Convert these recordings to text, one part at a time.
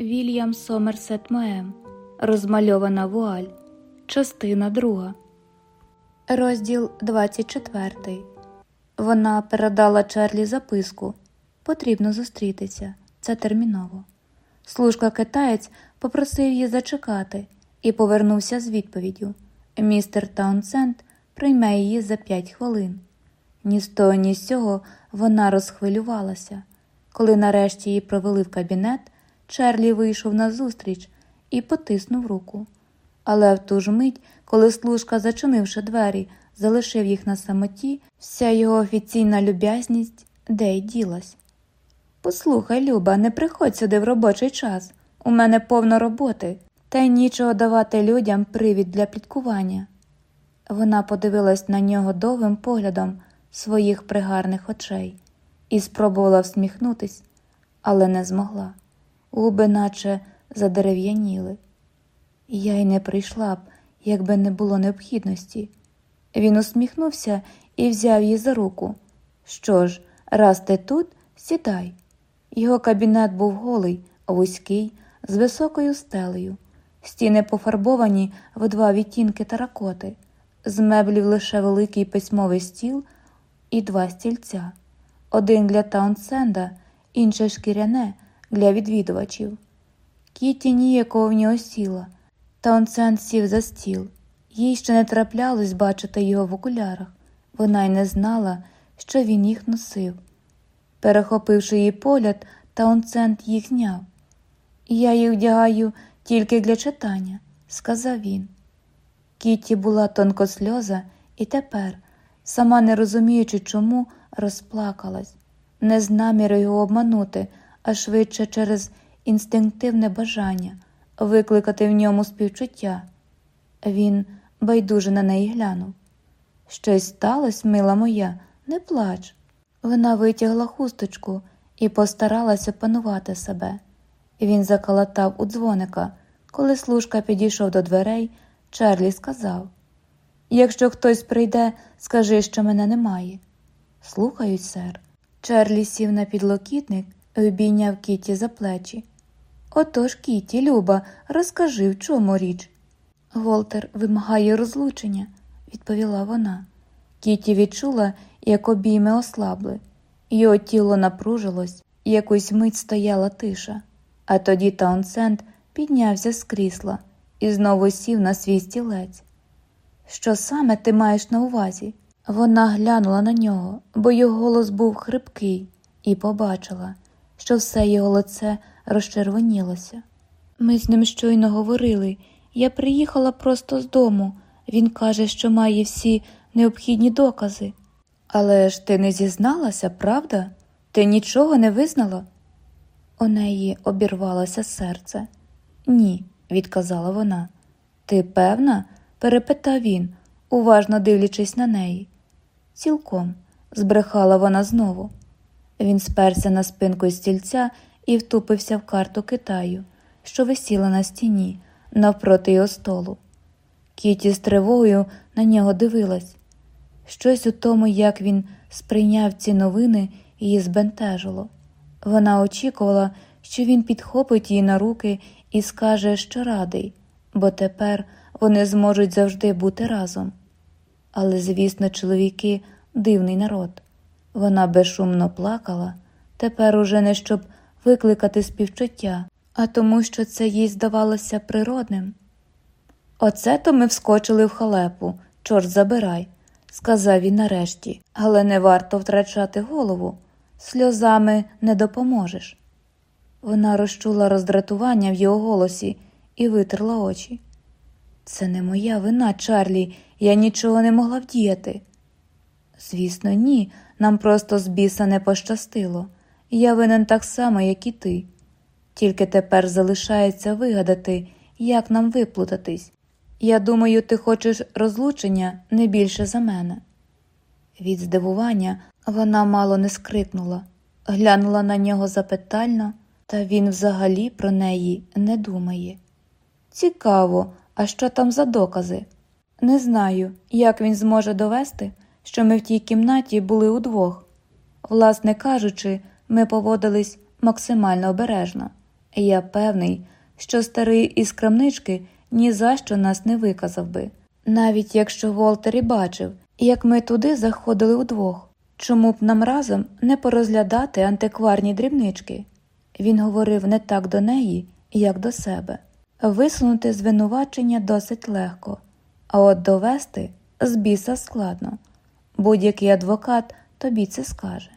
Вільям Сомерсет Моем Розмальована вуаль. Частина друга. Розділ 24. Вона передала Чарлі записку. Потрібно зустрітися. Це терміново. Служка китаєць попросив її зачекати і повернувся з відповіддю. Містер Таунсенд прийме її за п'ять хвилин. Ні з того, ні з цього вона розхвилювалася. Коли нарешті її провели в кабінет. Чарлі вийшов назустріч і потиснув руку. Але в ту ж мить, коли служка, зачинивши двері, залишив їх на самоті, вся його офіційна люб'язність де й ділась. Послухай, Люба, не приходь сюди в робочий час. У мене повно роботи, та й нічого давати людям привід для пліткування. Вона подивилась на нього довгим поглядом своїх пригарних очей і спробувала всміхнутись, але не змогла губи наче задерев'яніли. Я й не прийшла б, якби не було необхідності. Він усміхнувся і взяв її за руку. Що ж, раз ти тут, сідай. Його кабінет був голий, вузький, з високою стелею, стіни пофарбовані в два відтінки теракоти, з меблів лише великий письмовий стіл і два стільця, один для Таунсенда, інше шкіряне для відвідувачів. Кіті ніяково в нього сіла, Таунсенд сів за стіл. Їй ще не траплялось бачити його в окулярах, вона й не знала, що він їх носив. Перехопивши її погляд, Таунсенд їх зняв. Я їх вдягаю тільки для читання, сказав він. Кіті була тонкосльоза і тепер, сама не розуміючи, чому, розплакалась, не з наміру його обманути а швидше через інстинктивне бажання викликати в ньому співчуття. Він байдуже на неї глянув. Щось сталося, мила моя, не плач. Вона витягла хусточку і постаралася опанувати себе. Він закалатав у дзвоника. Коли служка підійшов до дверей, Чарлі сказав Якщо хтось прийде, скажи, що мене немає. Слухаю, сер. Чарлі сів на підлокітник обійняв Кіті за плечі. Отож, Кіті, Люба, розкажи, в чому річ. Волтер вимагає розлучення, відповіла вона. Кіті відчула, як обійми ослабли, його тіло напружилось, якусь мить стояла тиша, а тоді Таунсенд піднявся з крісла і знову сів на свій стілець. Що саме ти маєш на увазі? Вона глянула на нього, бо його голос був хрипкий, і побачила, що все його лице розчервонілося. Ми з ним щойно говорили. Я приїхала просто з дому. Він каже, що має всі необхідні докази. Але ж ти не зізналася, правда? Ти нічого не визнала? У неї обірвалося серце. Ні, відказала вона. Ти певна? перепитав він, уважно дивлячись на неї. Цілком, збрехала вона знову. Він сперся на спинку стільця і втупився в карту Китаю, що висіла на стіні навпроти його столу. Кіті з тривогою на нього дивилась. Щось у тому, як він сприйняв ці новини, її збентежило. Вона очікувала, що він підхопить її на руки і скаже, що радий, бо тепер вони зможуть завжди бути разом. Але, звісно, чоловіки дивний народ. Вона безшумно плакала, тепер уже не щоб викликати співчуття, а тому, що це їй здавалося природним. Оце то ми вскочили в халепу, чорт забирай, сказав він нарешті, але не варто втрачати голову, сльозами не допоможеш. Вона розчула роздратування в його голосі і витерла очі. Це не моя вина, Чарлі, я нічого не могла вдіяти. Звісно, ні, нам просто з біса не пощастило. Я винен так само, як і ти. Тільки тепер залишається вигадати, як нам виплутатись. Я думаю, ти хочеш розлучення не більше за мене. Від здивування вона мало не скрикнула, глянула на нього запитально, та він взагалі про неї не думає. Цікаво, а що там за докази? Не знаю, як він зможе довести що ми в тій кімнаті були удвох. Власне кажучи, ми поводились максимально обережно. Я певний, що старий із крамнички ні за що нас не виказав би, навіть якщо Волтер і бачив, як ми туди заходили удвох. Чому б нам разом не порозглядати антикварні дрібнички? Він говорив не так до неї, як до себе. Висунути звинувачення досить легко, а от довести з біса складно. Будь-який адвокат тобі це скаже.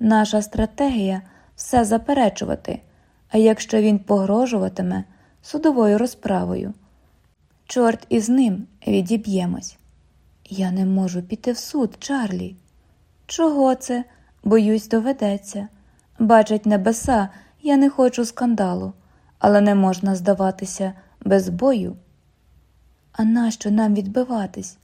Наша стратегія все заперечувати, а якщо він погрожуватиме судовою розправою, чорт із ним відіб'ємось. Я не можу піти в суд, Чарлі. Чого це? Боюсь, доведеться. Бачать небеса, я не хочу скандалу, але не можна здаватися без бою. А нащо нам відбиватись?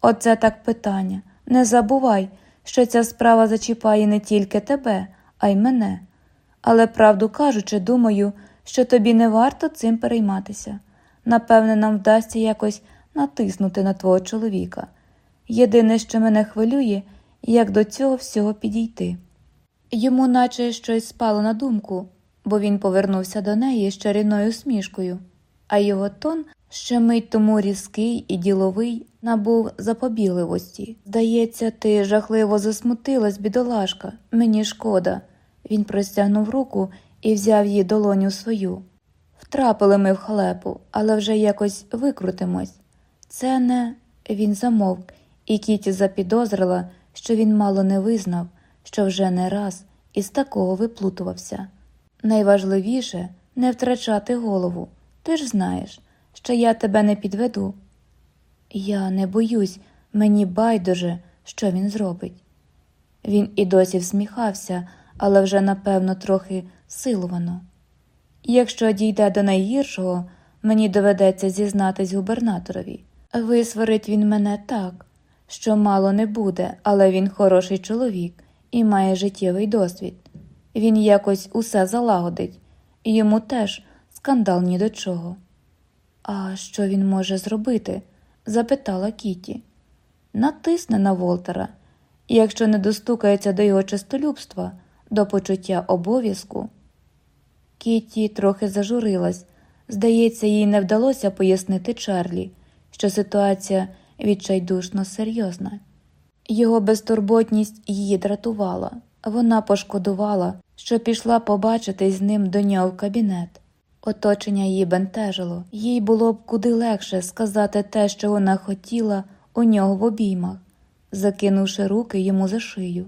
Оце так питання. Не забувай, що ця справа зачіпає не тільки тебе, а й мене. Але, правду кажучи, думаю, що тобі не варто цим перейматися. Напевне, нам вдасться якось натиснути на твого чоловіка. Єдине, що мене хвилює, як до цього всього підійти. Йому наче щось спало на думку, бо він повернувся до неї з чарівною усмішкою, а його тон, ще мить тому різкий і діловий, набув запобігливості. Здається, ти жахливо засмутилась, бідолашка, мені шкода. Він простягнув руку і взяв її долоню свою. Втрапили ми в халепу, але вже якось викрутимось. Це не. Він замовк, і Кіті запідозрила, що він мало не визнав, що вже не раз із такого виплутувався. Найважливіше не втрачати голову. Ти ж знаєш, що я тебе не підведу. Я не боюсь, мені байдуже, що він зробить. Він і досі всміхався, але вже, напевно, трохи силувано. Якщо дійде до найгіршого, мені доведеться зізнатись губернаторові. Висварить він мене так, що мало не буде, але він хороший чоловік і має життєвий досвід. Він якось усе залагодить, і йому теж скандал ні до чого. А що він може зробити? запитала Кіті. Натисне на Волтера, і якщо не достукається до його честолюбства, до почуття обов'язку. Кіті трохи зажурилась. Здається, їй не вдалося пояснити Чарлі, що ситуація відчайдушно серйозна. Його безтурботність її дратувала, вона пошкодувала, що пішла побачитись з ним до нього в кабінет. Оточення її бентежило, їй було б куди легше сказати те, що вона хотіла у нього в обіймах, закинувши руки йому за шию.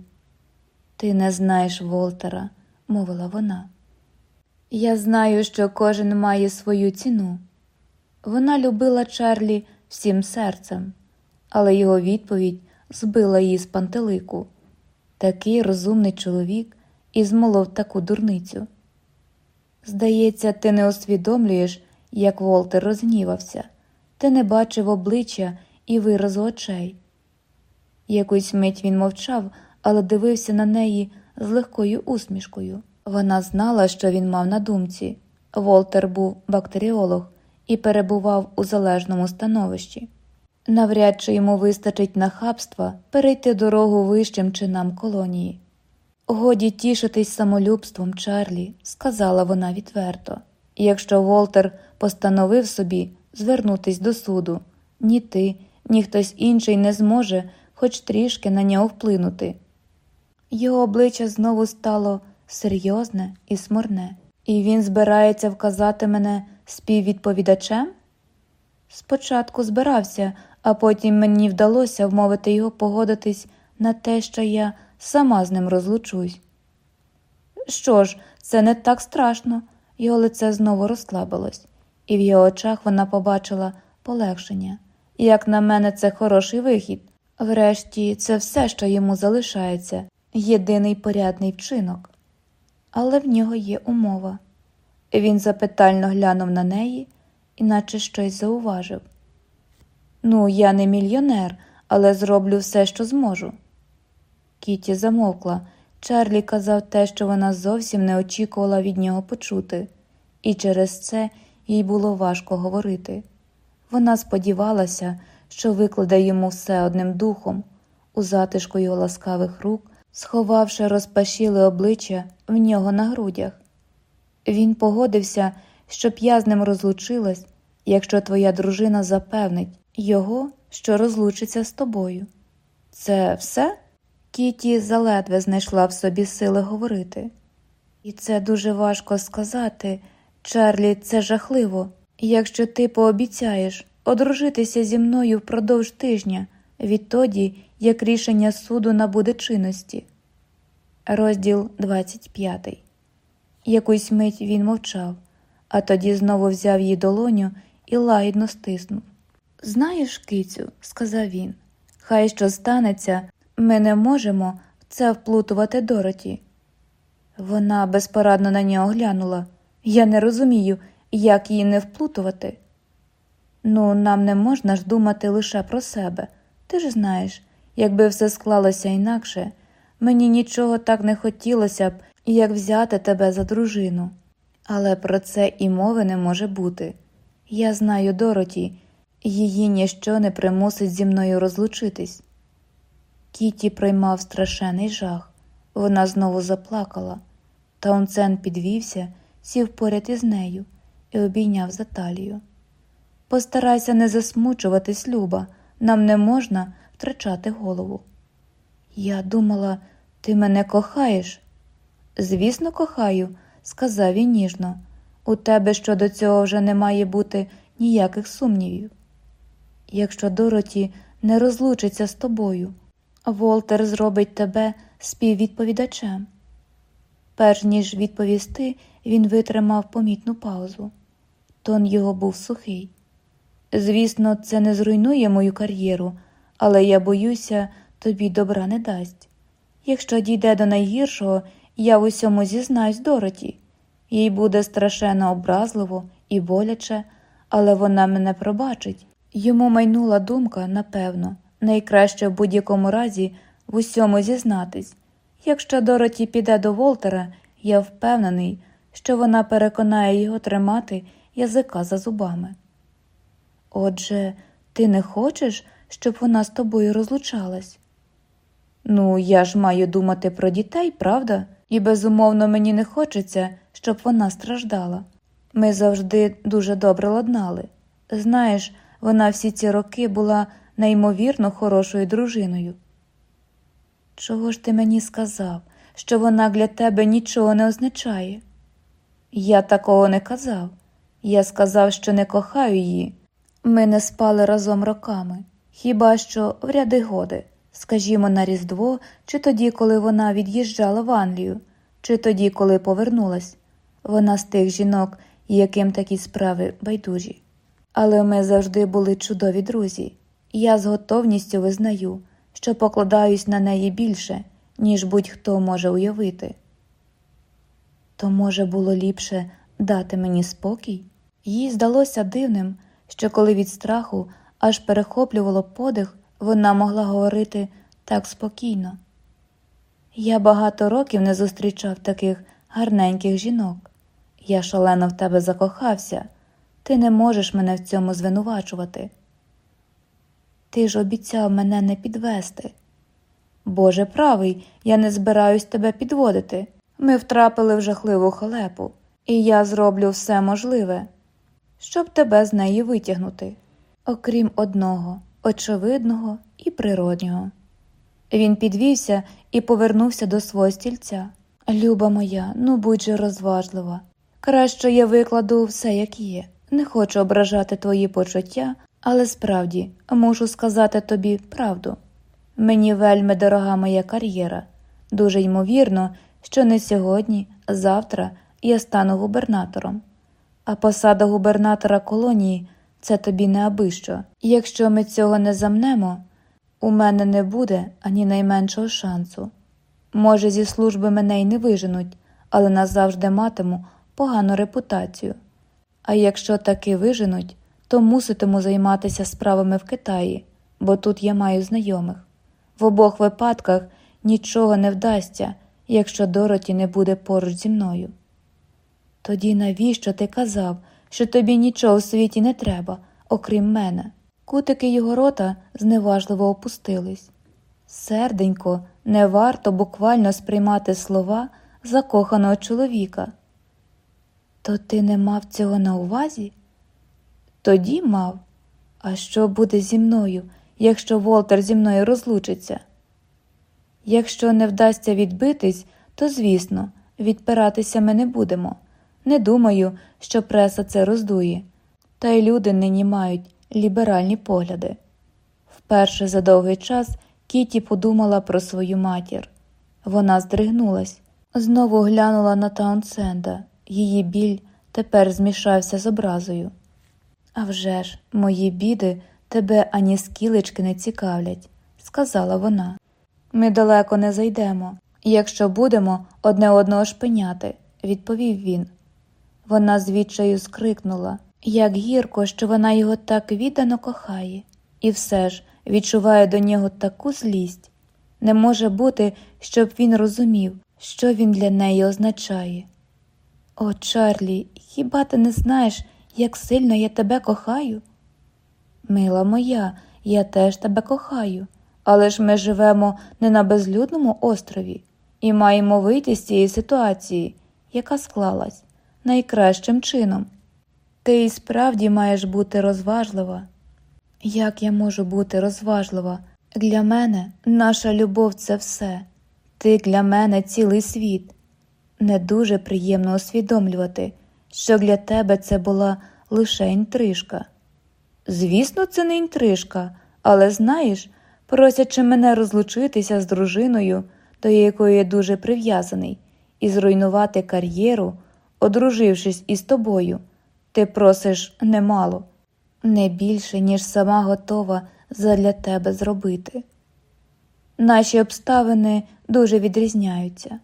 Ти не знаєш Волтера, мовила вона. Я знаю, що кожен має свою ціну. Вона любила Чарлі всім серцем, але його відповідь збила її з пантелику. Такий розумний чоловік і змолов таку дурницю. Здається, ти не усвідомлюєш, як Волтер розгнівався, ти не бачив обличчя і виразу очей. Якусь мить він мовчав, але дивився на неї з легкою усмішкою. Вона знала, що він мав на думці. Волтер був бактеріолог і перебував у залежному становищі. Навряд чи йому вистачить нахабства перейти дорогу вищим чинам колонії. Годі тішитись самолюбством Чарлі, сказала вона відверто. Якщо Волтер постановив собі звернутись до суду, ні ти, ні хтось інший не зможе хоч трішки на нього вплинути. Його обличчя знову стало серйозне і смурне, і він збирається вказати мене співвідповідачем? Спочатку збирався, а потім мені вдалося вмовити його погодитись на те, що я сама з ним розлучусь. Що ж, це не так страшно, його лице знову розслабилось, і в його очах вона побачила полегшення. Як на мене, це хороший вихід. Врешті, це все, що йому залишається, єдиний порядний вчинок. Але в нього є умова. Він запитально глянув на неї, іначе щось зауважив. Ну, я не мільйонер, але зроблю все, що зможу. Кіті замовкла. Чарлі казав те, що вона зовсім не очікувала від нього почути, і через це їй було важко говорити. Вона сподівалася, що викладе йому все одним духом, у затишку його ласкавих рук, сховавши розпашіле обличчя в нього на грудях. Він погодився, щоб я з ним розлучилась, якщо твоя дружина запевнить його, що розлучиться з тобою. Це все? Кіті заледве знайшла в собі сили говорити. І це дуже важко сказати, Чарлі, це жахливо. Якщо ти пообіцяєш одружитися зі мною впродовж тижня, відтоді, як рішення суду набуде чинності. Розділ 25 Якусь мить він мовчав, а тоді знову взяв її долоню і лагідно стиснув. Знаєш, кицю, сказав він, хай що станеться, ми не можемо в це вплутувати Дороті. Вона безпорадно на нього глянула. Я не розумію, як її не вплутувати. Ну, нам не можна ж думати лише про себе. Ти ж знаєш, якби все склалося інакше, мені нічого так не хотілося б, як взяти тебе за дружину. Але про це і мови не може бути. Я знаю Дороті, її ніщо не примусить зі мною розлучитись. Кіті пройняв страшенний жах. Вона знову заплакала. Таунсенд підвівся, сів поряд із нею і обійняв за талію. Постарайся не засмучуватись, Люба, нам не можна втрачати голову. Я думала, ти мене кохаєш. Звісно, кохаю, сказав він ніжно. У тебе щодо цього вже не має бути ніяких сумнівів. Якщо Дороті не розлучиться з тобою, Волтер зробить тебе співвідповідачем. Перш ніж відповісти, він витримав помітну паузу. Тон його був сухий. Звісно, це не зруйнує мою кар'єру, але я боюся, тобі добра не дасть. Якщо дійде до найгіршого, я в усьому зізнаюсь Дороті. Їй буде страшенно образливо і боляче, але вона мене пробачить. Йому майнула думка, напевно, найкраще в будь-якому разі в усьому зізнатись. Якщо Дороті піде до Волтера, я впевнений, що вона переконає його тримати язика за зубами. Отже, ти не хочеш, щоб вона з тобою розлучалась? Ну, я ж маю думати про дітей, правда? І безумовно мені не хочеться, щоб вона страждала. Ми завжди дуже добре ладнали. Знаєш, вона всі ці роки була неймовірно хорошою дружиною. Чого ж ти мені сказав, що вона для тебе нічого не означає? Я такого не казав. Я сказав, що не кохаю її. Ми не спали разом роками, хіба що в ряди годи, скажімо, на Різдво, чи тоді, коли вона від'їжджала в Англію, чи тоді, коли повернулась. Вона з тих жінок, яким такі справи байдужі. Але ми завжди були чудові друзі, я з готовністю визнаю, що покладаюсь на неї більше, ніж будь-хто може уявити. То, може, було ліпше дати мені спокій? Їй здалося дивним, що коли від страху аж перехоплювало подих, вона могла говорити так спокійно. Я багато років не зустрічав таких гарненьких жінок. Я шалено в тебе закохався, ти не можеш мене в цьому звинувачувати. Ти ж обіцяв мене не підвести. Боже правий, я не збираюсь тебе підводити. Ми втрапили в жахливу халепу, і я зроблю все можливе, щоб тебе з неї витягнути, окрім одного, очевидного і природнього. Він підвівся і повернувся до свого стільця. Люба моя, ну будь же розважлива. Краще я викладу все, як є. Не хочу ображати твої почуття, але справді мушу сказати тобі правду. Мені вельми дорога моя кар'єра. Дуже ймовірно, що не сьогодні, завтра я стану губернатором. А посада губернатора колонії це тобі не абищо. Якщо ми цього не замнемо, у мене не буде ані найменшого шансу. Може, зі служби мене й не виженуть, але назавжди матиму погану репутацію. А якщо таки виженуть, то муситиму займатися справами в Китаї, бо тут я маю знайомих. В обох випадках нічого не вдасться, якщо Дороті не буде поруч зі мною. Тоді навіщо ти казав, що тобі нічого в світі не треба, окрім мене? Кутики його рота зневажливо опустились. Серденько, не варто буквально сприймати слова закоханого чоловіка. То ти не мав цього на увазі? Тоді мав. А що буде зі мною, якщо Волтер зі мною розлучиться? Якщо не вдасться відбитись, то, звісно, відпиратися ми не будемо. Не думаю, що преса це роздує. Та й люди нині мають ліберальні погляди. Вперше за довгий час Кіті подумала про свою матір. Вона здригнулась, знову глянула на Таунсенда. Її біль тепер змішався з образою. «А вже ж, мої біди тебе ані скілечки не цікавлять, сказала вона. Ми далеко не зайдемо, якщо будемо одне одного шпиняти, відповів він. Вона звідчаю скрикнула, як гірко, що вона його так віддано кохає, і все ж відчуває до нього таку злість. Не може бути, щоб він розумів, що він для неї означає. О, Чарлі, хіба ти не знаєш, як сильно я тебе кохаю? Мила моя, я теж тебе кохаю, але ж ми живемо не на безлюдному острові і маємо вийти з цієї ситуації, яка склалась найкращим чином. Ти і справді маєш бути розважлива. Як я можу бути розважлива? Для мене наша любов це все, ти для мене цілий світ. Не дуже приємно усвідомлювати, що для тебе це була лише інтрижка. Звісно, це не інтрижка, але знаєш, просячи мене розлучитися з дружиною, до якої я дуже прив'язаний, і зруйнувати кар'єру, одружившись із тобою, ти просиш немало, не більше, ніж сама готова задля тебе зробити. Наші обставини дуже відрізняються.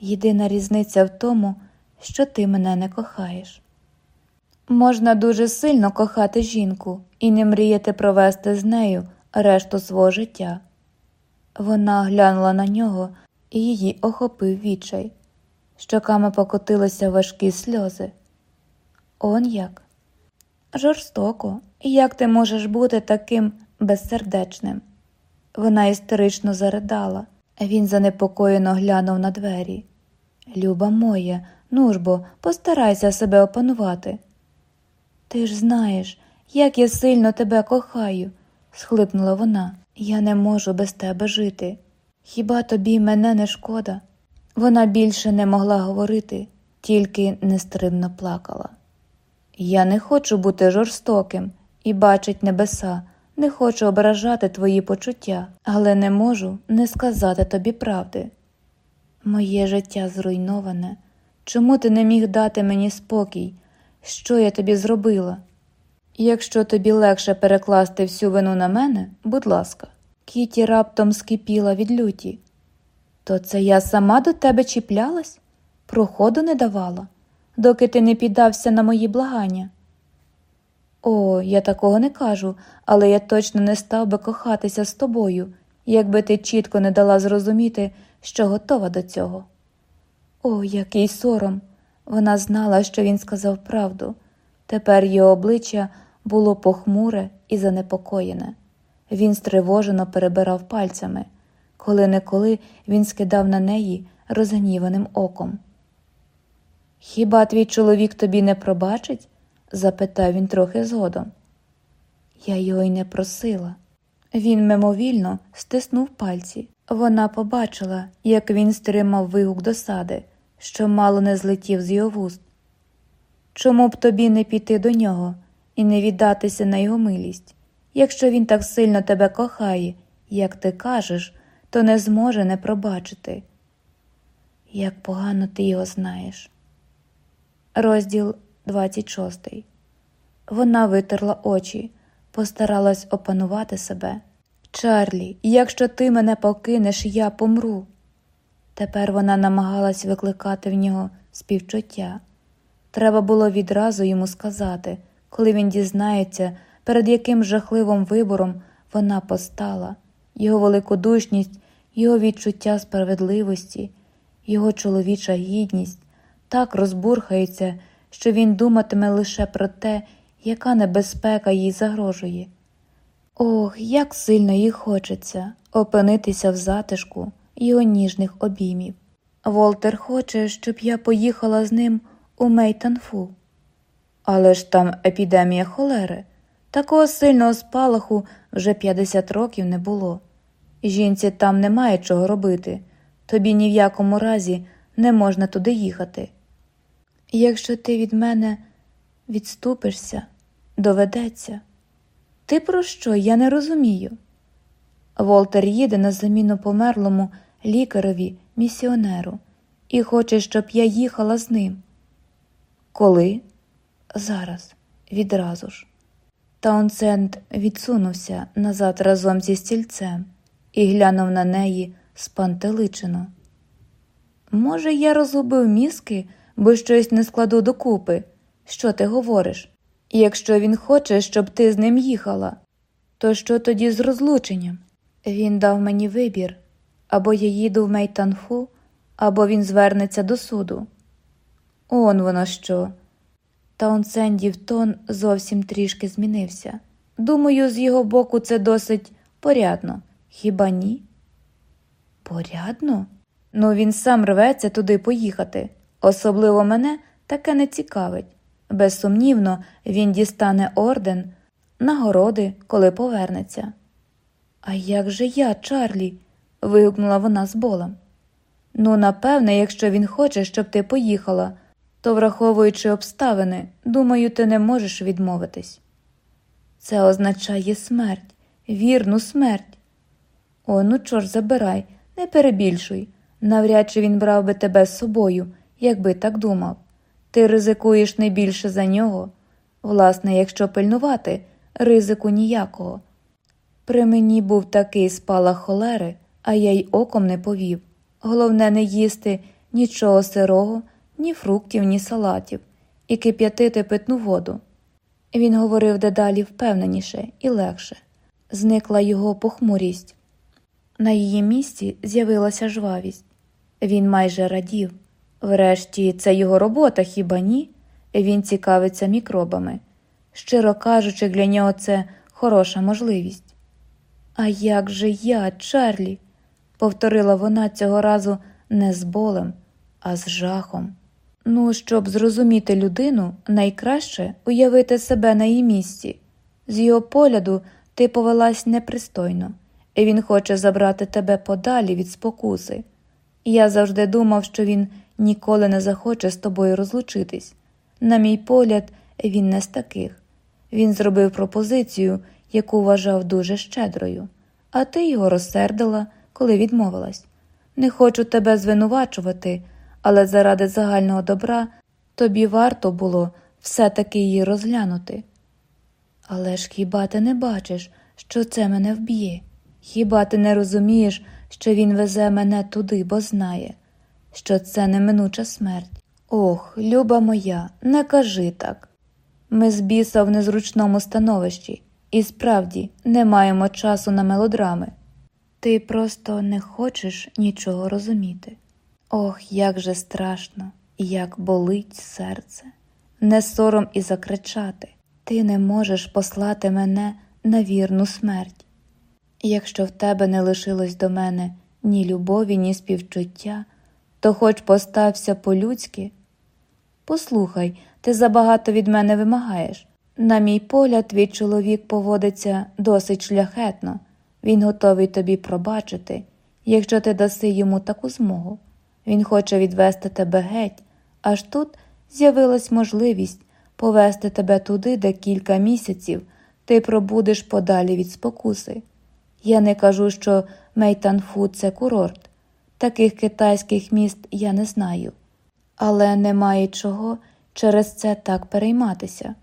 Єдина різниця в тому, що ти мене не кохаєш. Можна дуже сильно кохати жінку і не мріяти провести з нею решту свого життя. Вона глянула на нього і її охопив відчай. Щоками покотилися важкі сльози. Он як? Жорстоко, як ти можеш бути таким безсердечним? Вона істерично заридала. Він занепокоєно глянув на двері. Люба моя, ну ж бо, постарайся себе опанувати. Ти ж знаєш, як я сильно тебе кохаю, схлипнула вона. Я не можу без тебе жити. Хіба тобі мене не шкода? Вона більше не могла говорити, тільки нестримно плакала. Я не хочу бути жорстоким і бачить небеса, не хочу ображати твої почуття, але не можу не сказати тобі правди. Моє життя зруйноване. Чому ти не міг дати мені спокій? Що я тобі зробила? Якщо тобі легше перекласти всю вину на мене, будь ласка, Кіті раптом скипіла від люті. То це я сама до тебе чіплялась, проходу не давала, доки ти не піддався на мої благання. О, я такого не кажу, але я точно не став би кохатися з тобою, якби ти чітко не дала зрозуміти, що готова до цього. О, який сором! Вона знала, що він сказав правду. Тепер його обличчя було похмуре і занепокоєне. Він стривожено перебирав пальцями, коли неколи він скидав на неї розгніваним оком. Хіба твій чоловік тобі не пробачить? запитав він трохи згодом. Я його й не просила. Він мимовільно стиснув пальці. Вона побачила, як він стримав вигук досади, що мало не злетів з його вуст. Чому б тобі не піти до нього і не віддатися на його милість? Якщо він так сильно тебе кохає, як ти кажеш, то не зможе не пробачити. Як погано ти його знаєш. Розділ 26 Вона витерла очі, постаралась опанувати себе. Чарлі, якщо ти мене покинеш, я помру. Тепер вона намагалась викликати в нього співчуття. Треба було відразу йому сказати, коли він дізнається, перед яким жахливим вибором вона постала, його великодушність, його відчуття справедливості, його чоловіча гідність так розбурхаються, що він думатиме лише про те, яка небезпека їй загрожує. Ох, як сильно їй хочеться опинитися в затишку його ніжних обіймів. Волтер хоче, щоб я поїхала з ним у Мейтанфу. Але ж там епідемія холери. Такого сильного спалаху вже 50 років не було. Жінці там немає чого робити, тобі ні в якому разі не можна туди їхати. Якщо ти від мене відступишся, доведеться. Ти про що? Я не розумію. Волтер їде на заміну померлому лікареві, місіонеру, і хоче, щоб я їхала з ним. Коли? Зараз, відразу ж. Таунсенд відсунувся назад разом зі стільцем і глянув на неї спантеличено. Може, я розгубив мізки, бо щось не складу докупи. Що ти говориш? Якщо він хоче, щоб ти з ним їхала, то що тоді з розлученням? Він дав мені вибір або я їду в Мейтанфу, або він звернеться до суду. Он воно що. Таунсендів тон зовсім трішки змінився. Думаю, з його боку це досить порядно, хіба ні? Порядно? Ну, він сам рветься туди поїхати. Особливо мене таке не цікавить. Безсумнівно, він дістане орден, нагороди, коли повернеться. А як же я, Чарлі? Вигукнула вона з болем. Ну, напевне, якщо він хоче, щоб ти поїхала, то, враховуючи обставини, думаю, ти не можеш відмовитись. Це означає смерть, вірну смерть. О, ну чорт забирай, не перебільшуй. Навряд чи він брав би тебе з собою, якби так думав. Ти ризикуєш не більше за нього. Власне, якщо пильнувати, ризику ніякого. При мені був такий спалах холери, а я й оком не повів. Головне не їсти нічого сирого, ні фруктів, ні салатів, і кип'ятити питну воду. Він говорив дедалі впевненіше і легше. Зникла його похмурість. На її місці з'явилася жвавість. Він майже радів. Врешті, це його робота, хіба ні? Він цікавиться мікробами. Щиро кажучи, для нього це хороша можливість. А як же я, Чарлі? Повторила вона цього разу не з болем, а з жахом. Ну, щоб зрозуміти людину, найкраще уявити себе на її місці. З його погляду ти повелась непристойно, і він хоче забрати тебе подалі від спокуси. Я завжди думав, що він ніколи не захоче з тобою розлучитись. На мій погляд, він не з таких. Він зробив пропозицію, яку вважав дуже щедрою, а ти його розсердила, коли відмовилась. Не хочу тебе звинувачувати, але заради загального добра тобі варто було все-таки її розглянути. Але ж хіба ти не бачиш, що це мене вб'є? Хіба ти не розумієш, що він везе мене туди, бо знає, що це неминуча смерть? Ох, люба моя, не кажи так. Ми з біса в незручному становищі, і справді не маємо часу на мелодрами. Ти просто не хочеш нічого розуміти. Ох, як же страшно, як болить серце, не сором і закричати. Ти не можеш послати мене на вірну смерть. Якщо в тебе не лишилось до мене ні любові, ні співчуття, то хоч постався по-людськи. Послухай, ти забагато від мене вимагаєш. На мій погляд, твій чоловік поводиться досить шляхетно, він готовий тобі пробачити, якщо ти даси йому таку змогу. Він хоче відвести тебе геть, аж тут з'явилась можливість повести тебе туди, де кілька місяців ти пробудеш подалі від спокуси. Я не кажу, що Мейтанфу це курорт, таких китайських міст я не знаю, але немає чого через це так перейматися.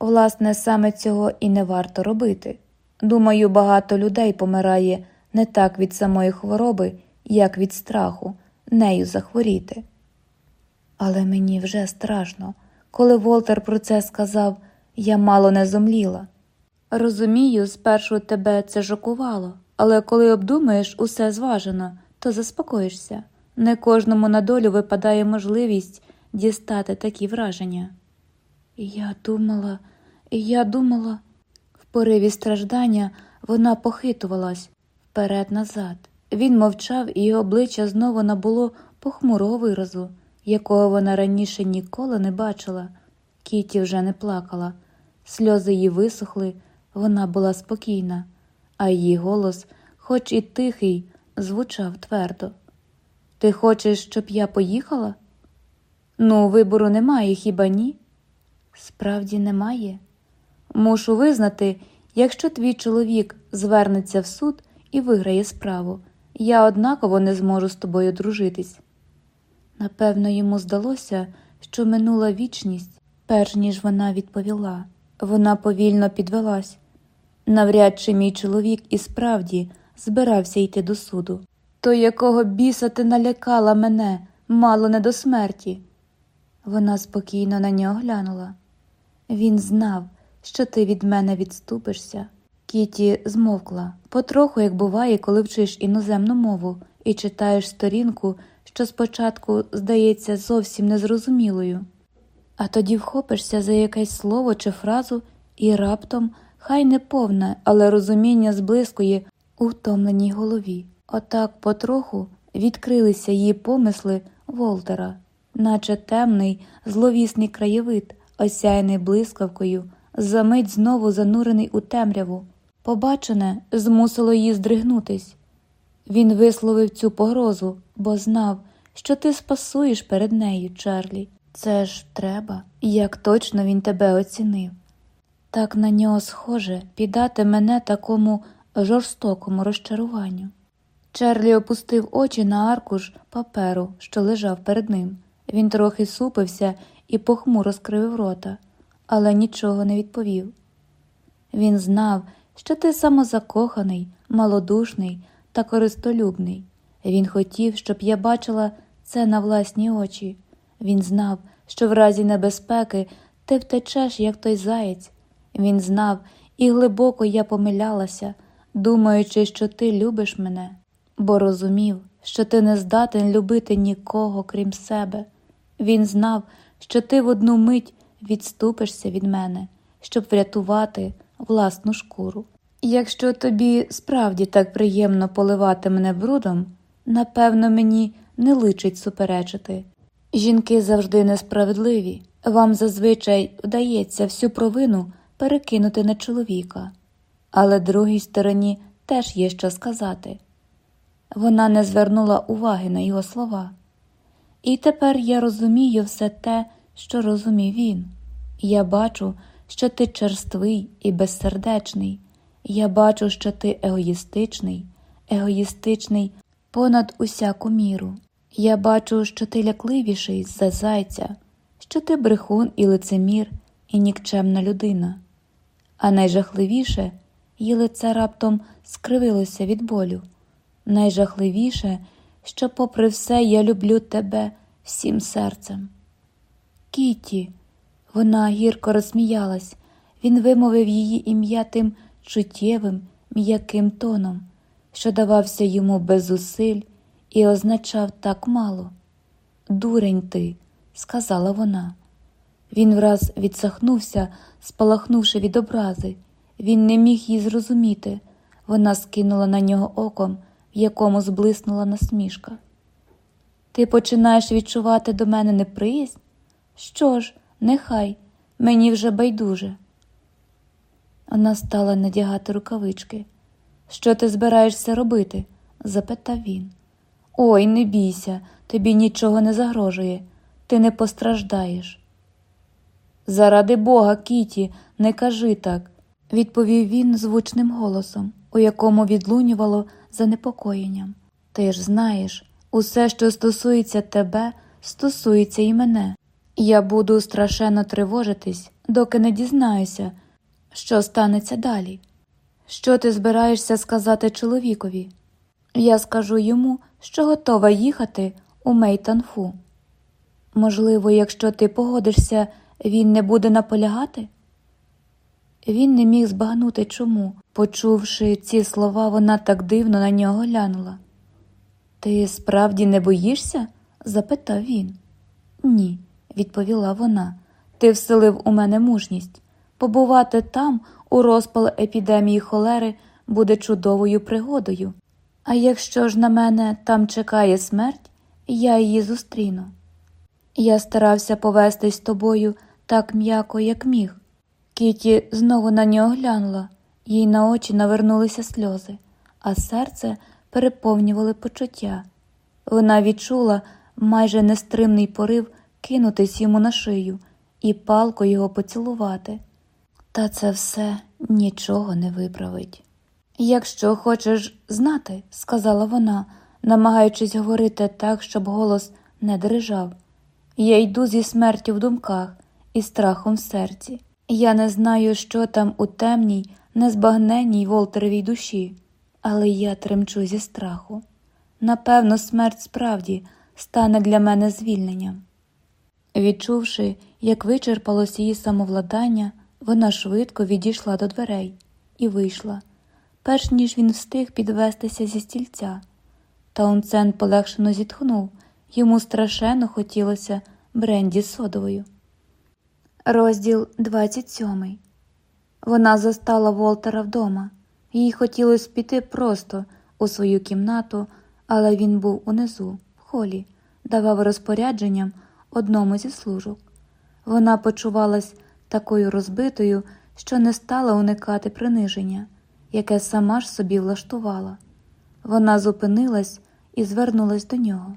Власне, саме цього і не варто робити. Думаю, багато людей помирає не так від самої хвороби, як від страху нею захворіти. Але мені вже страшно, коли Волтер про це сказав, я мало не зомліла. Розумію, спершу тебе це жокувало, але коли обдумаєш усе зважено, то заспокоїшся. Не кожному на долю випадає можливість дістати такі враження. Я думала, я думала, пориві страждання вона похитувалась вперед назад. Він мовчав, і його обличчя знову набуло похмурого виразу, якого вона раніше ніколи не бачила. Кіті вже не плакала, сльози її висохли, вона була спокійна, а її голос, хоч і тихий, звучав твердо. Ти хочеш, щоб я поїхала? Ну, вибору немає, хіба ні? Справді немає. Мушу визнати, якщо твій чоловік звернеться в суд і виграє справу, я однаково не зможу з тобою дружитись. Напевно, йому здалося, що минула вічність, перш ніж вона відповіла. Вона повільно підвелась. Навряд чи мій чоловік і справді збирався йти до суду. То якого біса ти налякала мене, мало не до смерті. Вона спокійно на нього глянула. Він знав, що ти від мене відступишся. Кіті змовкла потроху, як буває, коли вчиш іноземну мову і читаєш сторінку, що спочатку здається зовсім незрозумілою, а тоді вхопишся за якесь слово чи фразу, і раптом хай не повне, але розуміння зблискує у втомленій голові. Отак потроху відкрилися її помисли Волтера, наче темний, зловісний краєвид, осяяний блискавкою, за мить знову занурений у темряву. Побачене змусило її здригнутись. Він висловив цю погрозу, бо знав, що ти спасуєш перед нею, Чарлі. Це ж треба, як точно він тебе оцінив. Так на нього схоже піддати мене такому жорстокому розчаруванню. Чарлі опустив очі на аркуш паперу, що лежав перед ним. Він трохи супився і похмуро скривив рота, але нічого не відповів. Він знав, що ти самозакоханий, малодушний та користолюбний. Він хотів, щоб я бачила це на власні очі. Він знав, що в разі небезпеки ти втечеш, як той заєць. Він знав, і глибоко я помилялася, думаючи, що ти любиш мене, бо розумів, що ти не здатен любити нікого, крім себе. Він знав, що ти в одну мить відступишся від мене, щоб врятувати власну шкуру. Якщо тобі справді так приємно поливати мене брудом, напевно, мені не личить суперечити. Жінки завжди несправедливі, вам зазвичай вдається всю провину перекинути на чоловіка, але другій стороні теж є що сказати. Вона не звернула уваги на його слова. І тепер я розумію все те, що розумів він. Я бачу, що ти черствий і безсердечний. Я бачу, що ти егоїстичний, егоїстичний понад усяку міру. Я бачу, що ти лякливіший за зайця, що ти брехун і лицемір, і нікчемна людина. А найжахливіше її лице раптом скривилося від болю. Найжахливіше, що, попри все, я люблю тебе всім серцем. Кіті, вона гірко розсміялась, він вимовив її ім'я тим чуттєвим, м'яким тоном, що давався йому без зусиль і означав так мало. Дурень ти, сказала вона. Він враз відсахнувся, спалахнувши від образи. Він не міг її зрозуміти. Вона скинула на нього оком, в якому зблиснула насмішка. Ти починаєш відчувати до мене неприязнь? Що ж, нехай, мені вже байдуже. Вона стала надягати рукавички. Що ти збираєшся робити? запитав він. Ой, не бійся, тобі нічого не загрожує, ти не постраждаєш. Заради бога, Кіті, не кажи так, відповів він звучним голосом, у якому відлунювало занепокоєнням. Ти ж знаєш, усе, що стосується тебе, стосується і мене. Я буду страшенно тривожитись, доки не дізнаюся, що станеться далі. Що ти збираєшся сказати чоловікові? Я скажу йому, що готова їхати у Мейтанфу. Можливо, якщо ти погодишся, він не буде наполягати? Він не міг збагнути чому, почувши ці слова, вона так дивно на нього глянула. Ти справді не боїшся? запитав він. Ні, відповіла вона. Ти вселив у мене мужність. Побувати там, у розпал епідемії холери, буде чудовою пригодою. А якщо ж на мене там чекає смерть, я її зустріну. Я старався повестись з тобою так м'яко, як міг. Кіті знову на нього глянула, їй на очі навернулися сльози, а серце переповнювали почуття. Вона відчула майже нестримний порив кинутись йому на шию і палко його поцілувати. Та це все нічого не виправить. Якщо хочеш знати, сказала вона, намагаючись говорити так, щоб голос не дрижав, я йду зі смертю в думках і страхом в серці. Я не знаю, що там у темній, незбагненній Волтеровій душі, але я тремчу зі страху. Напевно, смерть справді стане для мене звільненням. Відчувши, як вичерпалось її самовладання, вона швидко відійшла до дверей і вийшла, перш ніж він встиг підвестися зі стільця. Таунсен полегшено зітхнув, йому страшенно хотілося бренді з содовою. Розділ 27 Вона застала Волтера вдома. Їй хотілося піти просто у свою кімнату, але він був унизу, в холі, давав розпорядженням одному зі служок. Вона почувалась такою розбитою, що не стала уникати приниження, яке сама ж собі влаштувала. Вона зупинилась і звернулась до нього.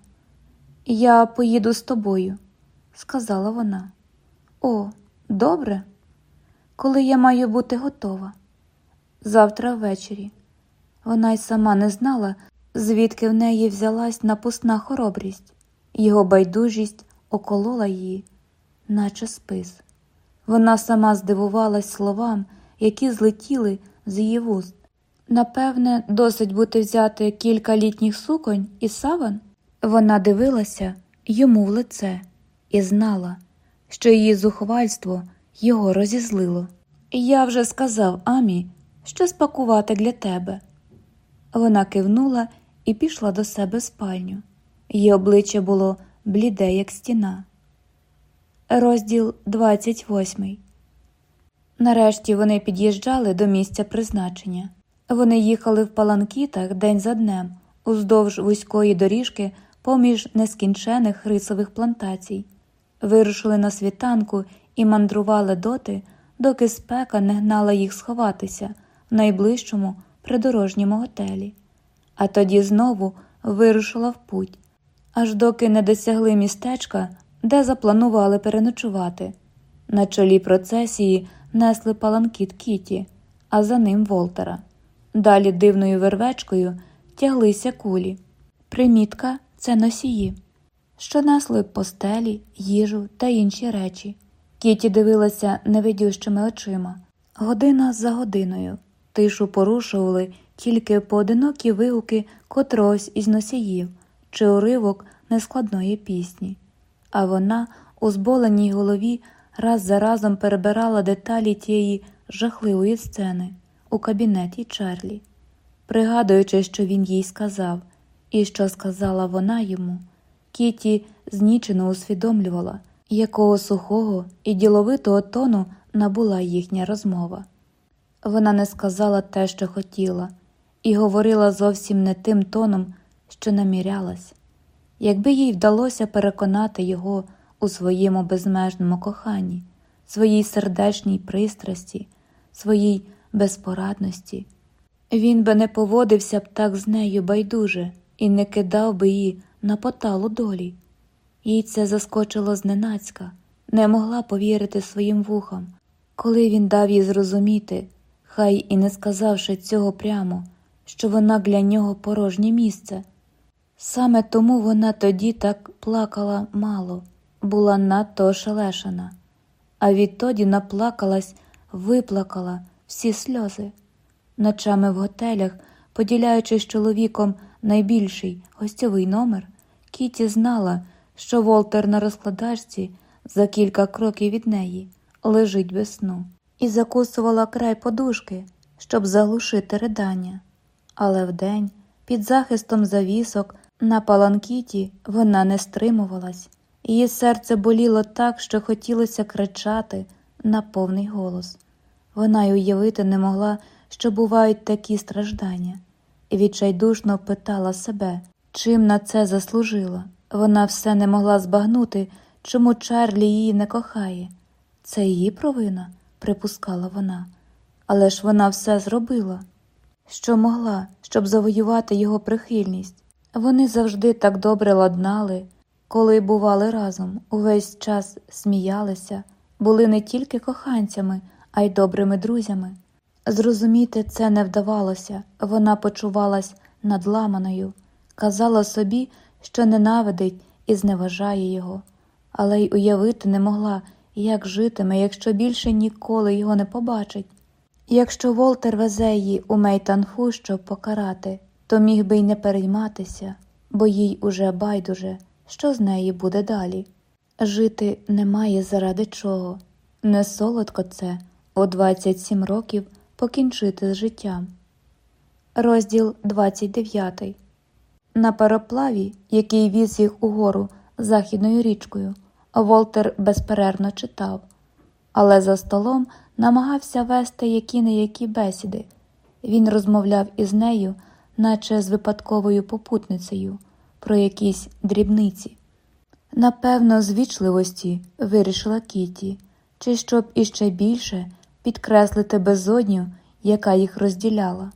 Я поїду з тобою, сказала вона. О, добре. Коли я маю бути готова? Завтра ввечері. Вона й сама не знала, звідки в неї взялась напусна хоробрість, його байдужість околола її, наче спис. Вона сама здивувалась словам, які злетіли з її вуст. Напевне, досить бути взяти кілька літніх суконь і саван. Вона дивилася йому в лице і знала, що її зухвальство його розізлило. Я вже сказав Амі, що спакувати для тебе. Вона кивнула і пішла до себе в спальню. Її обличчя було бліде, як стіна. Розділ 28 Нарешті вони під'їжджали до місця призначення. Вони їхали в паланкітах день за днем, уздовж вузької доріжки поміж нескінчених рисових плантацій, вирушили на світанку і мандрували доти, доки спека не гнала їх сховатися в найближчому придорожньому готелі, а тоді знову вирушила в путь, аж доки не досягли містечка, де запланували переночувати. На чолі процесії несли паланкіт Кіті, а за ним Волтера. Далі дивною вервечкою тяглися кулі. Примітка це носії, що несли постелі, їжу та інші речі. Кіті дивилася невидющими очима. Година за годиною. Тишу порушували тільки поодинокі вигуки котрогось із носіїв чи уривок нескладної пісні, а вона у зболеній голові раз за разом перебирала деталі тієї жахливої сцени у кабінеті Чарлі, пригадуючи, що він їй сказав, і що сказала вона йому, Кіті знічено усвідомлювала, якого сухого і діловитого тону набула їхня розмова. Вона не сказала те, що хотіла, і говорила зовсім не тим тоном, що намірялась. Якби їй вдалося переконати його у своєму безмежному коханні, своїй сердечній пристрасті, своїй безпорадності, він би не поводився б так з нею байдуже і не кидав би її на поталу долі. Їй це заскочило зненацька, не могла повірити своїм вухам, коли він дав їй зрозуміти, хай і не сказавши цього прямо, що вона для нього порожнє місце. Саме тому вона тоді так плакала мало, була надто ошелешена, а відтоді наплакалась, виплакала всі сльози. Ночами в готелях, поділяючи з чоловіком найбільший гостьовий номер, Кіті знала, що Волтер на розкладачці за кілька кроків від неї лежить без сну, і закусувала край подушки, щоб заглушити ридання. Але вдень, під захистом завісок, на паланкіті вона не стримувалась, її серце боліло так, що хотілося кричати на повний голос. Вона й уявити не могла, що бувають такі страждання, і відчайдушно питала себе, чим на це заслужила. Вона все не могла збагнути, чому Чарлі її не кохає. Це її провина, припускала вона. Але ж вона все зробила, що могла, щоб завоювати його прихильність. Вони завжди так добре ладнали, коли бували разом, увесь час сміялися, були не тільки коханцями, а й добрими друзями. Зрозуміти це не вдавалося, вона почувалась надламаною, казала собі, що ненавидить і зневажає його, але й уявити не могла, як житиме, якщо більше ніколи його не побачить. Якщо Волтер везе її у Мейтанфу, щоб покарати, то міг би й не перейматися, бо їй уже байдуже, що з неї буде далі. Жити немає заради чого. Не солодко це у 27 років покінчити з життям. Розділ 29 На пароплаві, який віз їх угору західною річкою, Волтер безперервно читав, але за столом намагався вести які не які бесіди. Він розмовляв із нею, наче з випадковою попутницею, про якісь дрібниці. Напевно, з вічливості вирішила Кіті, чи щоб іще більше підкреслити безодню, яка їх розділяла.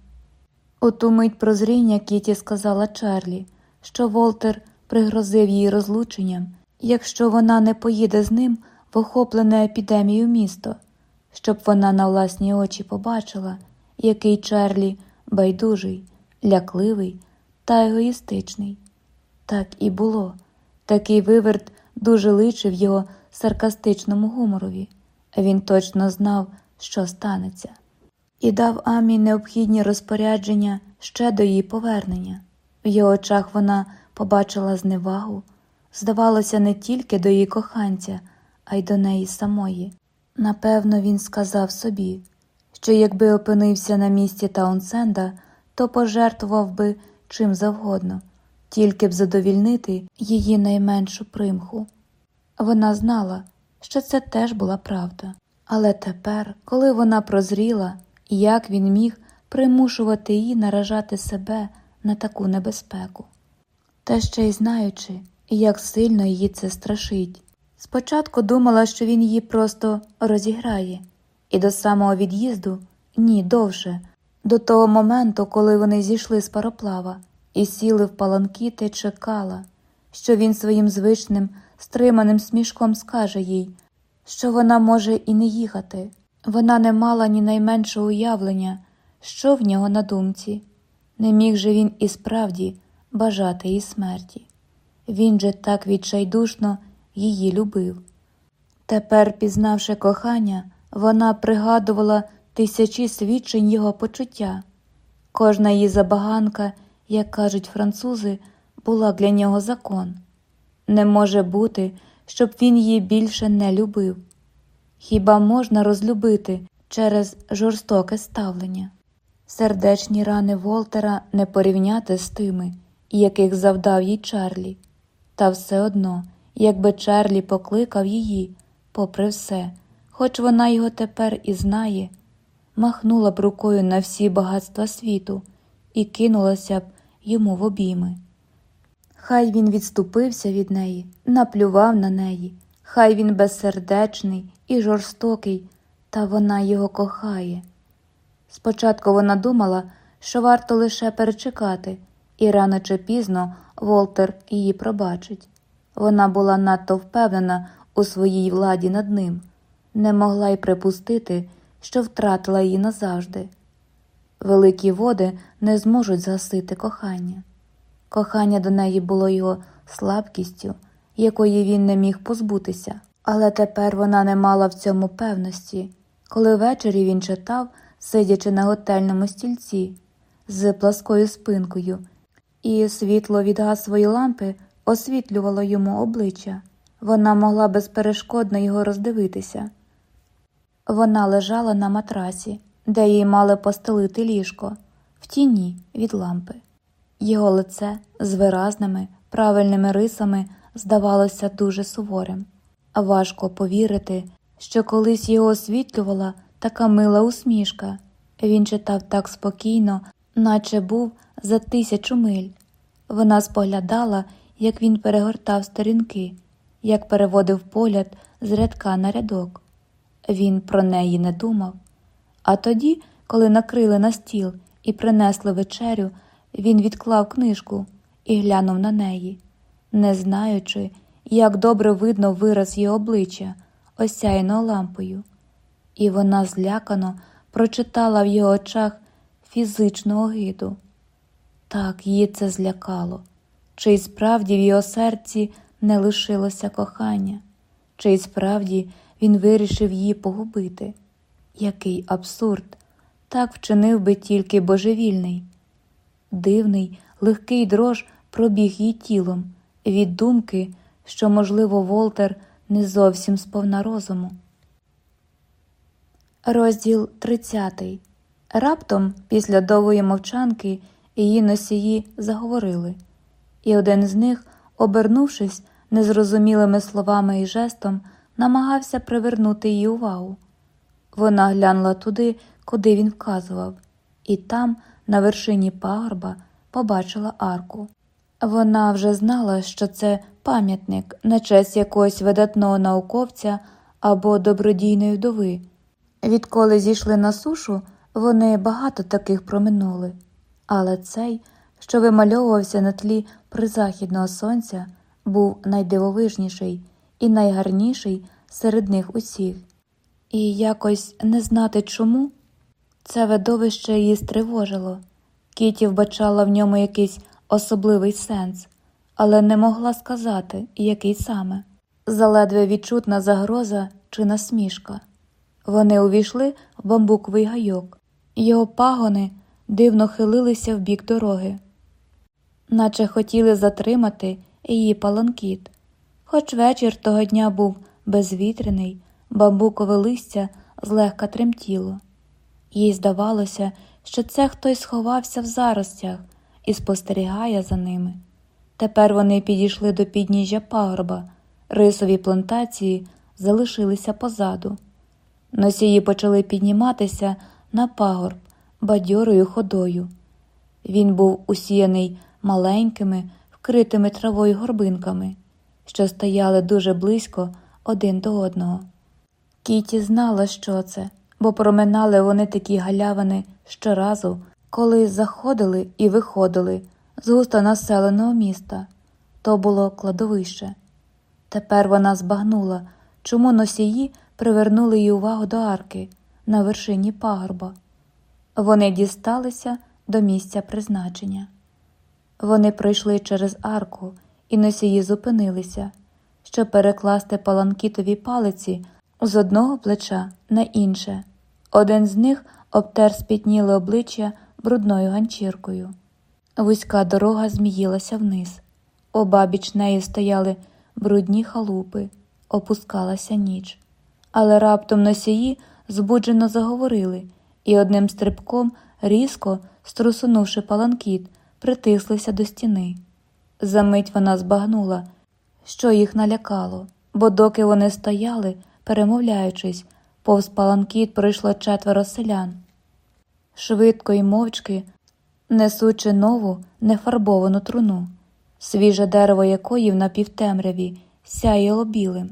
У ту мить прозріння Кіті сказала Чарлі, що Волтер пригрозив їй розлученням, якщо вона не поїде з ним в охоплене епідемію місто, щоб вона на власні очі побачила, який Чарлі байдужий, лякливий та егоїстичний. Так і було. Такий виверт дуже личив його саркастичному гуморові. Він точно знав, що станеться, і дав Амі необхідні розпорядження ще до її повернення. В його очах вона побачила зневагу, здавалося, не тільки до її коханця, а й до неї самої. Напевно, він сказав собі, що якби опинився на місці Таунсенда, то пожертвував би чим завгодно, тільки б задовільнити її найменшу примху. Вона знала, що це теж була правда. Але тепер, коли вона прозріла, як він міг примушувати її наражати себе на таку небезпеку, та ще й знаючи, як сильно її це страшить. Спочатку думала, що він її просто розіграє, і до самого від'їзду ні довше, до того моменту, коли вони зійшли з пароплава і сіли в паланкіти, чекала, що він своїм звичним, стриманим смішком скаже їй що вона може і не їхати. Вона не мала ні найменшого уявлення, що в нього на думці. Не міг же він і справді бажати її смерті. Він же так відчайдушно її любив. Тепер, пізнавши кохання, вона пригадувала тисячі свідчень його почуття. Кожна її забаганка, як кажуть французи, була для нього закон. Не може бути, щоб він її більше не любив. Хіба можна розлюбити через жорстоке ставлення? Сердечні рани Волтера не порівняти з тими, яких завдав їй Чарлі, та все одно, якби Чарлі покликав її, попри все, хоч вона його тепер і знає, махнула б рукою на всі багатства світу і кинулася б йому в обійми. Хай він відступився від неї, наплював на неї, хай він безсердечний і жорстокий, та вона його кохає. Спочатку вона думала, що варто лише перечекати, і рано чи пізно Волтер її пробачить. Вона була надто впевнена у своїй владі над ним, не могла й припустити, що втратила її назавжди. Великі води не зможуть згасити кохання. Кохання до неї було його слабкістю, якої він не міг позбутися, але тепер вона не мала в цьому певності, коли ввечері він читав, сидячи на готельному стільці з пласкою спинкою, і світло від газової лампи освітлювало йому обличчя. Вона могла безперешкодно його роздивитися. Вона лежала на матрасі, де їй мали постелити ліжко, в тіні від лампи. Його лице з виразними, правильними рисами здавалося дуже суворим, важко повірити, що колись його освітлювала така мила усмішка. Він читав так спокійно, наче був за тисячу миль. Вона споглядала, як він перегортав сторінки, як переводив погляд з рядка на рядок. Він про неї не думав. А тоді, коли накрили на стіл і принесли вечерю, він відклав книжку і глянув на неї, не знаючи, як добре видно вираз її обличчя, осяяно лампою, і вона злякано прочитала в його очах фізичну огиду. Так її це злякало, чи й справді в його серці не лишилося кохання, чи й справді він вирішив її погубити. Який абсурд! Так вчинив би тільки божевільний. Дивний, легкий дрож пробіг її тілом від думки, що, можливо, Волтер не зовсім сповна розуму. Розділ 30 Раптом, після довгої мовчанки, її носії заговорили, і один з них, обернувшись незрозумілими словами і жестом, намагався привернути її увагу. Вона глянула туди, куди він вказував, і там, на вершині пагорба, побачила арку. Вона вже знала, що це пам'ятник на честь якогось видатного науковця або добродійної вдови. Відколи зійшли на сушу, вони багато таких проминули, але цей, що вимальовувався на тлі призахідного сонця, був найдивовижніший і найгарніший серед них усіх. І якось не знати чому це видовище її стривожило. Кіті вбачала в ньому якийсь особливий сенс, але не могла сказати, який саме заледве відчутна загроза чи насмішка. Вони увійшли в бамбуковий гайок, його пагони дивно хилилися в бік дороги, наче хотіли затримати її паланкіт. Хоч вечір того дня був безвітряний, бамбукове листя злегка тремтіло. Їй здавалося, що це хтось сховався в заростях і спостерігає за ними. Тепер вони підійшли до підніжжя пагорба, рисові плантації залишилися позаду. Носії почали підніматися на пагорб бадьорою ходою. Він був усіяний маленькими, вкритими травою горбинками, що стояли дуже близько один до одного. Кіті знала, що це, бо проминали вони такі галявини щоразу, коли заходили і виходили з густонаселеного міста. То було кладовище. Тепер вона збагнула, чому носії привернули її увагу до арки на вершині пагорба. Вони дісталися до місця призначення. Вони пройшли через арку, і носії зупинилися, щоб перекласти паланкітові палиці з одного плеча на інше. Один з них обтер спітніле обличчя брудною ганчіркою. Вузька дорога зміїлася вниз. Обабіч неї стояли брудні халупи, опускалася ніч. Але раптом носії збуджено заговорили і одним стрибком, різко, струсунувши паланкіт, притислися до стіни. Замить вона збагнула, що їх налякало, бо доки вони стояли, перемовляючись, повз паланкіт пройшло четверо селян. Швидко й мовчки, несучи нову нефарбовану труну, свіже дерево якої в напівтемряві сяяло білим.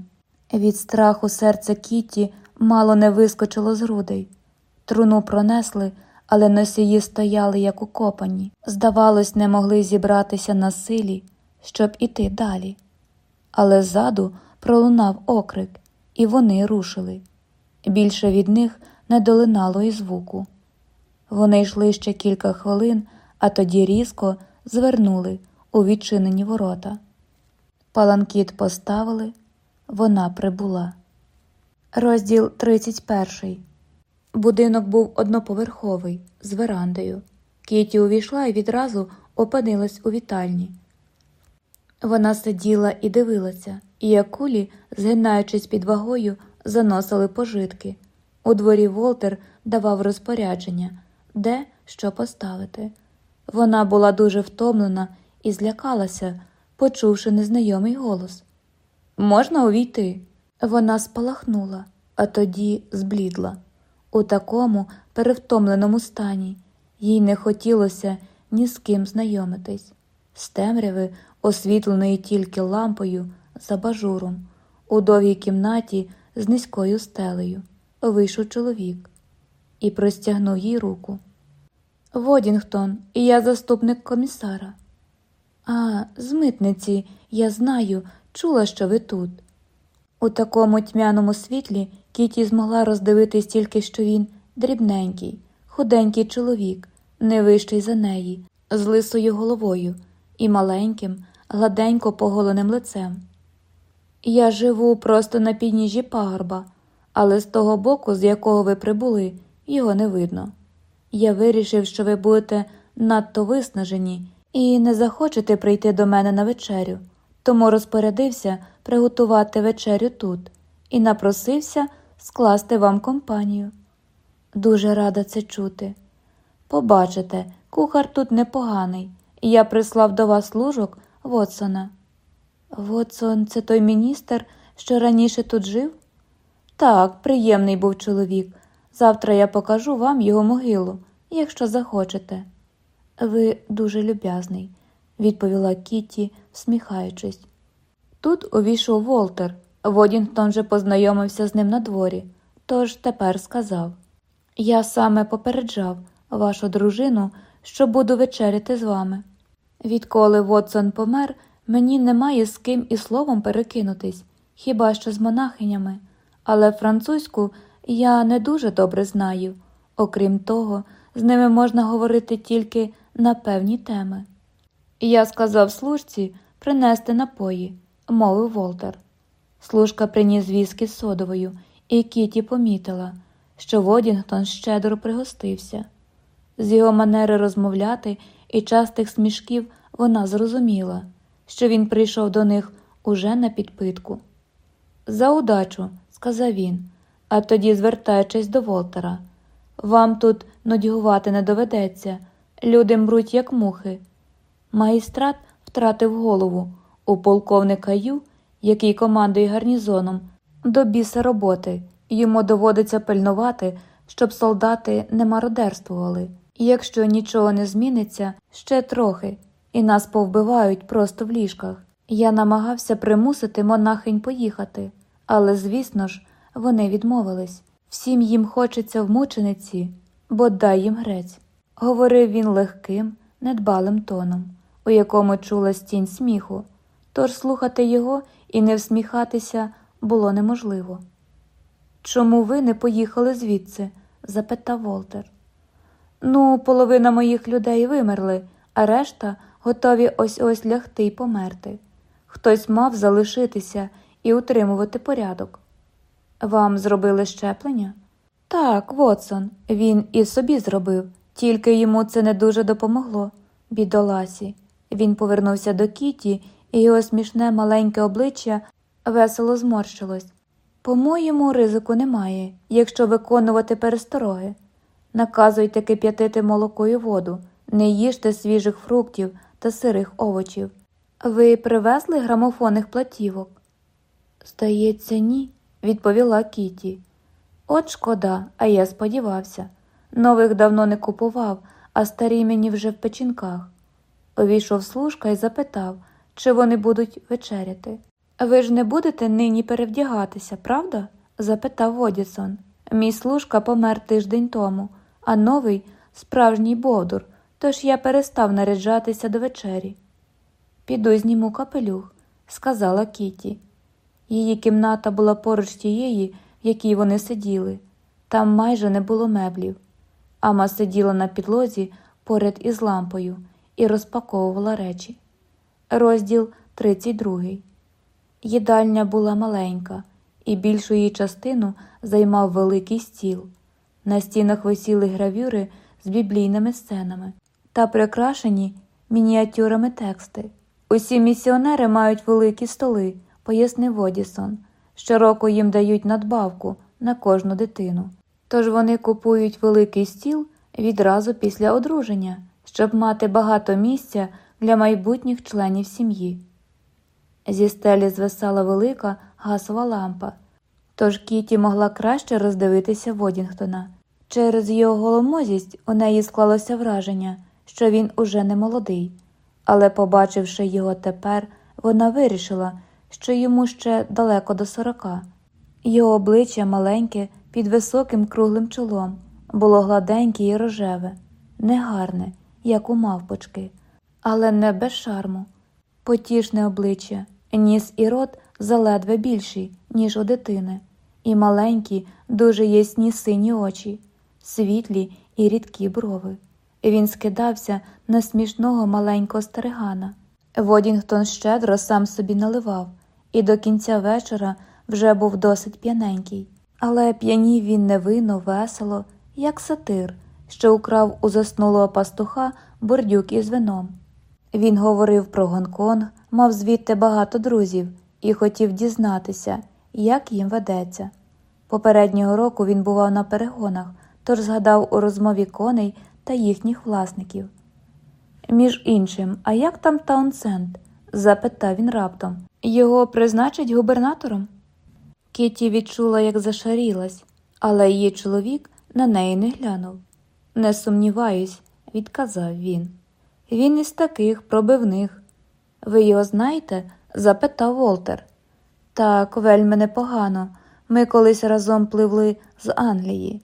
Від страху серце Кіті мало не вискочило з грудей. Труну пронесли, але носії стояли, як укопані. Здавалось, не могли зібратися на силі, щоб іти далі. Але ззаду пролунав окрик, і вони рушили. Більше від них не долинало і звуку. Вони йшли ще кілька хвилин, а тоді різко звернули у відчинені ворота. Паланкіт поставили, вона прибула. Розділ 31 Будинок був одноповерховий, з верандою. Кіті увійшла і відразу опинилась у вітальні. Вона сиділа і дивилася, і акулі, згинаючись під вагою, заносили пожитки. У дворі Волтер давав розпорядження, де що поставити. Вона була дуже втомлена і злякалася, почувши незнайомий голос. Можна увійти? Вона спалахнула, а тоді зблідла. У такому перевтомленому стані їй не хотілося ні з ким знайомитись. З темряви, освітленої тільки лампою, за бажуром. У довгій кімнаті з низькою стелею вийшов чоловік і простягнув їй руку. Водінгтон, і я заступник комісара. А, з митниці, я знаю, чула, що ви тут. У такому тьмяному світлі Кіті змогла роздивитись тільки, що він дрібненький, худенький чоловік, не вищий за неї, з лисою головою і маленьким, гладенько поголеним лицем. Я живу просто на підніжжі пагорба, але з того боку, з якого ви прибули, його не видно. Я вирішив, що ви будете надто виснажені і не захочете прийти до мене на вечерю, тому розпорядився приготувати вечерю тут і напросився скласти вам компанію. Дуже рада це чути. Побачите, кухар тут непоганий, я прислав до вас служок Вотсона. Вотсон це той міністр, що раніше тут жив? Так, приємний був чоловік. Завтра я покажу вам його могилу, якщо захочете. Ви дуже люб'язний, відповіла Кітті, всміхаючись. Тут увійшов Волтер. Водінгтон вже познайомився з ним на дворі, тож тепер сказав Я саме попереджав вашу дружину, що буду вечеряти з вами. Відколи Вотсон помер, мені немає з ким і словом перекинутись, хіба що з монахинями, але французьку я не дуже добре знаю. Окрім того, з ними можна говорити тільки на певні теми. Я сказав служці принести напої, мовив Волтер. Служка приніс віскі з содовою, і Кіті помітила, що Водінгтон щедро пригостився. З його манери розмовляти і частих смішків вона зрозуміла, що він прийшов до них уже на підпитку. За удачу, сказав він, а тоді, звертаючись до Волтера, вам тут нудьгувати не доведеться, люди мруть, як мухи. Магістрат втратив голову у полковника Ю, який командує гарнізоном, до біса роботи, йому доводиться пильнувати, щоб солдати не мародерствували. Якщо нічого не зміниться, ще трохи, і нас повбивають просто в ліжках. Я намагався примусити монахинь поїхати, але, звісно ж, вони відмовились. Всім їм хочеться в мучениці, бо дай їм грець. Говорив він легким, недбалим тоном, у якому чулась тінь сміху, тож слухати його і не всміхатися було неможливо. Чому ви не поїхали звідси? запитав Волтер. Ну, половина моїх людей вимерли, а решта готові ось ось лягти й померти. Хтось мав залишитися і утримувати порядок. Вам зробили щеплення? Так, Вотсон, він і собі зробив, тільки йому це не дуже допомогло. Бідоласі. Він повернувся до Кіті, його смішне маленьке обличчя весело зморщилось. По-моєму, ризику немає, якщо виконувати перестороги. Наказуйте кип'ятити молоко і воду, не їжте свіжих фруктів та сирих овочів. Ви привезли грамофонних платівок? Здається, ні, відповіла Кіті. От шкода, а я сподівався. Нових давно не купував, а старі мені вже в печінках. Увійшов служка і запитав, чи вони будуть вечеряти. Ви ж не будете нині перевдягатися, правда? запитав Водісон. Мій служка помер тиждень тому, а новий справжній бовдур, тож я перестав наряджатися до вечері. Піду зніму капелюх, сказала Кіті. Її кімната була поруч тієї, в якій вони сиділи. Там майже не було меблів. Ама сиділа на підлозі поряд із лампою і розпаковувала речі. Розділ 32. Їдальня була маленька, і більшу її частину займав великий стіл. На стінах висіли гравюри з біблійними сценами та прикрашені мініатюрами тексти. Усі місіонери мають великі столи, пояснив Водісон. Щороку їм дають надбавку на кожну дитину. Тож вони купують великий стіл відразу після одруження, щоб мати багато місця для майбутніх членів сім'ї. Зі стелі звисала велика газова лампа, тож Кіті могла краще роздивитися Водінгтона. Через його голомозість у неї склалося враження, що він уже не молодий, але, побачивши його тепер, вона вирішила, що йому ще далеко до сорока. Його обличчя маленьке, під високим круглим чолом, було гладеньке і рожеве, негарне, як у мавпочки, але не без шарму. Потішне обличчя, ніс і рот заледве більші, ніж у дитини, і маленькі, дуже ясні сині очі, світлі і рідкі брови. Він скидався на смішного маленького старигана. Водінгтон щедро сам собі наливав, і до кінця вечора вже був досить п'яненький. Але п'янів він невинно, весело, як сатир, що украв у заснулого пастуха бордюк із вином. Він говорив про Гонконг, мав звідти багато друзів і хотів дізнатися, як їм ведеться. Попереднього року він бував на перегонах, тож згадав у розмові коней та їхніх власників. Між іншим, а як там Таунсенд? запитав він раптом. Його призначать губернатором? Кіті відчула, як зашарілась, але її чоловік на неї не глянув. Не сумніваюсь, відказав він. Він із таких пробивних. Ви його знаєте? запитав Волтер. Так, вельми непогано. Ми колись разом пливли з Англії.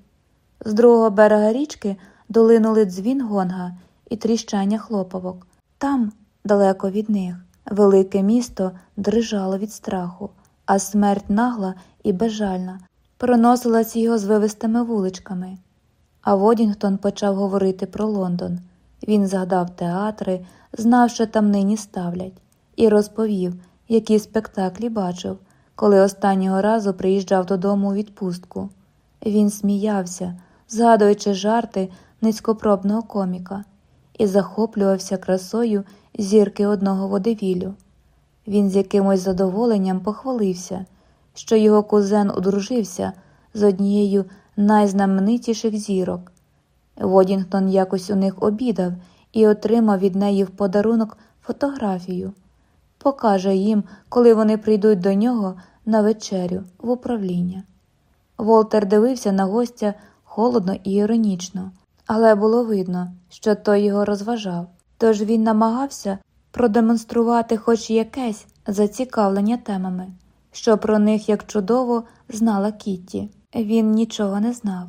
З другого берега річки долинули дзвін гонга і тріщання хлопавок. Там, далеко від них, велике місто дрижало від страху, а смерть нагла і безжальна проносилась його звивистими вуличками. А Водінгтон почав говорити про Лондон. Він згадав театри, знав, що там нині ставлять, і розповів, які спектаклі бачив, коли останнього разу приїжджав додому у відпустку. Він сміявся, згадуючи жарти низькопробного коміка, і захоплювався красою зірки одного водевілю. Він з якимось задоволенням похвалився, що його кузен одружився з однією найзнаменитіших зірок. Водінгтон якось у них обідав і отримав від неї в подарунок фотографію. Покаже їм, коли вони прийдуть до нього на вечерю в управління. Волтер дивився на гостя холодно і іронічно, але було видно, що той його розважав, тож він намагався продемонструвати хоч якесь зацікавлення темами, що про них як чудово знала Кітті. Він нічого не знав.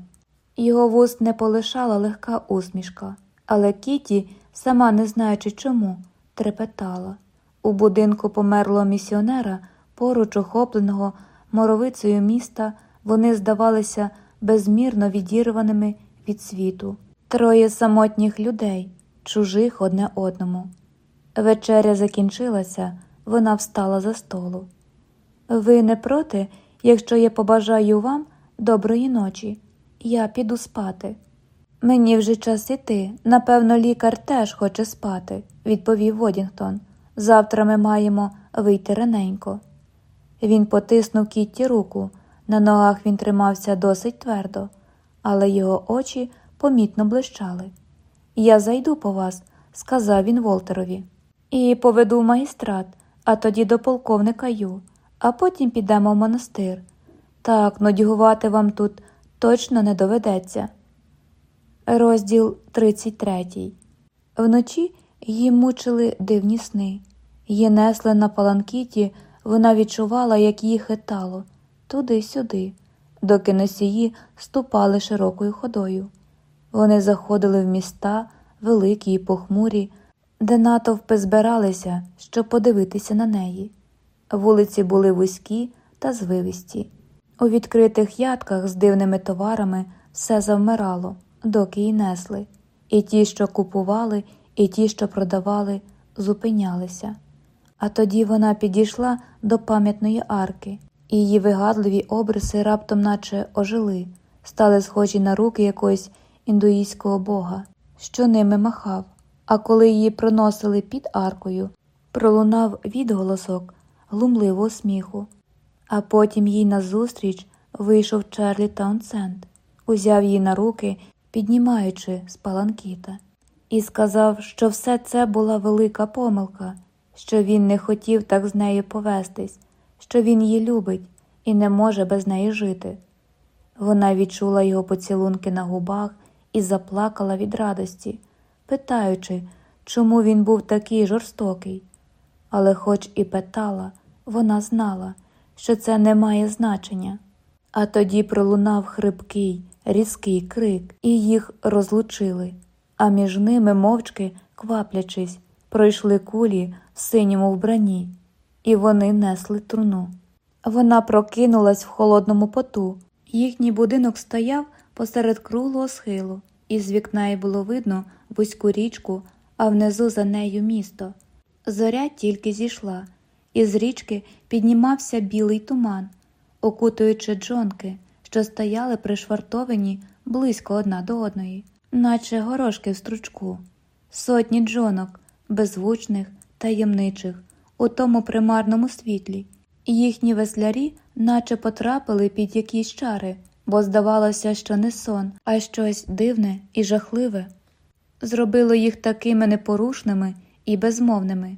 Його вуст не полишала легка усмішка, але Кіті, сама не знаючи чому, трепетала. У будинку померлого місіонера, поруч охопленого моровицею міста, вони здавалися безмірно відірваними від світу, троє самотніх людей, чужих одне одному. Вечеря закінчилася, вона встала за столу. Ви не проти, якщо я побажаю вам доброї ночі, я піду спати. Мені вже час іти. Напевно, лікар теж хоче спати, відповів Водінгтон. Завтра ми маємо вийти раненько. Він потиснув Кітті руку. На ногах він тримався досить твердо, але його очі помітно блищали. Я зайду по вас, сказав він Волтерові, і поведу магістрат, а тоді до полковника Ю, а потім підемо в монастир. Так, нудьгувати вам тут точно не доведеться. Розділ 33 Вночі її мучили дивні сни. Її несли на паланкіті, вона відчувала, як її хитало туди-сюди, доки носії ступали широкою ходою. Вони заходили в міста, великі й похмурі, де натовпи збиралися, щоб подивитися на неї. Вулиці були вузькі та звивисті. У відкритих ядках з дивними товарами все завмирало, доки й несли, і ті, що купували, і ті, що продавали, зупинялися. А тоді вона підійшла до пам'ятної арки, і її вигадливі обриси раптом наче ожили, стали схожі на руки якогось індуїзького бога, що ними махав. А коли її проносили під аркою, пролунав відголосок глумливого сміху. А потім їй назустріч вийшов Чарлі Таунсенд, узяв її на руки, піднімаючи з паланкіта, і сказав, що все це була велика помилка, що він не хотів так з нею повестись, що він її любить і не може без неї жити. Вона відчула його поцілунки на губах і заплакала від радості, питаючи, чому він був такий жорстокий. Але, хоч і питала, вона знала, що це не має значення. А тоді пролунав хрипкий, різкий крик, і їх розлучили, а між ними, мовчки, кваплячись, пройшли кулі в синьому вбранні, і вони несли труну. Вона прокинулась в холодному поту. Їхній будинок стояв посеред круглого схилу, і з вікна й було видно вузьку річку, а внизу за нею місто. Зоря тільки зійшла, і з річки піднімався білий туман, окутуючи джонки, що стояли пришвартовані близько одна до одної, наче горошки в стручку, сотні джонок, беззвучних, таємничих, у тому примарному світлі. Їхні веслярі наче потрапили під якісь чари, бо здавалося, що не сон, а щось дивне і жахливе. Зробило їх такими непорушними і безмовними.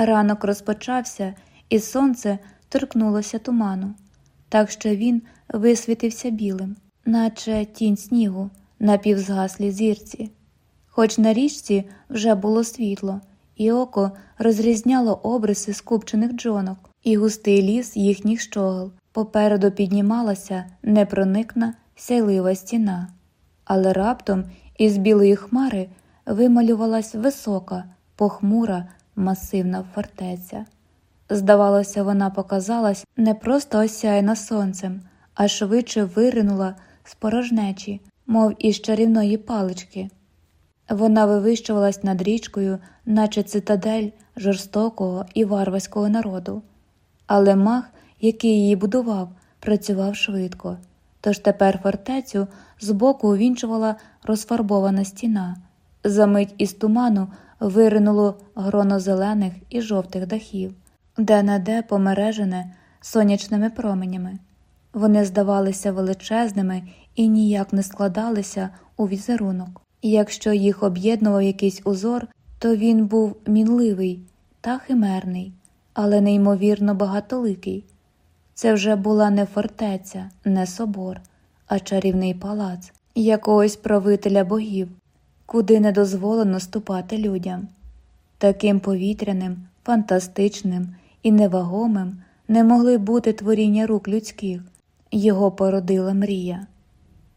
Ранок розпочався, і сонце торкнулося туману, так що він висвітився білим, наче тінь снігу на півзгаслій зірці. Хоч на річці вже було світло, і око розрізняло обриси скупчених джонок і густий ліс їхніх щогол. Попереду піднімалася непроникна сяйлива стіна, але раптом із білої хмари вималювалась висока, похмура, масивна фортеця. Здавалося, вона показалась не просто осяяна сонцем, а швидше виринула з порожнечі, мов із чарівної палички. Вона вивищувалась над річкою, наче цитадель жорстокого і варварського народу. Але мах, який її будував, працював швидко. Тож тепер фортецю збоку увінчувала розфарбована стіна. Замить із туману виринуло гроно зелених і жовтих дахів, де не де помережене сонячними променями. Вони здавалися величезними і ніяк не складалися у візерунок. Якщо їх об'єднував якийсь узор, то він був мінливий та химерний, але неймовірно багатоликий. Це вже була не фортеця, не собор, а чарівний палац якогось правителя богів, куди не дозволено ступати людям. Таким повітряним, фантастичним і невагомим не могли бути творіння рук людських, його породила мрія.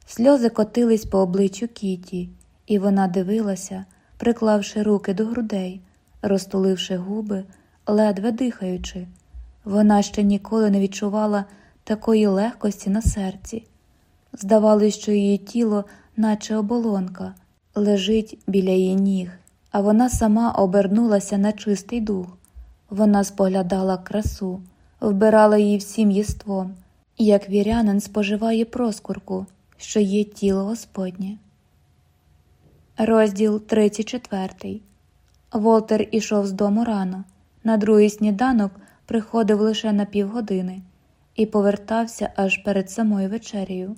Сльози котились по обличчю Кіті, і вона дивилася, приклавши руки до грудей, розтуливши губи, ледве дихаючи. Вона ще ніколи не відчувала такої легкості на серці. Здавалось, що її тіло, наче оболонка, лежить біля її ніг, а вона сама обернулася на чистий дух. Вона споглядала красу, вбирала її всім єством, як вірянин споживає проскурку, що є тіло Господнє. Розділ 34 Волтер ішов з дому рано. На другий сніданок приходив лише на півгодини і повертався аж перед самою вечерею.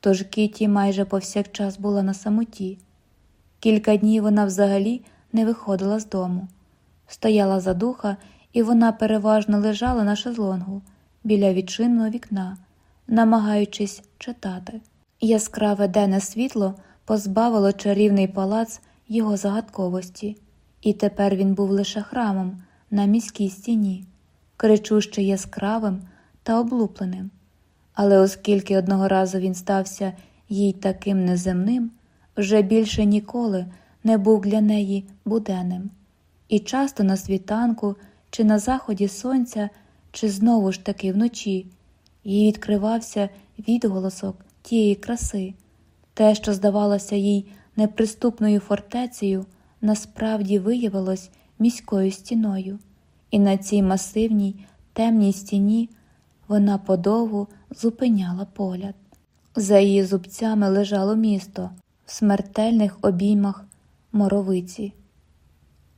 Тож Кіті майже повсякчас була на самоті. Кілька днів вона взагалі не виходила з дому, стояла за духа, і вона переважно лежала на шезлонгу біля відчинного вікна, намагаючись читати. Яскраве денне світло позбавило чарівний палац його загадковості, і тепер він був лише храмом на міській стіні, кричуще яскравим та облупленим. Але оскільки одного разу він стався їй таким неземним, вже більше ніколи не був для неї буденним, і часто на світанку, чи на заході сонця, чи знову ж таки вночі, їй відкривався відголосок тієї краси, те, що здавалося їй неприступною фортецею, насправді виявилось міською стіною, і на цій масивній темній стіні вона подовгу зупиняла погляд. За її зубцями лежало місто в смертельних обіймах моровиці.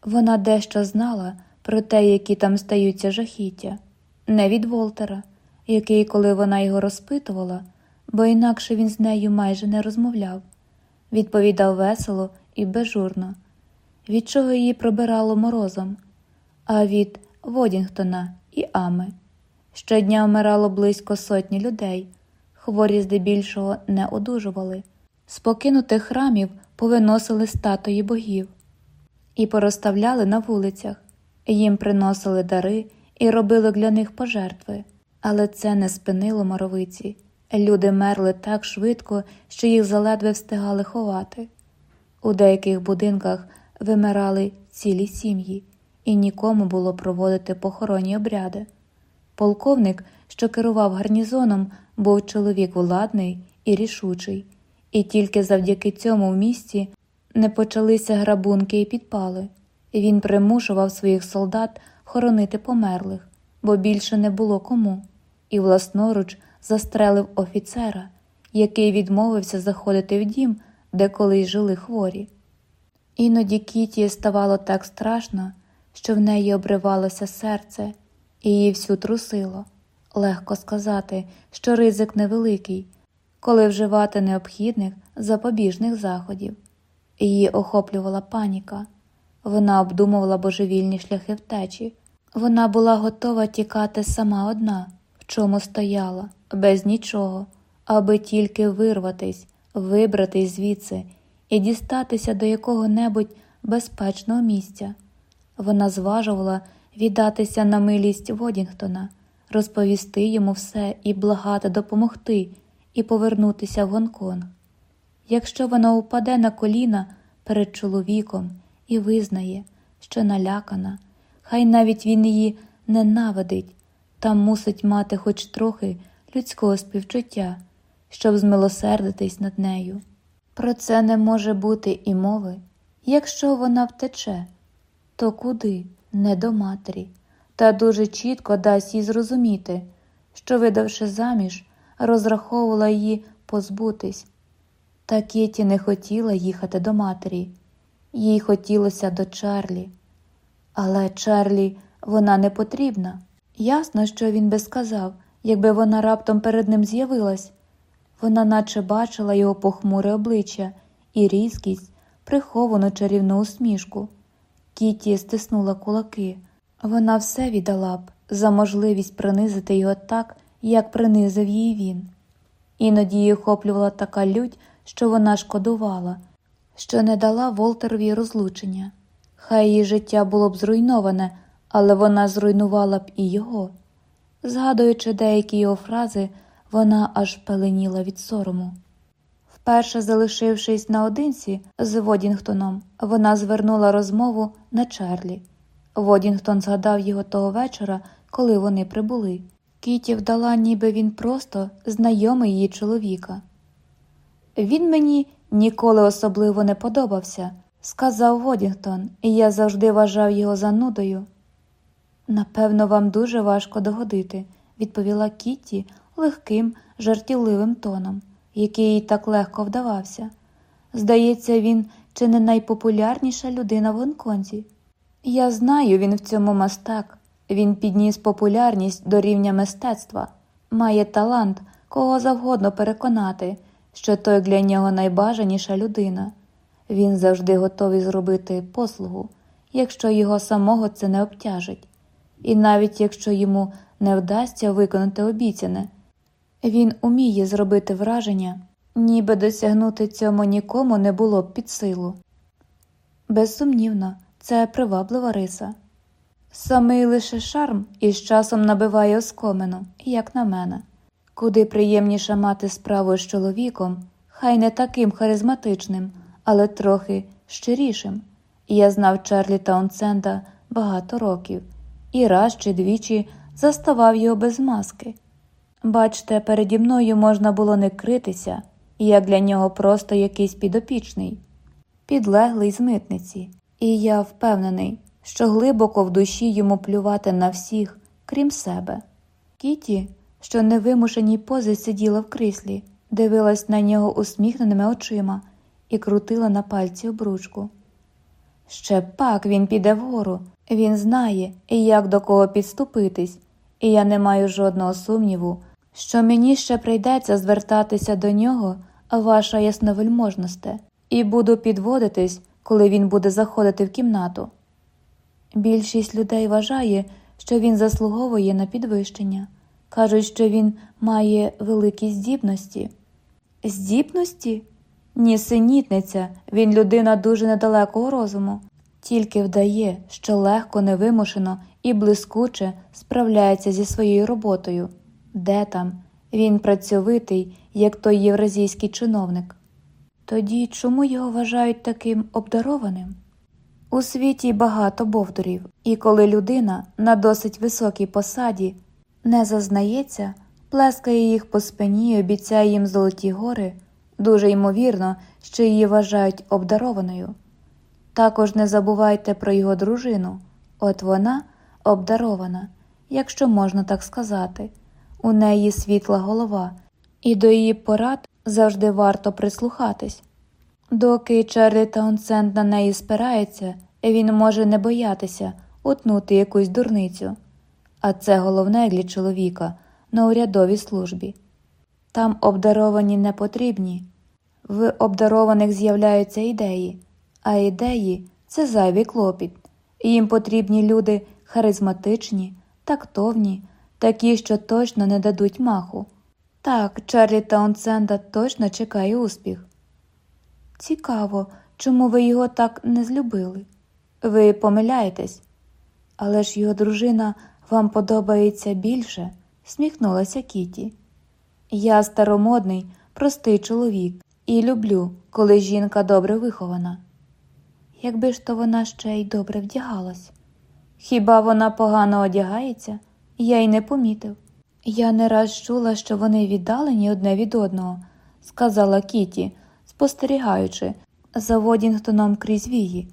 Вона дещо знала про те, які там стаються жахіття, не від Волтера, який, коли вона його розпитувала, бо інакше він з нею майже не розмовляв, відповідав весело і безжурно, від чого її пробирало морозом, а від Водінгтона і Ами. Щодня вмирало близько сотні людей, хворі здебільшого не одужували, з покинутих храмів повиносили статуї богів і порозставляли на вулицях, їм приносили дари і робили для них пожертви, але це не спинило моровиці. Люди мерли так швидко, що їх заледве встигали ховати. У деяких будинках вимирали цілі сім'ї, і нікому було проводити похоронні обряди. Полковник, що керував гарнізоном, був чоловік владний і рішучий, і тільки завдяки цьому в місті не почалися грабунки і підпали. Він примушував своїх солдат хоронити померлих, бо більше не було кому, і власноруч застрелив офіцера, який відмовився заходити в дім, де колись жили хворі. Іноді Кіті ставало так страшно, що в неї обривалося серце, її всю трусило. Легко сказати, що ризик невеликий, коли вживати необхідних запобіжних заходів. Її охоплювала паніка. Вона обдумувала божевільні шляхи втечі. Вона була готова тікати сама одна, в чому стояла, без нічого, аби тільки вирватись, вибратись звідси і дістатися до якого-небудь безпечного місця. Вона зважувала віддатися на милість Водінгтона, розповісти йому все і благати допомогти, і повернутися в Гонконг. Якщо вона упаде на коліна перед чоловіком і визнає, що налякана, хай навіть він її ненавидить, та мусить мати хоч трохи людського співчуття, щоб змилосердитись над нею. Про це не може бути і мови. Якщо вона втече, то куди? Не до матері, та дуже чітко дасть їй зрозуміти, що, видавши заміж, розраховувала її позбутись. Та Кіті не хотіла їхати до матері, їй хотілося до Чарлі. Але Чарлі вона не потрібна. Ясно, що він би сказав, якби вона раптом перед ним з'явилась. Вона наче бачила його похмуре обличчя і різкість, приховану чарівну усмішку. Кіті стиснула кулаки. Вона все віддала б за можливість принизити його так, як принизив її він. Іноді її охоплювала така лють, що вона шкодувала, що не дала Волтерові розлучення. Хай її життя було б зруйноване, але вона зруйнувала б і його. Згадуючи деякі його фрази, вона аж пеленіла від сорому. Вперше залишившись наодинці з Водінгтоном, вона звернула розмову на Чарлі. Водінгтон згадав його того вечора, коли вони прибули. Кіті вдала, ніби він просто знайомий її чоловіка. Він мені ніколи особливо не подобався, сказав Водінгтон, і я завжди вважав його занудою. Напевно, вам дуже важко догодити, відповіла Кітті легким, жартівливим тоном, який так легко вдавався. Здається, він чи не найпопулярніша людина в Гонконзі. Я знаю, він в цьому мастак. Він підніс популярність до рівня мистецтва, має талант, кого завгодно переконати, що той для нього найбажаніша людина. Він завжди готовий зробити послугу, якщо його самого це не обтяжить. І навіть якщо йому не вдасться виконати обіцяне, він уміє зробити враження, ніби досягнути цьому нікому не було б під силу. Безсумнівно, це приваблива риса. Самий лише шарм із часом набиває оскомину, як на мене, куди приємніше мати справу з чоловіком, хай не таким харизматичним, але трохи щирішим. Я знав Чарлі Таунсенда багато років і раз чи двічі заставав його без маски. Бачте, переді мною можна було не критися, я для нього просто якийсь підопічний, підлеглий з митниці, і я впевнений, що глибоко в душі йому плювати на всіх, крім себе. Кіті, що невимушеній пози сиділа в кріслі, дивилась на нього усміхненими очима і крутила на пальці обручку. Ще пак він піде вгору, він знає, як до кого підступитись, і я не маю жодного сумніву, що мені ще прийдеться звертатися до нього, ваша ясновельможносте, і буду підводитись, коли він буде заходити в кімнату. Більшість людей вважає, що він заслуговує на підвищення, кажуть, що він має великі здібності. Здібності? Нісенітниця, він людина дуже недалекого розуму, тільки вдає, що легко, невимушено і блискуче справляється зі своєю роботою. Де там? Він працьовитий, як той євразійський чиновник. Тоді чому його вважають таким обдарованим? У світі багато бовдурів, і коли людина на досить високій посаді не зазнається, плескає їх по спині і обіцяє їм золоті гори, дуже ймовірно, що її вважають обдарованою. Також не забувайте про його дружину, от вона обдарована, якщо можна так сказати, у неї світла голова, і до її порад завжди варто прислухатись. Доки Чарлі Таунсенд на неї спирається, він може не боятися утнути якусь дурницю, а це головне для чоловіка на урядовій службі. Там обдаровані не потрібні, в обдарованих з'являються ідеї, а ідеї це зайвий клопіт. Їм потрібні люди харизматичні, тактовні, такі, що точно не дадуть маху. Так, Чарлі Таунсенда точно чекає успіх. Цікаво, чому ви його так не злюбили? Ви помиляєтесь, але ж його дружина вам подобається більше, сміхнулася Кіті. Я старомодний, простий чоловік і люблю, коли жінка добре вихована. Якби ж то вона ще й добре вдягалась. Хіба вона погано одягається? Я й не помітив. Я не раз чула, що вони віддалені одне від одного, сказала Кіті, спостерігаючи за Водінгтоном крізь вії.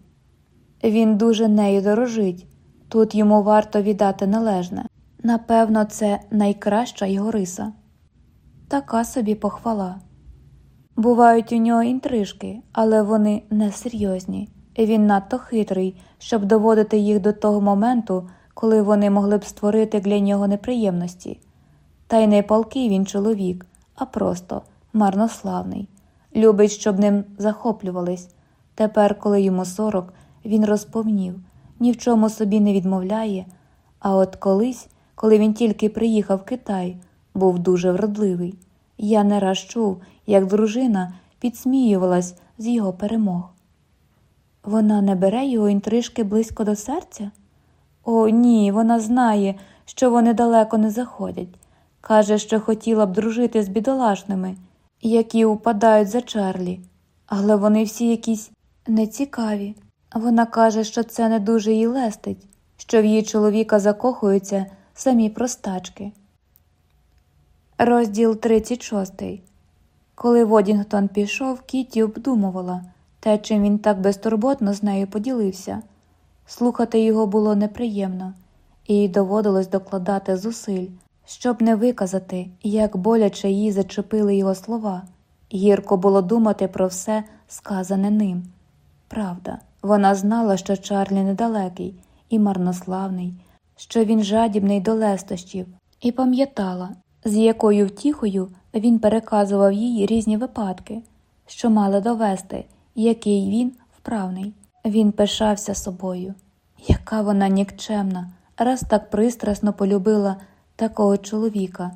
Він дуже нею дорожить, тут йому варто віддати належне. Напевно, це найкраща його риса. Така собі похвала. Бувають у нього інтрижки, але вони не серйозні. Він надто хитрий, щоб доводити їх до того моменту, коли вони могли б створити для нього неприємності. Та й не палкий він чоловік, а просто марнославний. Любить, щоб ним захоплювались. Тепер, коли йому сорок, він розповнів, ні в чому собі не відмовляє. А от колись, коли він тільки приїхав в Китай, був дуже вродливий. Я не раз чув, як дружина підсміювалась з його перемог. Вона не бере його інтрижки близько до серця? О, ні, вона знає, що вони далеко не заходять. Каже, що хотіла б дружити з бідолашними, які упадають за Чарлі, але вони всі якісь нецікаві. Вона каже, що це не дуже їй лестить, що в її чоловіка закохуються самі простачки. Розділ 36 Коли Водінгтон пішов, Кіті обдумувала те, чим він так безтурботно з нею поділився. Слухати його було неприємно, і їй доводилось докладати зусиль, щоб не виказати, як боляче її зачепили його слова. Гірко було думати про все, сказане ним. Правда, вона знала, що Чарлі недалекий і марнославний, що він жадібний до лестощів, і пам'ятала, з якою втіхою він переказував їй різні випадки, що мали довести, який він вправний. Він пишався собою. Яка вона нікчемна, раз так пристрасно полюбила такого чоловіка,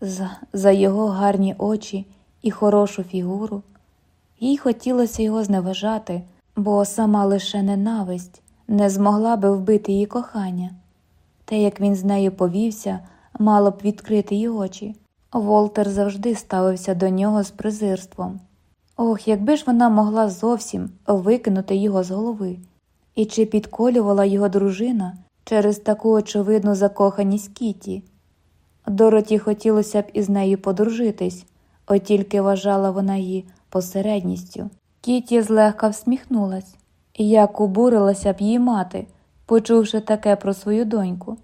за, за його гарні очі і хорошу фігуру. Їй хотілося його зневажати, бо сама лише ненависть не змогла би вбити її кохання. Те, як він з нею повівся, мало б відкрити її очі. Волтер завжди ставився до нього з презирством. Ох, якби ж вона могла зовсім викинути його з голови, і чи підколювала його дружина через таку очевидну закоханість Кіті. Дороті хотілося б із нею подружитись, от тільки вважала вона її посередністю. Кіті злегка всміхнулась, як убурилася б її мати, почувши таке про свою доньку.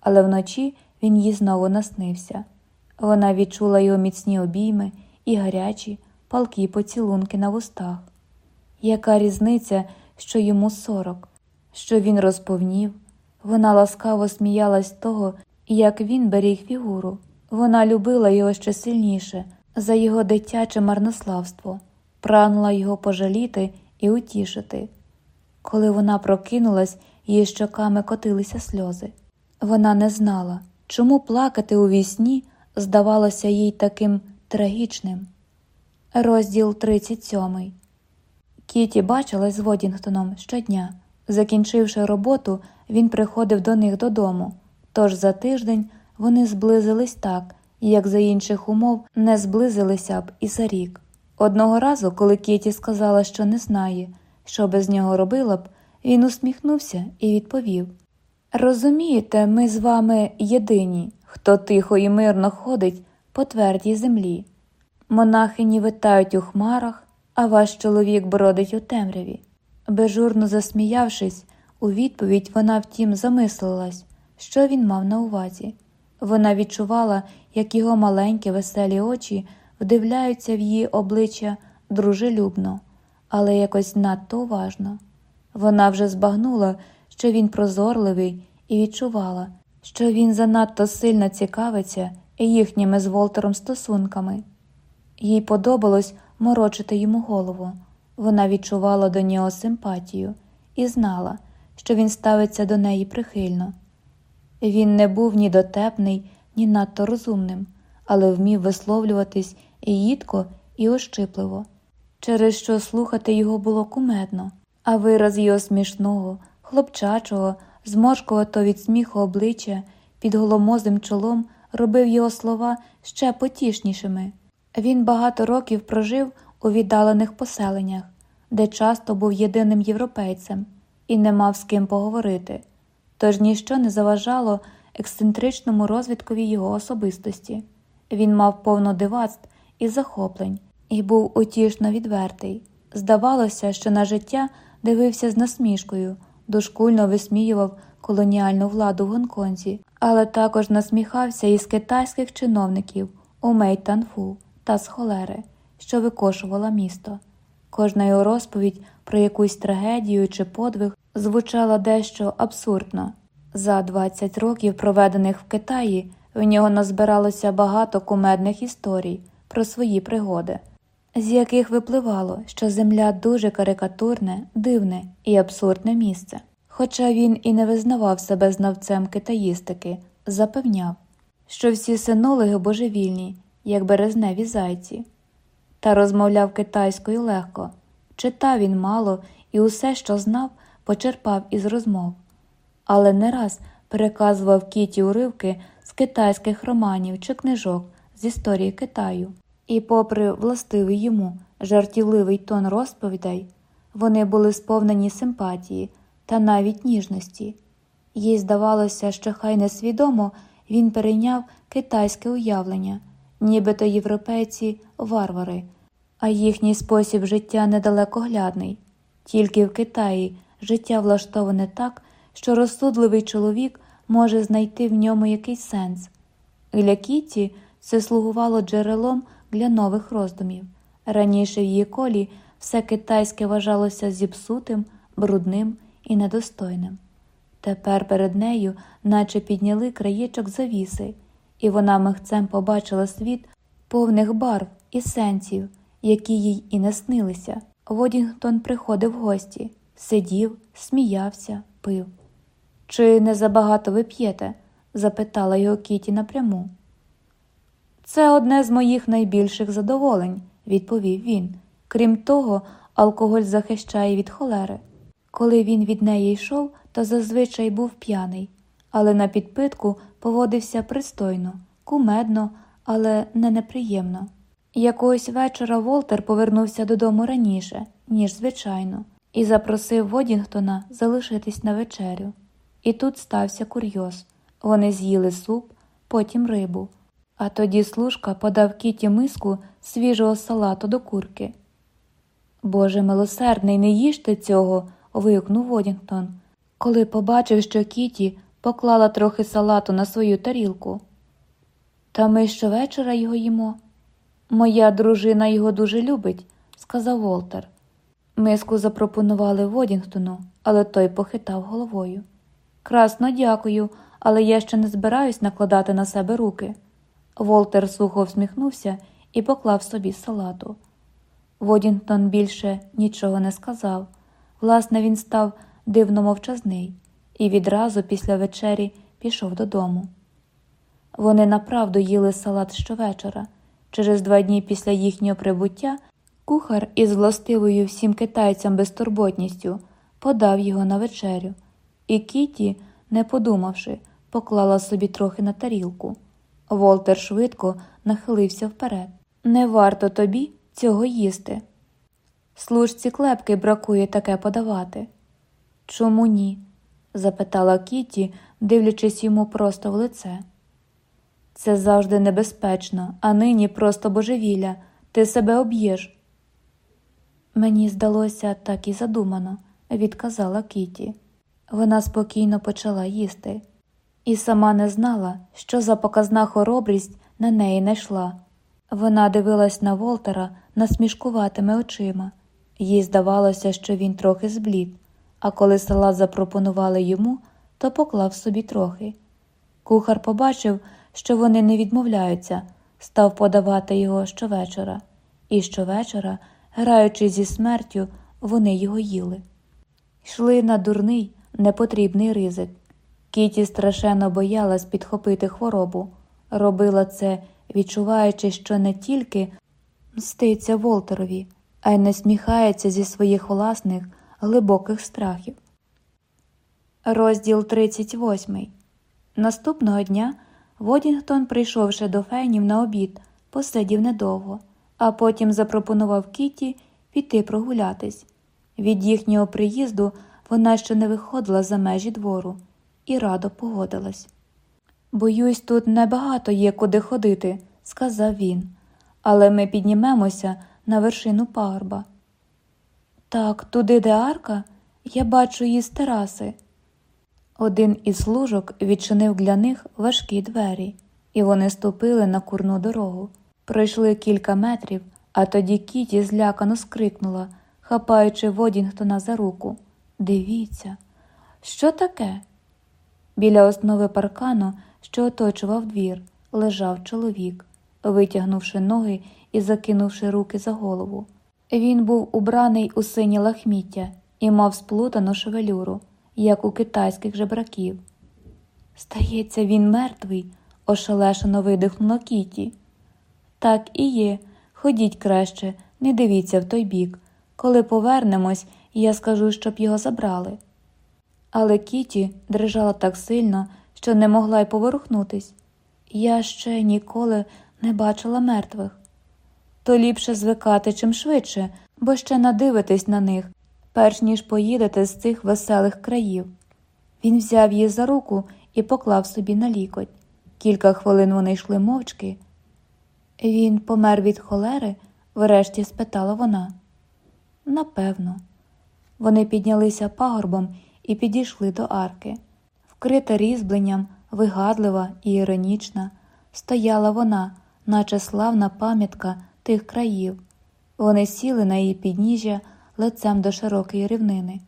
Але вночі він їй знову наснився. Вона відчула його міцні обійми і гарячі, палкі поцілунки на вустах. Яка різниця, що йому сорок, що він розповнів? Вона ласкаво сміялась того, як він беріг фігуру. Вона любила його ще сильніше за його дитяче марнославство, прагнула його пожаліти і утішити. Коли вона прокинулась, її щоками котилися сльози. Вона не знала, чому плакати у вісні здавалося їй таким трагічним. Розділ 37 Кіті бачилась з Водінгтоном щодня. Закінчивши роботу, він приходив до них додому, тож за тиждень вони зблизились так, як за інших умов не зблизилися б і за рік. Одного разу, коли Кіті сказала, що не знає, що без нього робила б, він усміхнувся і відповів Розумієте, ми з вами єдині, хто тихо і мирно ходить по твердій землі. Монахині витають у хмарах, а ваш чоловік бродить у темряві. Безжурно засміявшись, у відповідь вона втім замислилась, що він мав на увазі. Вона відчувала, як його маленькі веселі очі вдивляються в її обличчя дружелюбно, але якось надто уважно. Вона вже збагнула, що він прозорливий, і відчувала, що він занадто сильно цікавиться їхніми з Волтером стосунками. Їй подобалось морочити йому голову. Вона відчувала до нього симпатію і знала, що він ставиться до неї прихильно. Він не був ні дотепний, ні надто розумним, але вмів висловлюватись і їдко, і ощипливо, через що слухати його було кумедно, а вираз його смішного, хлопчачого, зморшкувато від сміху обличчя під голомозим чолом робив його слова ще потішнішими. Він багато років прожив у віддалених поселеннях, де часто був єдиним європейцем і не мав з ким поговорити, тож ніщо не заважало ексцентричному розвиткові його особистості. Він мав повно дивацтв і захоплень і був утішно відвертий. Здавалося, що на життя дивився з насмішкою, дошкульно висміював колоніальну владу в Гонконзі, але також насміхався із китайських чиновників у Мейтанфу та з холери, що викошувала місто. Кожна його розповідь про якусь трагедію чи подвиг звучала дещо абсурдно. За 20 років, проведених в Китаї, в нього назбиралося багато кумедних історій про свої пригоди, з яких випливало, що земля дуже карикатурне, дивне і абсурдне місце. Хоча він і не визнавав себе знавцем китаїстики, запевняв, що всі синологи божевільні, як березневі зайці, та розмовляв китайською легко, читав він мало і усе, що знав, почерпав із розмов, але не раз переказував кіті уривки з китайських романів чи книжок з історії Китаю, і, попри властивий йому жартівливий тон розповідей, вони були сповнені симпатії та навіть ніжності. Їй здавалося, що хай несвідомо він перейняв китайське уявлення, нібито європейці варвари, а їхній спосіб життя недалекоглядний. Тільки в Китаї життя влаштоване так, що розсудливий чоловік може знайти в ньому якийсь сенс. Для Кіті це слугувало джерелом для нових роздумів. Раніше в її колі все китайське вважалося зіпсутим, брудним і недостойним. Тепер перед нею, наче підняли краєчок завіси, і вона михцем побачила світ повних барв і сенсів, які їй і не снилися. Водінгтон приходив в гості, сидів, сміявся, пив. Чи не забагато ви п'єте? запитала його Кіті напряму. Це одне з моїх найбільших задоволень, відповів він. Крім того, алкоголь захищає від холери. Коли він від неї йшов, то зазвичай був п'яний, але на підпитку поводився пристойно, кумедно, але не неприємно. Якогось вечора Волтер повернувся додому раніше, ніж звичайно, і запросив Водінгтона залишитись на вечерю. І тут стався курйоз. Вони з'їли суп, потім рибу. А тоді служка подав кіті миску свіжого салату до курки. Боже милосердний, не їжте цього вигукнув Водінгтон, коли побачив, що Кіті поклала трохи салату на свою тарілку. Та ми щовечора його їмо. Моя дружина його дуже любить, сказав Волтер. Миску запропонували Водінгтону, але той похитав головою. Красно дякую, але я ще не збираюсь накладати на себе руки. Волтер сухо всміхнувся і поклав собі салату. Водінгтон більше нічого не сказав. Власне, він став дивно мовчазний і відразу після вечері пішов додому. Вони направду їли салат щовечора. Через два дні після їхнього прибуття кухар із властивою всім китайцям безтурботністю подав його на вечерю. і Кіті, не подумавши, поклала собі трохи на тарілку. Волтер швидко нахилився вперед. Не варто тобі цього їсти. Служці клепки бракує таке подавати. Чому ні? Запитала Кіті, дивлячись йому просто в лице. Це завжди небезпечно, а нині просто божевілля, ти себе об'єш. Мені здалося так і задумано, відказала Кіті. Вона спокійно почала їсти, і сама не знала, що за показна хоробрість на неї не йшла. Вона дивилась на Волтера насмішкуватими очима. Їй здавалося, що він трохи зблід, а коли салат запропонували йому, то поклав собі трохи. Кухар побачив, що вони не відмовляються, став подавати його щовечора, і щовечора, граючи зі смертю, вони його їли. Йшли на дурний, непотрібний ризик. Кіті страшенно боялась підхопити хворобу, робила це, відчуваючи, що не тільки мститься Волтерові, а й не сміхається зі своїх власних глибоких страхів. Розділ 38 Наступного дня Водінгтон, прийшовши до фейнів на обід, посидів недовго, а потім запропонував Кіті піти прогулятись. Від їхнього приїзду вона ще не виходила за межі двору і радо погодилась. Боюсь, тут небагато є куди ходити, сказав він, але ми піднімемося на вершину пагорба. Так, туди, де арка, я бачу її з тераси. Один із служок відчинив для них важкі двері, і вони ступили на курну дорогу. Пройшли кілька метрів, а тоді Кіті злякано скрикнула, хапаючи Водінгтона за руку. Дивіться, що таке? Біля основи паркану, що оточував двір, лежав чоловік, витягнувши ноги і закинувши руки за голову. Він був убраний у сині лахміття і мав сплутану шевелюру як у китайських жебраків. Стається, він мертвий, ошелешено видихнула Кіті. Так і є. Ходіть краще, не дивіться в той бік. Коли повернемось, я скажу, щоб його забрали. Але Кіті дрижала так сильно, що не могла й поворухнутись. Я ще ніколи не бачила мертвих. То ліпше звикати чим швидше, бо ще надивитись на них, перш ніж поїдете з цих веселих країв. Він взяв її за руку і поклав собі на лікоть. Кілька хвилин вони йшли мовчки. Він помер від холери? врешті спитала вона. Напевно. Вони піднялися пагорбом і підійшли до арки. Вкрита різьбленням, вигадлива і іронічна, стояла вона, наче славна пам'ятка тих країв. Вони сіли на її підніжжя лицем до широкої рівнини.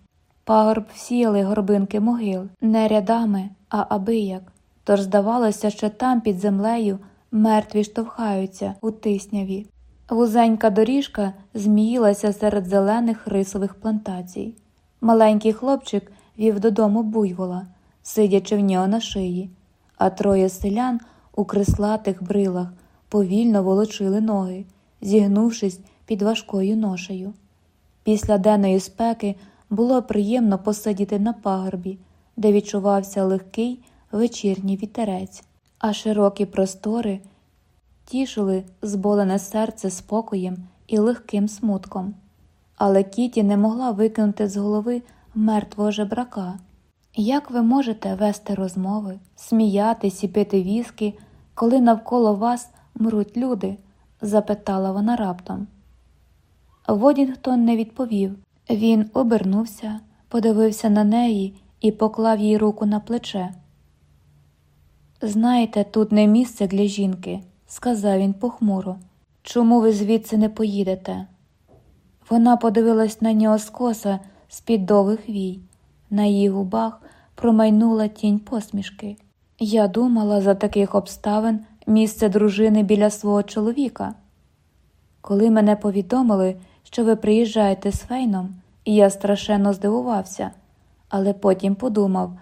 Пагорб всіяли горбинки могил, не рядами, а абияк. Тож здавалося, що там під землею мертві штовхаються у тисняві. Вузенька доріжка зміїлася серед зелених рисових плантацій. Маленький хлопчик вів додому буйвола, сидячи в нього на шиї, а троє селян у крислатих брилах повільно волочили ноги, зігнувшись під важкою ношею. Після денної спеки було приємно посидіти на пагорбі, де відчувався легкий вечірній вітерець, а широкі простори тішили зболене серце спокоєм і легким смутком. Але Кіті не могла викинути з голови мертвого жебрака. Як ви можете вести розмови, сміятись і пити віскі, коли навколо вас мруть люди? Запитала вона раптом. Водінгтон не відповів. Він обернувся, подивився на неї і поклав їй руку на плече. Знаєте, тут не місце для жінки, сказав він похмуро. Чому ви звідси не поїдете? Вона подивилась на нього скоса з під довгих вій. На її губах промайнула тінь посмішки. Я думала за таких обставин місце дружини біля свого чоловіка. Коли мене повідомили, що ви приїжджаєте з фейном, і я страшенно здивувався, але потім подумав,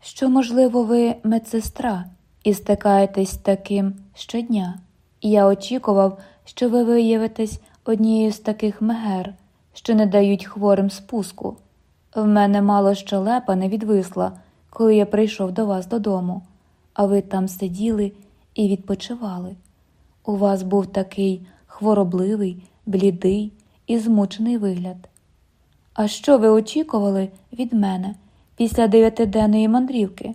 що, можливо, ви медсестра і стикаєтесь таким щодня, і я очікував, що ви виявитесь однією з таких мегер, що не дають хворим спуску. В мене мало щелепа не відвисла, коли я прийшов до вас додому, а ви там сиділи і відпочивали. У вас був такий хворобливий, блідий і змучений вигляд. А що ви очікували від мене після дев'ятиденної мандрівки?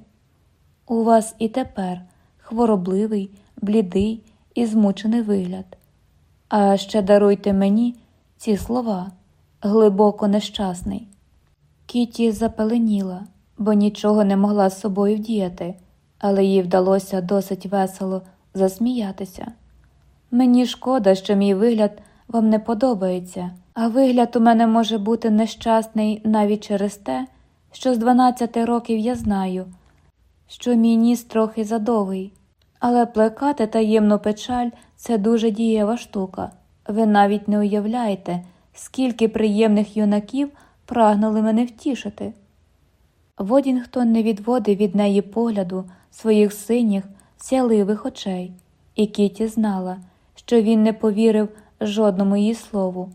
У вас і тепер хворобливий, блідий і змучений вигляд. А ще даруйте мені ці слова глибоко нещасний. Кіті запеленіла, бо нічого не могла з собою вдіяти, але їй вдалося досить весело засміятися. Мені шкода, що мій вигляд вам не подобається, а вигляд у мене може бути нещасний навіть через те, що з 12 років я знаю, що мій ніс трохи задовгий, але плекати таємну печаль це дуже дієва штука. Ви навіть не уявляєте, скільки приємних юнаків прагнули мене втішити. Водінгтон не відводив від неї погляду своїх синіх, сяливих очей, і Кіті знала, що він не повірив жодному її слову,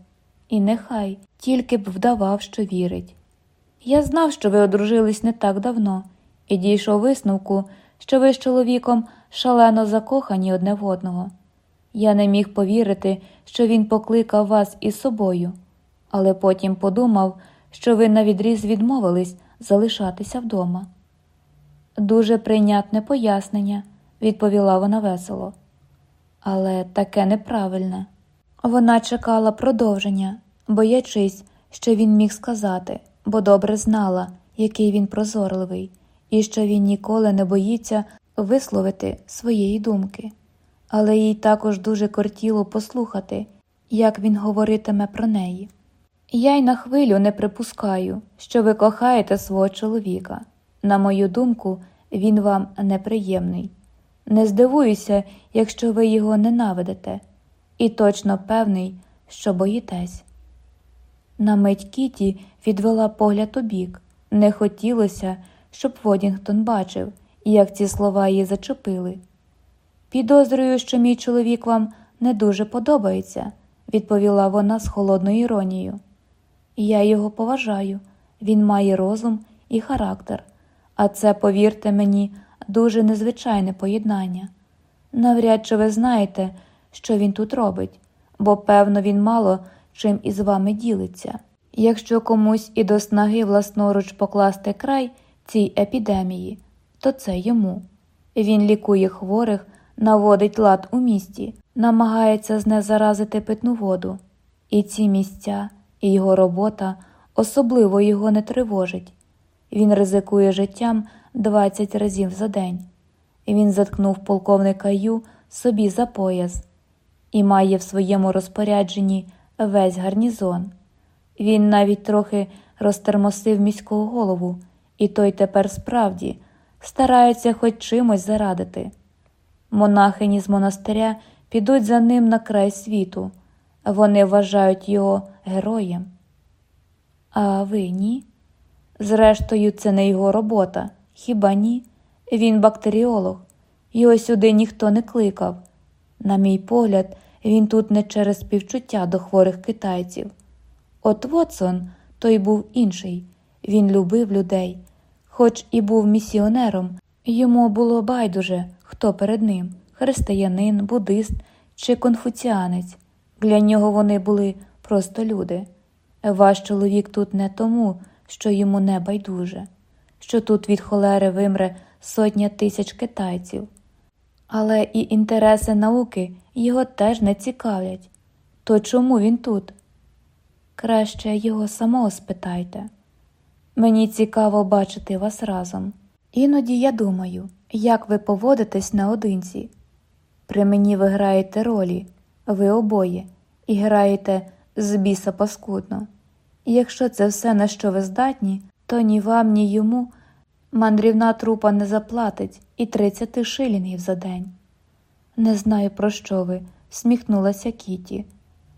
і нехай тільки б вдавав, що вірить. Я знав, що ви одружились не так давно, і дійшов висновку, що ви з чоловіком шалено закохані одне в одного. Я не міг повірити, що він покликав вас із собою, але потім подумав, що ви навідріз відмовились залишатися вдома. Дуже прийнятне пояснення, відповіла вона весело, але таке неправильне. Вона чекала продовження, боячись, що він міг сказати, бо добре знала, який він прозорливий, і що він ніколи не боїться висловити своєї думки. Але їй також дуже кортіло послухати, як він говоритиме про неї. Я й на хвилю не припускаю, що ви кохаєте свого чоловіка. На мою думку, він вам неприємний. Не здивуюся, якщо ви його ненавидите, і точно певний, що боїтесь. На мить Кіті відвела погляд у бік. Не хотілося, щоб Водінгтон бачив, як ці слова її зачепили. Підозрюю, що мій чоловік вам не дуже подобається, відповіла вона з холодною іронією. Я його поважаю, він має розум і характер, а це, повірте мені, дуже незвичайне поєднання. Навряд чи ви знаєте, що він тут робить, бо, певно, він мало чим із вами ділиться. Якщо комусь і до снаги власноруч покласти край цій епідемії, то це йому. Він лікує хворих, наводить лад у місті, намагається знезаразити питну воду, і ці місця і його робота особливо його не тривожить. Він ризикує життям 20 разів за день. Він заткнув полковника Ю собі за пояс і має в своєму розпорядженні весь гарнізон. Він навіть трохи розтермосив міського голову, і той тепер справді старається хоч чимось зарадити. Монахині з монастиря підуть за ним на край світу. Вони вважають його героєм. А ви ні? Зрештою, це не його робота. Хіба ні? Він бактеріолог. Його сюди ніхто не кликав. На мій погляд, він тут не через співчуття до хворих китайців. От Вотсон той був інший. Він любив людей, хоч і був місіонером, йому було байдуже, хто перед ним християнин, буддист чи конфуціанець. Для нього вони були просто люди. Ваш чоловік тут не тому, що йому не байдуже, що тут від холери вимре сотня тисяч китайців. Але і інтереси науки його теж не цікавлять. То чому він тут? Краще його самого спитайте. Мені цікаво бачити вас разом. Іноді я думаю, як ви поводитесь наодинці. При мені ви граєте ролі, ви обоє, і граєте з біса паскудно. І якщо це все, на що ви здатні, то ні вам, ні йому мандрівна трупа не заплатить і тридцяти шилінгів за день. Не знаю, про що ви, сміхнулася Кіті,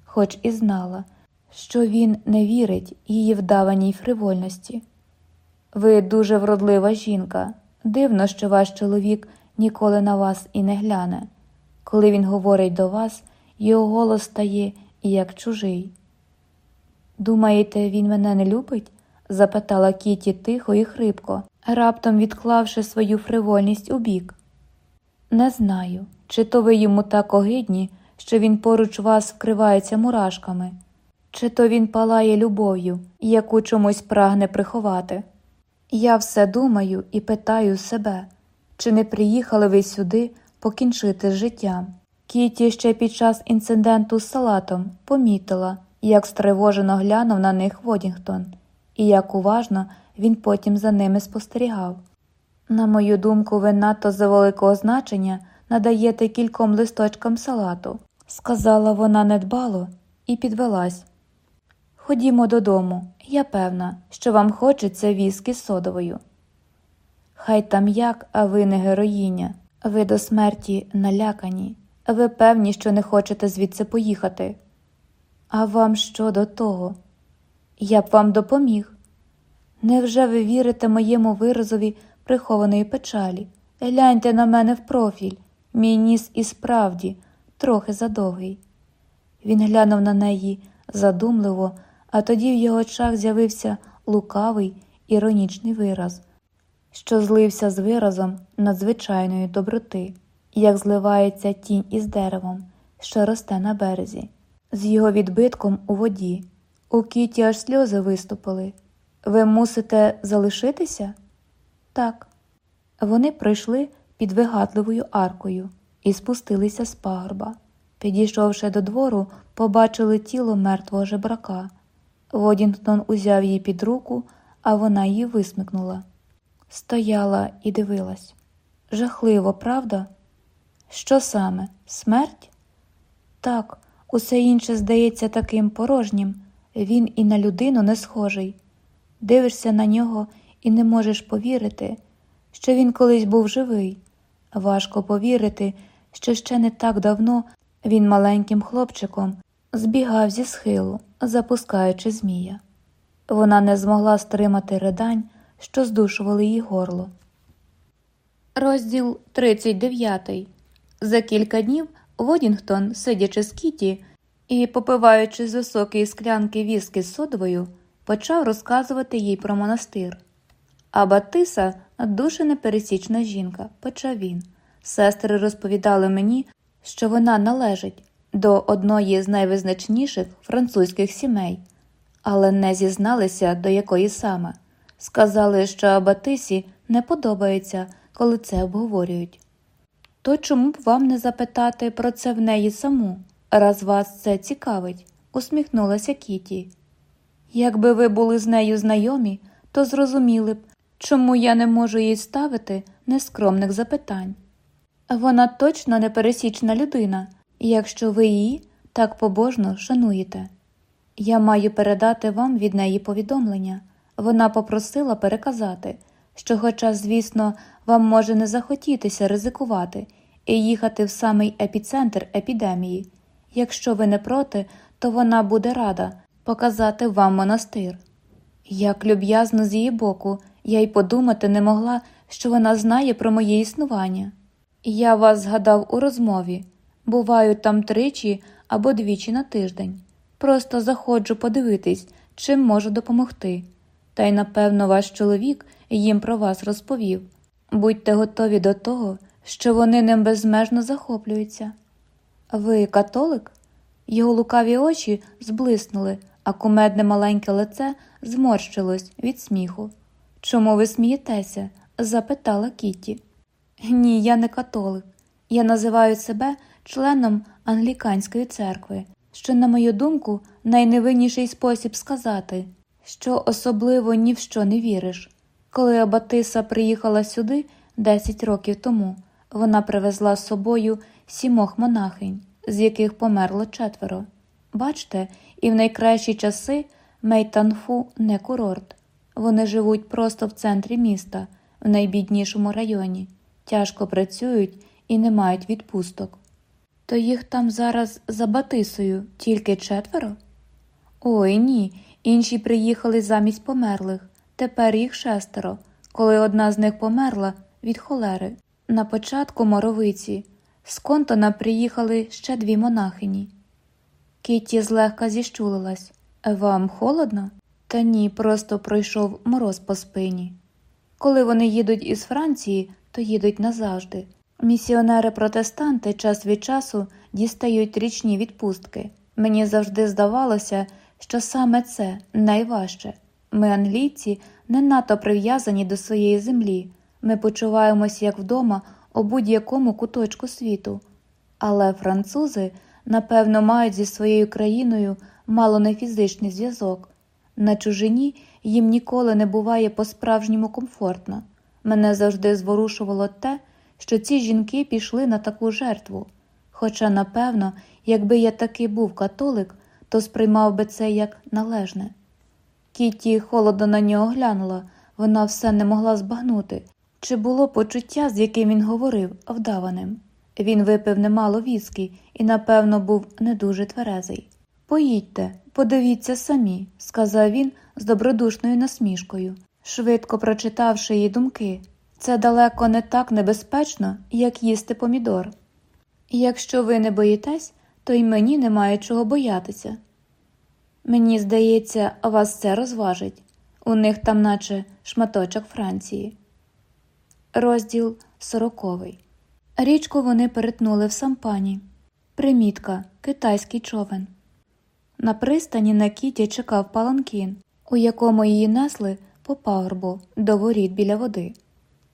хоч і знала, що він не вірить її вдаваній фривольності. Ви дуже вродлива жінка. Дивно, що ваш чоловік ніколи на вас і не гляне. Коли він говорить до вас, його голос стає як чужий. Думаєте, він мене не любить? запитала Кіті тихо і хрипко, раптом відклавши свою фривольність у бік. Не знаю, чи то ви йому так огидні, що він поруч вас вкривається мурашками, чи то він палає любов'ю, яку чомусь прагне приховати. Я все думаю і питаю себе, чи не приїхали ви сюди покінчити з життям. Кіті ще під час інциденту з салатом помітила, як стривожено глянув на них Водінгтон, і як уважно він потім за ними спостерігав. На мою думку, ви надто за великого значення надаєте кільком листочкам салату, сказала вона недбало і підвелась. Ходімо додому, я певна, що вам хочеться віскі з содовою. Хай там як, а ви не героїня, ви до смерті налякані, ви певні, що не хочете звідси поїхати. А вам що до того? Я б вам допоміг. Невже ви вірите моєму виразові прихованої печалі? Гляньте на мене в профіль, мій ніс і справді трохи задовгий. Він глянув на неї задумливо, а тоді в його очах з'явився лукавий іронічний вираз, що злився з виразом надзвичайної доброти, як зливається тінь із деревом, що росте на березі, з його відбитком у воді. У кіті аж сльози виступили. Ви мусите залишитися? Так. Вони пройшли під вигадливою аркою і спустилися з пагорба. Підійшовши до двору, побачили тіло мертвого жебрака. Водінгтон узяв її під руку, а вона її висмикнула. Стояла і дивилась. Жахливо, правда? Що саме? Смерть? Так, усе інше здається таким порожнім. Він і на людину не схожий. Дивишся на нього і не можеш повірити, що він колись був живий. Важко повірити, що ще не так давно він маленьким хлопчиком збігав зі схилу, запускаючи змія. Вона не змогла стримати ридань, що здушували її горло. Розділ 39 За кілька днів Водінгтон, сидячи з Кіті і, попиваючи з високої склянки віски з содовою, почав розказувати їй про монастир. А Батиса дуже непересічна жінка, почав він. Сестри розповідали мені, що вона належить до одної з найвизначніших французьких сімей, але не зізналися, до якої саме. Сказали, що Абатисі не подобається, коли це обговорюють. То чому б вам не запитати про це в неї саму, раз вас це цікавить, усміхнулася Кіті. Якби ви були з нею знайомі, то зрозуміли б, чому я не можу їй ставити нескромних запитань. Вона точно непересічна людина, якщо ви її так побожно шануєте. Я маю передати вам від неї повідомлення. Вона попросила переказати, що, хоча, звісно, вам може не захотітися ризикувати і їхати в самий епіцентр епідемії. Якщо ви не проти, то вона буде рада показати вам монастир. Як люб'язно з її боку, я й подумати не могла, що вона знає про моє існування. Я вас згадав у розмові буваю там тричі або двічі на тиждень. Просто заходжу подивитись, чим можу допомогти. Та й, напевно, ваш чоловік їм про вас розповів. Будьте готові до того, що вони ним безмежно захоплюються. Ви католик? Його лукаві очі зблиснули, а кумедне маленьке лице зморщилось від сміху. Чому ви смієтеся? запитала Кіті. Ні, я не католик. Я називаю себе членом англіканської церкви, що, на мою думку, найневинніший спосіб сказати, що особливо ні в що не віриш. Коли Абатиса приїхала сюди 10 років тому, вона привезла з собою сімох монахинь, з яких померло четверо. Бачте, і в найкращі часи Мейтанфу не курорт. Вони живуть просто в центрі міста, в найбіднішому районі, тяжко працюють і не мають відпусток. То їх там зараз за Батисою тільки четверо? Ой ні, інші приїхали замість померлих, тепер їх шестеро, коли одна з них померла від холери. На початку моровиці з Контона приїхали ще дві монахині. Кітті злегка зіщулилась. Вам холодно? Та ні, просто пройшов мороз по спині. Коли вони їдуть із Франції, то їдуть назавжди. Місіонери-протестанти час від часу дістають річні відпустки. Мені завжди здавалося, що саме це найважче. Ми, англійці, не надто прив'язані до своєї землі. Ми почуваємося як вдома у будь-якому куточку світу. Але французи, напевно, мають зі своєю країною мало не фізичний зв'язок. На чужині їм ніколи не буває по-справжньому комфортно. Мене завжди зворушувало те, що ці жінки пішли на таку жертву. Хоча, напевно, якби я таки був католик, то сприймав би це як належне. Кіті холодно на нього глянула, вона все не могла збагнути. Чи було почуття, з яким він говорив, вдаваним? Він випив немало віскі і, напевно, був не дуже тверезий. Поїдьте, подивіться самі, сказав він з добродушною насмішкою, швидко прочитавши її думки. Це далеко не так небезпечно, як їсти помідор. Якщо ви не боїтесь, то й мені немає чого боятися. Мені здається, вас це розважить. У них там, наче шматочок Франції. Розділ сороковий. Річку вони перетнули в сампані. Примітка китайський човен. На пристані на кіті чекав паланкін, у якому її несли по пагорбу до воріт біля води.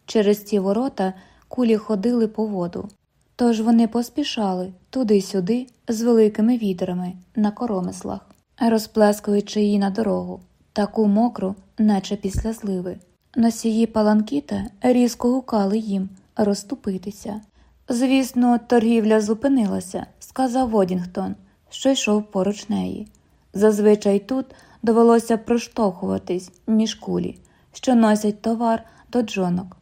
Через ці ворота кулі ходили по воду. Тож вони поспішали туди-сюди з великими відрами на коромислах, розплескуючи її на дорогу, таку мокру, наче після зливи. Носії паланкіта різко гукали їм розступитися. Звісно, торгівля зупинилася, сказав Водінгтон, що йшов поруч неї. Зазвичай тут довелося проштовхуватись між кулі, що носять товар до джонок.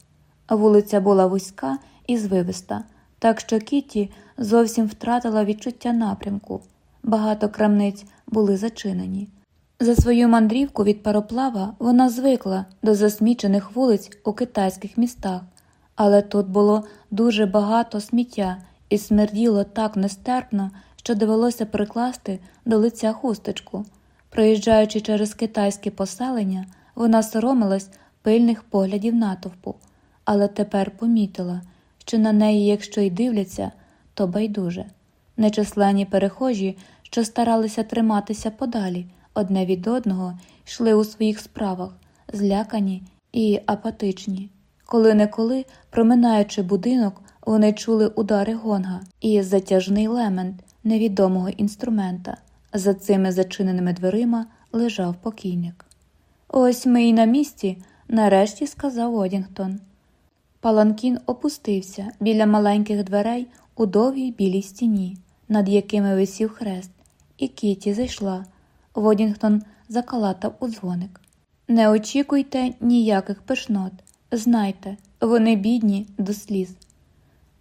Вулиця була вузька і звивиста, так що Кіті зовсім втратила відчуття напрямку. Багато крамниць були зачинені. За свою мандрівку від пароплава вона звикла до засмічених вулиць у китайських містах, але тут було дуже багато сміття і смерділо так нестерпно, що довелося прикласти до лиця хусточку. Проїжджаючи через китайське поселення, вона соромилась пильних поглядів натовпу, але тепер помітила, що на неї, якщо й дивляться, то байдуже. Нечисленні перехожі, що старалися триматися подалі одне від одного, йшли у своїх справах, злякані і апатичні. Коли неколи, проминаючи будинок, вони чули удари гонга і затяжний лемент невідомого інструмента. За цими зачиненими дверима лежав покійник. Ось ми й на місці, нарешті сказав Одінгтон. Паланкін опустився біля маленьких дверей у довгій білій стіні, над якими висів хрест, і Кіті зайшла. Водінгтон закалатав у дзвоник. Не очікуйте ніяких пишнот. Знайте, вони бідні до сліз.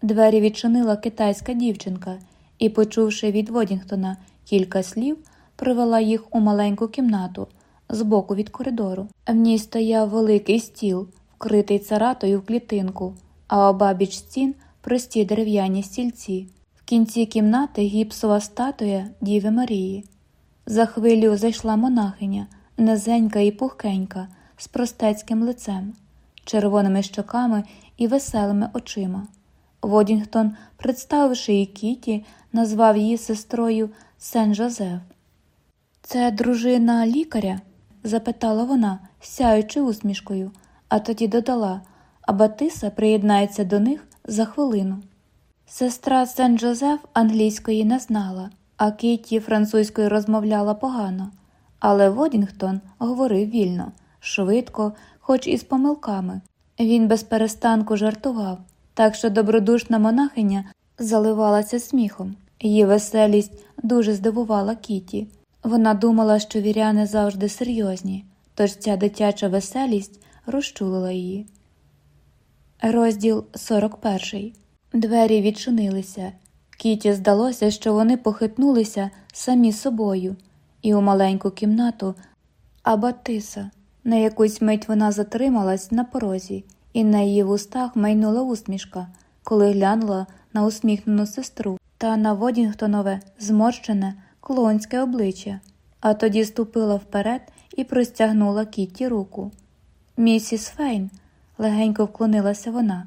Двері відчинила китайська дівчинка і, почувши від Водінгтона кілька слів, привела їх у маленьку кімнату збоку від коридору. В ній стояв великий стіл, вкритий царатою в клітинку, а обабіч стін прості дерев'яні стільці. В кінці кімнати гіпсова статуя Діви Марії. За хвилю зайшла монахиня, низенька і пухкенька, з простецьким лицем, червоними щоками і веселими очима. Водінгтон, представивши її Кіті, назвав її сестрою Сен Жозеф. Це дружина лікаря? запитала вона, сяючи усмішкою, а тоді додала, Абатиса приєднається до них за хвилину. Сестра Сен Джозеф англійської не знала, а Кіті французькою розмовляла погано, але Водінгтон говорив вільно, швидко, хоч і з помилками. Він без перестанку жартував, так що добродушна монахиня заливалася сміхом. Її веселість дуже здивувала Кіті. Вона думала, що віряни завжди серйозні, тож ця дитяча веселість розчулила її. Розділ 41 Двері відчинилися. Кіті здалося, що вони похитнулися самі собою, і у маленьку кімнату Абатиса. На якусь мить вона затрималась на порозі, і на її вустах майнула усмішка, коли глянула на усміхнену сестру та на Водінгтонове зморщене клонське обличчя. а тоді ступила вперед і простягнула Кітті руку. Місіс Фейн, легенько вклонилася вона,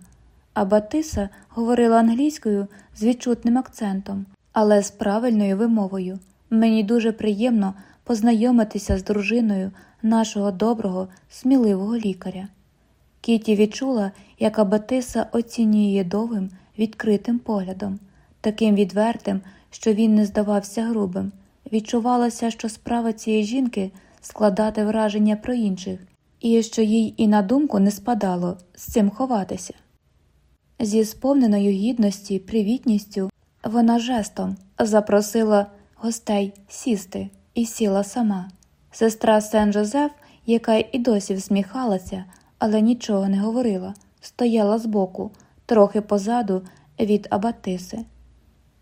а Батиса говорила англійською з відчутним акцентом, але з правильною вимовою. Мені дуже приємно познайомитися з дружиною нашого доброго, сміливого лікаря. Кіті відчула, як Абатиса оцінює довгим, відкритим поглядом, таким відвертим, що він не здавався грубим. Відчувалося, що справа цієї жінки складати враження про інших, і що їй і на думку не спадало з цим ховатися. Зі сповненою гідності, привітністю, вона жестом запросила гостей сісти і сіла сама. Сестра Сен Жозеф, яка і досі всміхалася, але нічого не говорила, стояла збоку, трохи позаду від Абатиси.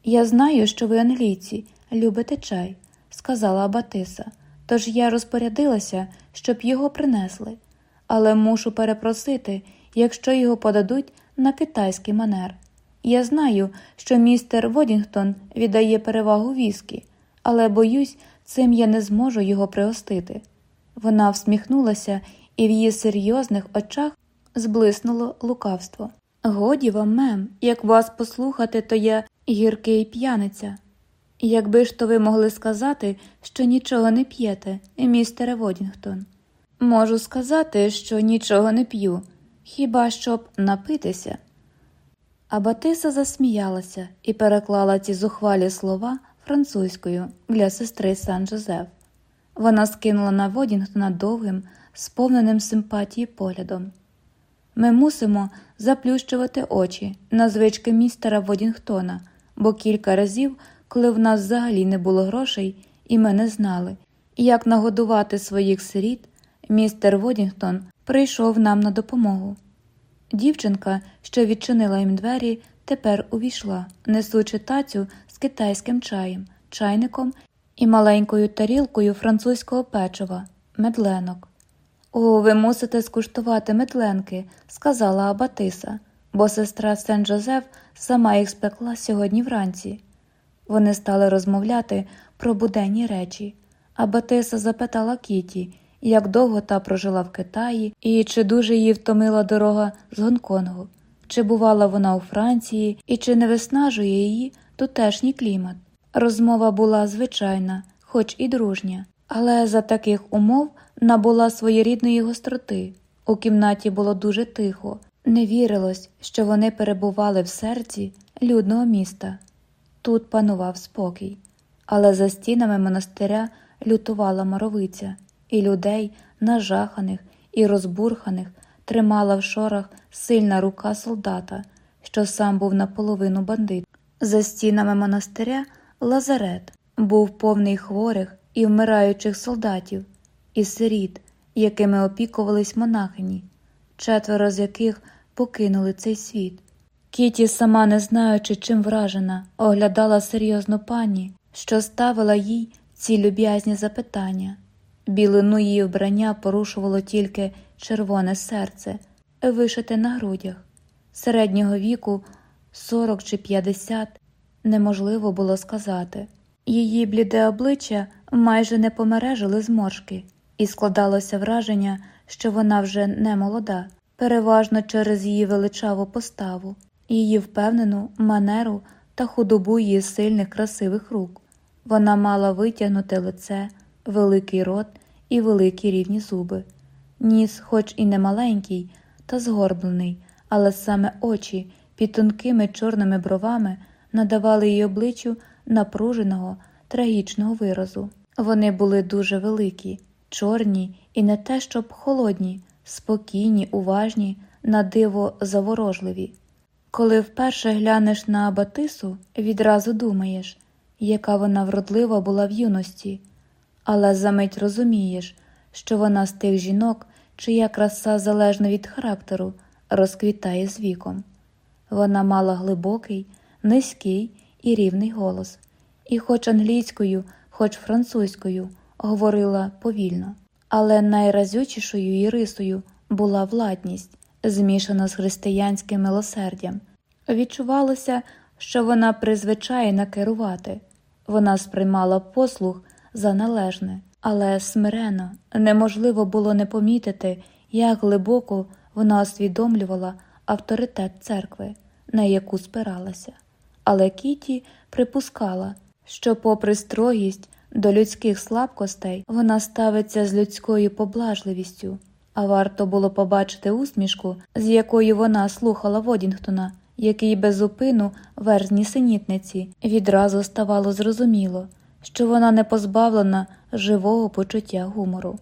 Я знаю, що ви англійці, любите чай, сказала Абатиса, тож я розпорядилася, щоб його принесли, але мушу перепросити, якщо його подадуть на китайський манер. Я знаю, що містер Водінгтон віддає перевагу віскі, але боюсь, цим я не зможу його пригостити. Вона всміхнулася, і в її серйозних очах зблиснуло лукавство. Годі вам, мем, як вас послухати, то я гіркий п'яниця. Якби ж то ви могли сказати, що нічого не п'єте, містере Водінгтон. Можу сказати, що нічого не п'ю, хіба щоб напитися. А Батиса засміялася і переклала ці зухвалі слова французькою для сестри Сан Жозеф. Вона скинула на Водінгтона довгим, сповненим симпатії поглядом. Ми мусимо заплющувати очі на звички містера Водінгтона, бо кілька разів, коли в нас взагалі не було грошей, і ми не знали, як нагодувати своїх сиріт, містер Водінгтон прийшов нам на допомогу. Дівчинка, що відчинила їм двері, тепер увійшла, несучи тацю з китайським чаєм, чайником і маленькою тарілкою французького печива, медленок. О, ви мусите скуштувати медленки, сказала Абатиса, бо сестра Сен Джозеф сама їх спекла сьогодні вранці. Вони стали розмовляти про буденні речі. Абатиса запитала Кіті, як довго та прожила в Китаї і чи дуже її втомила дорога з Гонконгу, чи бувала вона у Франції і чи не виснажує її тутешній клімат. Розмова була звичайна, хоч і дружня, але за таких умов набула своєрідної гостроти. У кімнаті було дуже тихо, не вірилось, що вони перебували в серці людного міста. Тут панував спокій, але за стінами монастиря лютувала моровиця, і людей, нажаханих і розбурханих, тримала в шорах сильна рука солдата, що сам був наполовину бандит. За стінами монастиря лазарет був повний хворих і вмираючих солдатів і сиріт, якими опікувались монахині, четверо з яких покинули цей світ. Кіті, сама не знаючи, чим вражена, оглядала серйозну пані, що ставила їй ці люб'язні запитання. Білину її вбрання порушувало тільки червоне серце, вишите на грудях. Середнього віку 40 чи 50 неможливо було сказати. Її бліде обличчя майже не помережили зморшки, і складалося враження, що вона вже не молода, переважно через її величаву поставу, її впевнену манеру та худобу її сильних красивих рук. Вона мала витягнуте лице, великий рот і великі рівні зуби, ніс, хоч і не маленький, та згорблений, але саме очі під тонкими чорними бровами надавали їй обличчю напруженого, трагічного виразу. Вони були дуже великі, чорні і не те, щоб холодні, спокійні, уважні, на диво заворожливі. Коли вперше глянеш на Батису, відразу думаєш, яка вона вродлива була в юності, але за мить розумієш, що вона з тих жінок, чия краса залежно від характеру, розквітає з віком. Вона мала глибокий, низький і рівний голос, і, хоч англійською, хоч французькою, говорила повільно, але найразючішою її рисою була владність, змішана з християнським милосердям. Відчувалося, що вона призвичайна керувати, вона сприймала послуг за належне, але смирено неможливо було не помітити, як глибоко вона усвідомлювала авторитет церкви, на яку спиралася. Але Кіті припускала, що, попри строгість до людських слабкостей, вона ставиться з людською поблажливістю, а варто було побачити усмішку, з якою вона слухала Водінгтона, який без упину верзні синітниці, відразу ставало зрозуміло, що вона не позбавлена живого почуття гумору.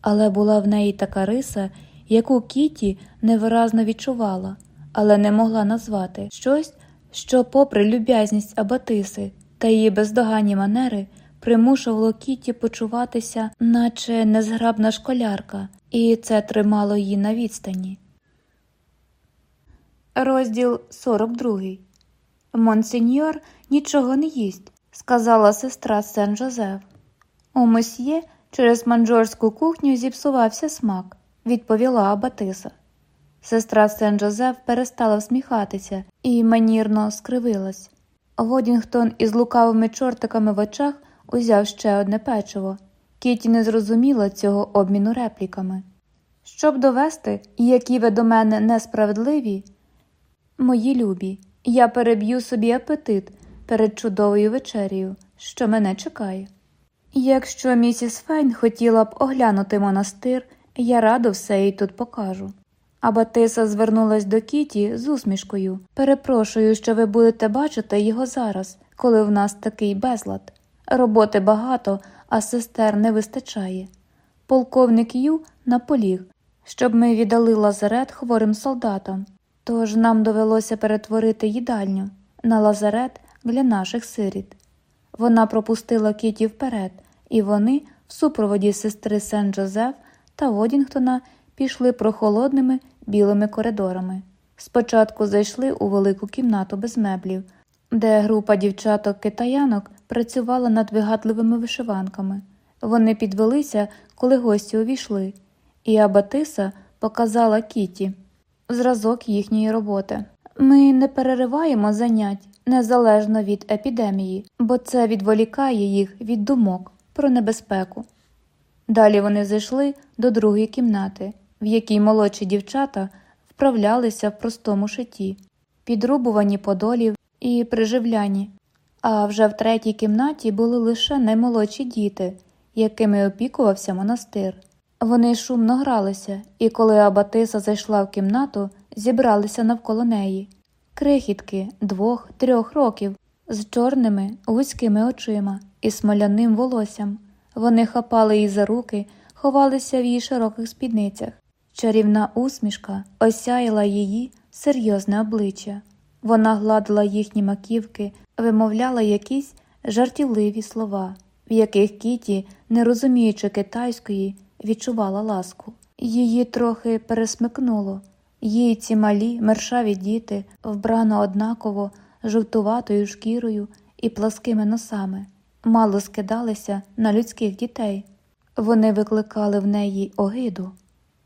Але була в неї така риса, яку Кіті невиразно відчувала, але не могла назвати щось, що, попри люб'язність Абатиси та її бездоганні манери, примушувало Кіті почуватися, наче незграбна школярка, і це тримало її на відстані. Розділ 42 Монсеньор нічого не їсть, сказала сестра Сен Жозеф. У месьє через манджорську кухню зіпсувався смак, відповіла Абатиса. Сестра Сен Жозеф перестала всміхатися і манірно скривилась. Водінгтон із лукавими чортиками в очах узяв ще одне печиво. Кіті не зрозуміла цього обміну репліками. Щоб довести, які ви до мене несправедливі, мої любі, я переб'ю собі апетит перед чудовою вечерею, що мене чекає. Якщо місіс Фейн хотіла б оглянути монастир, я радо все їй тут покажу. А Батиса звернулась до Кіті з усмішкою. Перепрошую, що ви будете бачити його зараз, коли в нас такий безлад. Роботи багато, а сестер не вистачає. Полковник Ю наполіг, щоб ми віддали лазарет хворим солдатам, тож нам довелося перетворити їдальню на лазарет для наших сиріт. Вона пропустила Кіті вперед, і вони, в супроводі сестри Сен Джозеф та Водінгтона, пішли прохолодними білими коридорами. Спочатку зайшли у велику кімнату без меблів, де група дівчаток китаянок працювала над вигадливими вишиванками. Вони підвелися, коли гості увійшли, і Абатиса показала Кіті зразок їхньої роботи. Ми не перериваємо занять незалежно від епідемії, бо це відволікає їх від думок про небезпеку. Далі вони зайшли до другої кімнати, в якій молодші дівчата вправлялися в простому шиті, підрубувані подолів і приживляні, а вже в третій кімнаті були лише наймолодші діти, якими опікувався монастир. Вони шумно гралися, і коли Абатиса зайшла в кімнату, зібралися навколо неї. Крихітки двох трьох років з чорними вузькими очима і смоляним волоссям. Вони хапали її за руки, ховалися в її широких спідницях. Чарівна усмішка осяяла її серйозне обличчя. Вона гладила їхні маківки, вимовляла якісь жартівливі слова, в яких Кіті, не розуміючи китайської, відчувала ласку. Її трохи пересмикнуло. Їй ці малі, мершаві діти, вбрано однаково, жовтуватою шкірою і пласкими носами, мало скидалися на людських дітей. Вони викликали в неї огиду,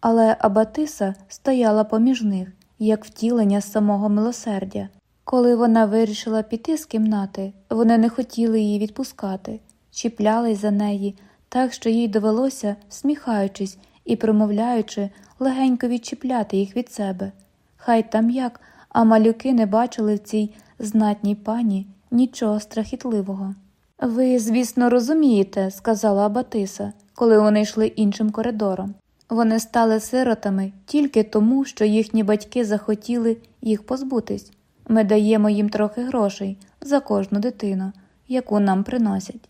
але Абатиса стояла поміж них, як втілення самого милосердя. Коли вона вирішила піти з кімнати, вони не хотіли її відпускати, чіплялись за неї, так що їй довелося, всміхаючись і промовляючи, легенько відчіпляти їх від себе. Хай там як, а малюки не бачили в цій знатній пані нічого страхітливого. Ви, звісно, розумієте, сказала Абатиса, коли вони йшли іншим коридором. Вони стали сиротами тільки тому, що їхні батьки захотіли їх позбутись. Ми даємо їм трохи грошей за кожну дитину, яку нам приносять.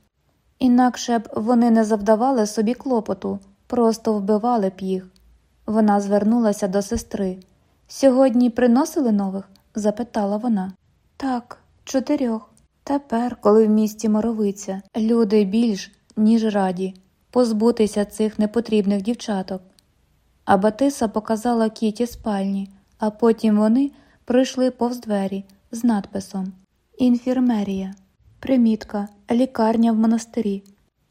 Інакше б вони не завдавали собі клопоту, просто вбивали б їх. Вона звернулася до сестри. Сьогодні приносили нових? запитала вона. Так, чотирьох. Тепер, коли в місті моровиця, люди більш, ніж раді, позбутися цих непотрібних дівчаток. А Батиса показала кіті спальні, а потім вони пройшли повз двері з надписом Інфірмерія, примітка, лікарня в монастирі.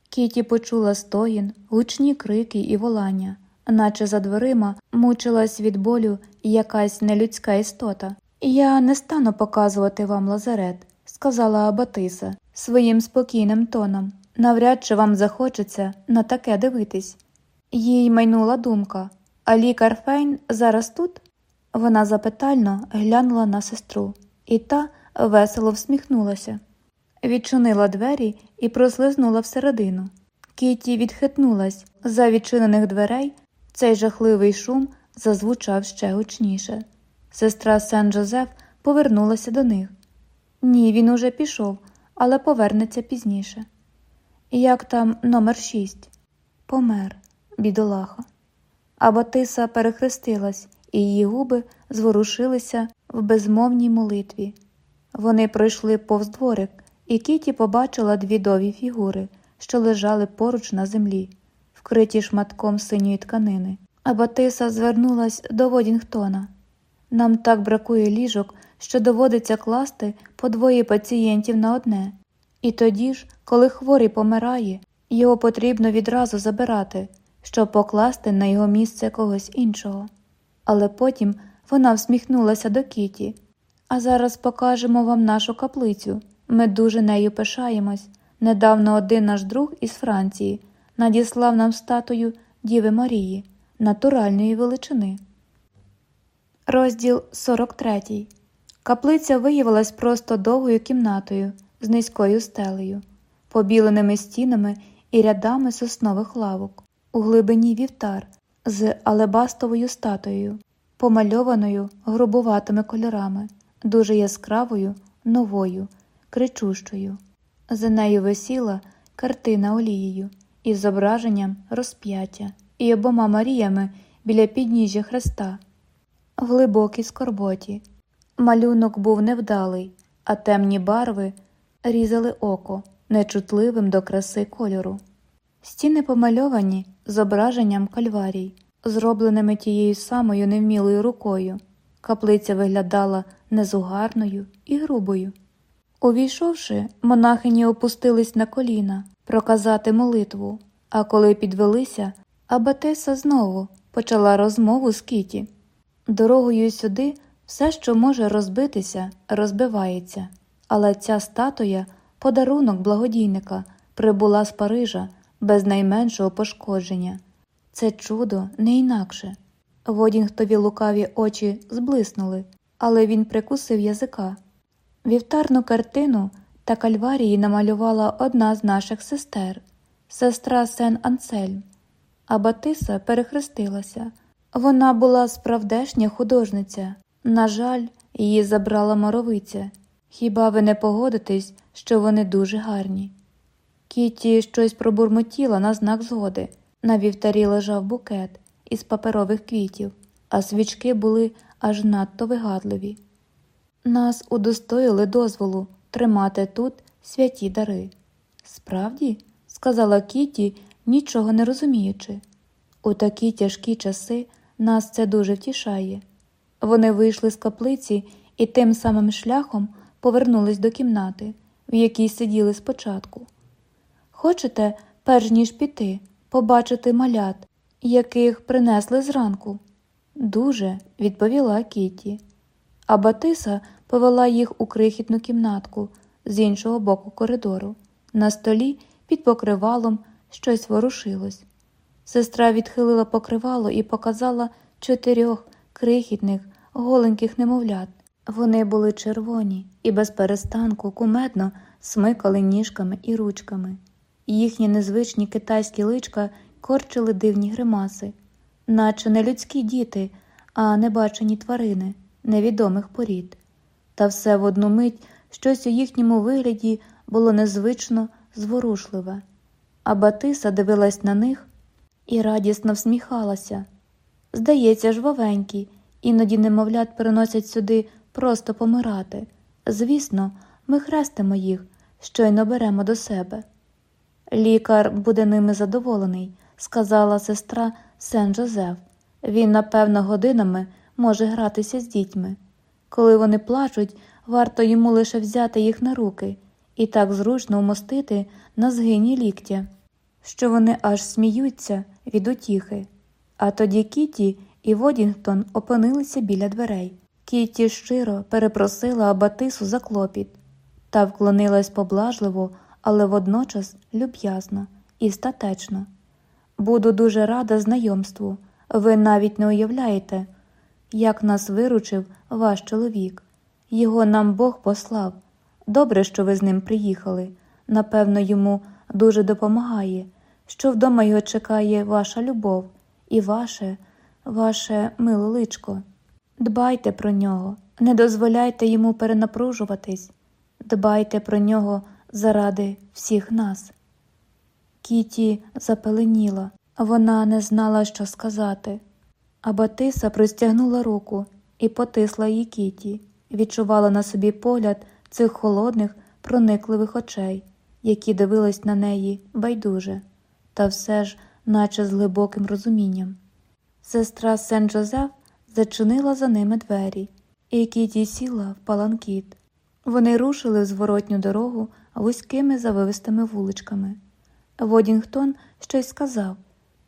Кіті почула стоїн, гучні крики і волання, наче за дверима мучилась від болю якась нелюдська істота. Я не стану показувати вам лазарет, сказала Абатиса своїм спокійним тоном, Навряд чи вам захочеться на таке дивитись. Їй майнула думка, а лікар Фейн зараз тут? Вона запитально глянула на сестру, і та весело всміхнулася, відчинила двері і прослизнула всередину. Кіті відхитнулась за відчинених дверей. Цей жахливий шум зазвучав ще гучніше. Сестра Сен Джозеф повернулася до них. Ні, він уже пішов, але повернеться пізніше. Як там номер шість? Помер, бідолаха. А Батиса перехрестилась, і її губи зворушилися в безмовній молитві. Вони пройшли повз дворик, і Кіті побачила дві дові фігури, що лежали поруч на землі, вкриті шматком синьої тканини. А Батиса звернулась до Водінгтона. Нам так бракує ліжок, що доводиться класти по двоє пацієнтів на одне. І тоді ж, коли хворий помирає, його потрібно відразу забирати, щоб покласти на його місце когось іншого. Але потім вона всміхнулася до Кіті. А зараз покажемо вам нашу каплицю. Ми дуже нею пишаємось. Недавно один наш друг із Франції надіслав нам статую Діви Марії, натуральної величини. Розділ 43 Каплиця виявилась просто довгою кімнатою з низькою стелею, побіленими стінами і рядами соснових лавок, у глибині вівтар з алебастовою статуєю, помальованою грубуватими кольорами, дуже яскравою, новою, кричущою. За нею висіла картина олією із зображенням розп'яття і обома Маріями біля підніжжя Христа, в глибокій скорботі. Малюнок був невдалий, а темні барви різали око нечутливим до краси кольору. Стіни помальовані зображенням кальварій, зробленими тією самою невмілою рукою. Каплиця виглядала незугарною і грубою. Увійшовши, монахині опустились на коліна проказати молитву, а коли підвелися, Абатеса знову почала розмову з Кіті. Дорогою сюди все, що може розбитися, розбивається, але ця статуя, подарунок благодійника, прибула з Парижа без найменшого пошкодження. Це чудо не інакше. Водінгтові лукаві очі зблиснули, але він прикусив язика. Вівтарну картину та кальварії намалювала одна з наших сестер, сестра Сен Ансельм, а Батиса перехрестилася. Вона була справдешня художниця. На жаль, її забрала моровиця. Хіба ви не погодитесь, що вони дуже гарні? Кіті щось пробурмотіла на знак згоди. На вівтарі лежав букет із паперових квітів, а свічки були аж надто вигадливі. Нас удостоїли дозволу тримати тут святі дари. Справді, сказала Кіті, нічого не розуміючи. У такі тяжкі часи нас це дуже втішає. Вони вийшли з каплиці і тим самим шляхом повернулись до кімнати, в якій сиділи спочатку. Хочете, перш ніж піти, побачити малят, яких принесли зранку? Дуже, відповіла Кіті. А Батиса повела їх у крихітну кімнатку з іншого боку коридору. На столі під покривалом щось ворушилось. Сестра відхилила покривало і показала чотирьох крихітних, голеньких немовлят. Вони були червоні і без перестанку кумедно смикали ніжками і ручками. Їхні незвичні китайські личка корчили дивні гримаси, наче не людські діти, а небачені тварини невідомих порід. Та все в одну мить щось у їхньому вигляді було незвично зворушливе, а Батиса дивилась на них і радісно всміхалася. Здається, ж, вовенькі, іноді немовлят переносять сюди просто помирати. Звісно, ми хрестимо їх, щойно беремо до себе. Лікар буде ними задоволений, сказала сестра Сен Жозеф. Він, напевно, годинами може гратися з дітьми. Коли вони плачуть, варто йому лише взяти їх на руки і так зручно вмостити на згині ліктя, що вони аж сміються від утіхи. А тоді Кіті і Водінгтон опинилися біля дверей. Кіті щиро перепросила Абатису за клопіт та вклонилась поблажливо, але водночас люб'язно і статечно. Буду дуже рада знайомству. Ви навіть не уявляєте, як нас виручив ваш чоловік. Його нам Бог послав. Добре, що ви з ним приїхали. Напевно, йому дуже допомагає, що вдома його чекає ваша любов і ваше, ваше миле личко. Дбайте про нього, не дозволяйте йому перенапружуватись, дбайте про нього заради всіх нас. Кіті запеленіла, вона не знала, що сказати. А Батиса простягнула руку і потисла її Кіті, відчувала на собі погляд цих холодних, проникливих очей, які дивились на неї байдуже, та все ж, наче з глибоким розумінням. Сестра Сен Джозеф зачинила за ними двері, і Кіті сіла в паланкін. Вони рушили в зворотню дорогу вузькими завивистими вуличками. Водінгтон щось сказав.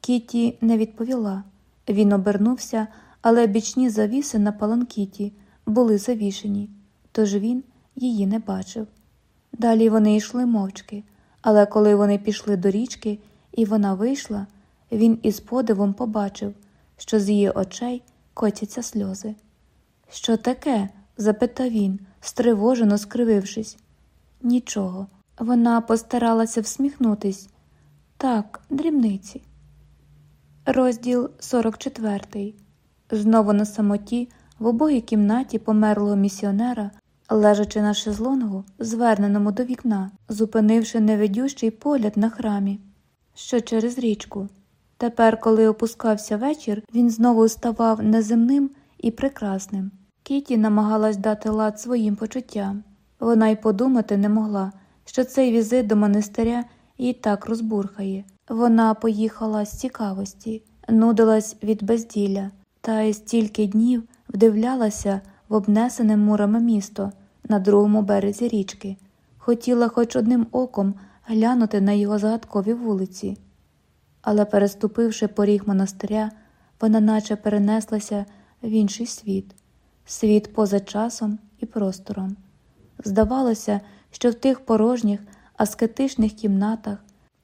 Кіті не відповіла. Він обернувся, але бічні завіси на паланкіні були завішені, тож він її не бачив. Далі вони йшли мовчки, але коли вони пішли до річки і вона вийшла, він із подивом побачив, що з її очей котяться сльози. Що таке? запитав він, стривожено скривившись. Нічого. Вона постаралася всміхнутись. Так, дрібниці. Розділ 44. Знову на самоті, в обоїй кімнаті померлого місіонера, лежачи на шезлонгу, зверненому до вікна, зупинивши невидющий погляд на храмі, що через річку. Тепер, коли опускався вечір, він знову ставав неземним і прекрасним. Кіті намагалась дати лад своїм почуттям. Вона й подумати не могла, що цей візит до монастиря її так розбурхає. Вона поїхала з цікавості, нудилась від безділля, та й стільки днів вдивлялася в обнесене мурами місто на другому березі річки, хотіла хоч одним оком глянути на його загадкові вулиці. Але, переступивши поріг монастиря, вона наче перенеслася в інший світ, світ поза часом і простором. Здавалося, що в тих порожніх, аскетичних кімнатах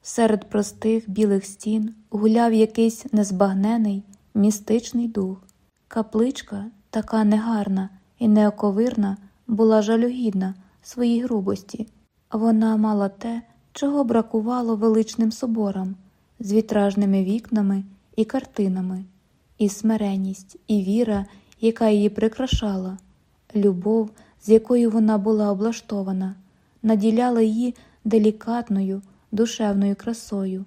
серед простих білих стін гуляв якийсь незбагнений, містичний дух. Капличка, така негарна і неоковирна, була жалюгідна своїй грубості, вона мала те, чого бракувало величним соборам, з вітражними вікнами і картинами, і смиренність, і віра, яка її прикрашала, любов, з якою вона була облаштована, наділяла її делікатною душевною красою,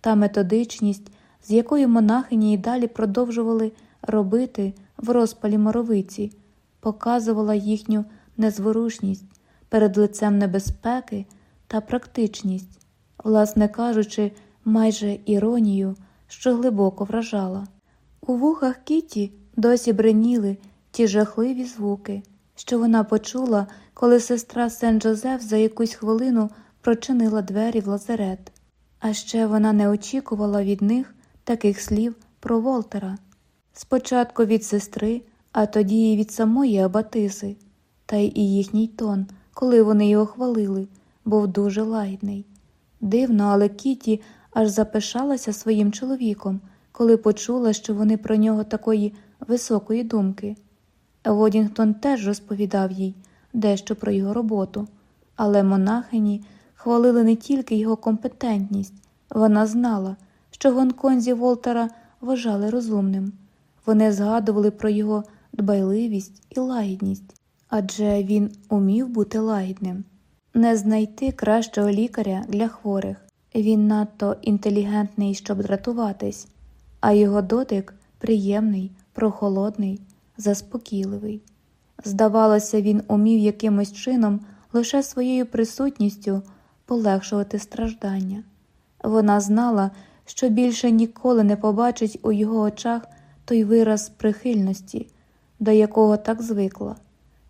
та методичність, з якою монахині й далі продовжували робити в розпалі моровиці, показувала їхню незворушність перед лицем небезпеки та практичність, власне кажучи, майже іронію, що глибоко вражала. У вухах Кіті досі бреніли ті жахливі звуки, що вона почула, коли сестра Сен Джозеф за якусь хвилину прочинила двері в лазарет, а ще вона не очікувала від них таких слів про Волтера. Спочатку від сестри, а тоді і від самої Абатиси, та й і їхній тон, коли вони його хвалили, був дуже лагідний. Дивно, але Кіті аж запишалася своїм чоловіком, коли почула, що вони про нього такої високої думки. Водінгтон теж розповідав їй дещо про його роботу, але монахині хвалили не тільки його компетентність, вона знала, що гонконзі Волтера вважали розумним. Вони згадували про його дбайливість і лагідність, адже він умів бути лагідним. Не знайти кращого лікаря для хворих. Він надто інтелігентний, щоб дратуватись, а його дотик приємний, прохолодний, заспокійливий. Здавалося, він умів якимось чином лише своєю присутністю полегшувати страждання. Вона знала, що більше ніколи не побачить у його очах той вираз прихильності, до якого так звикла,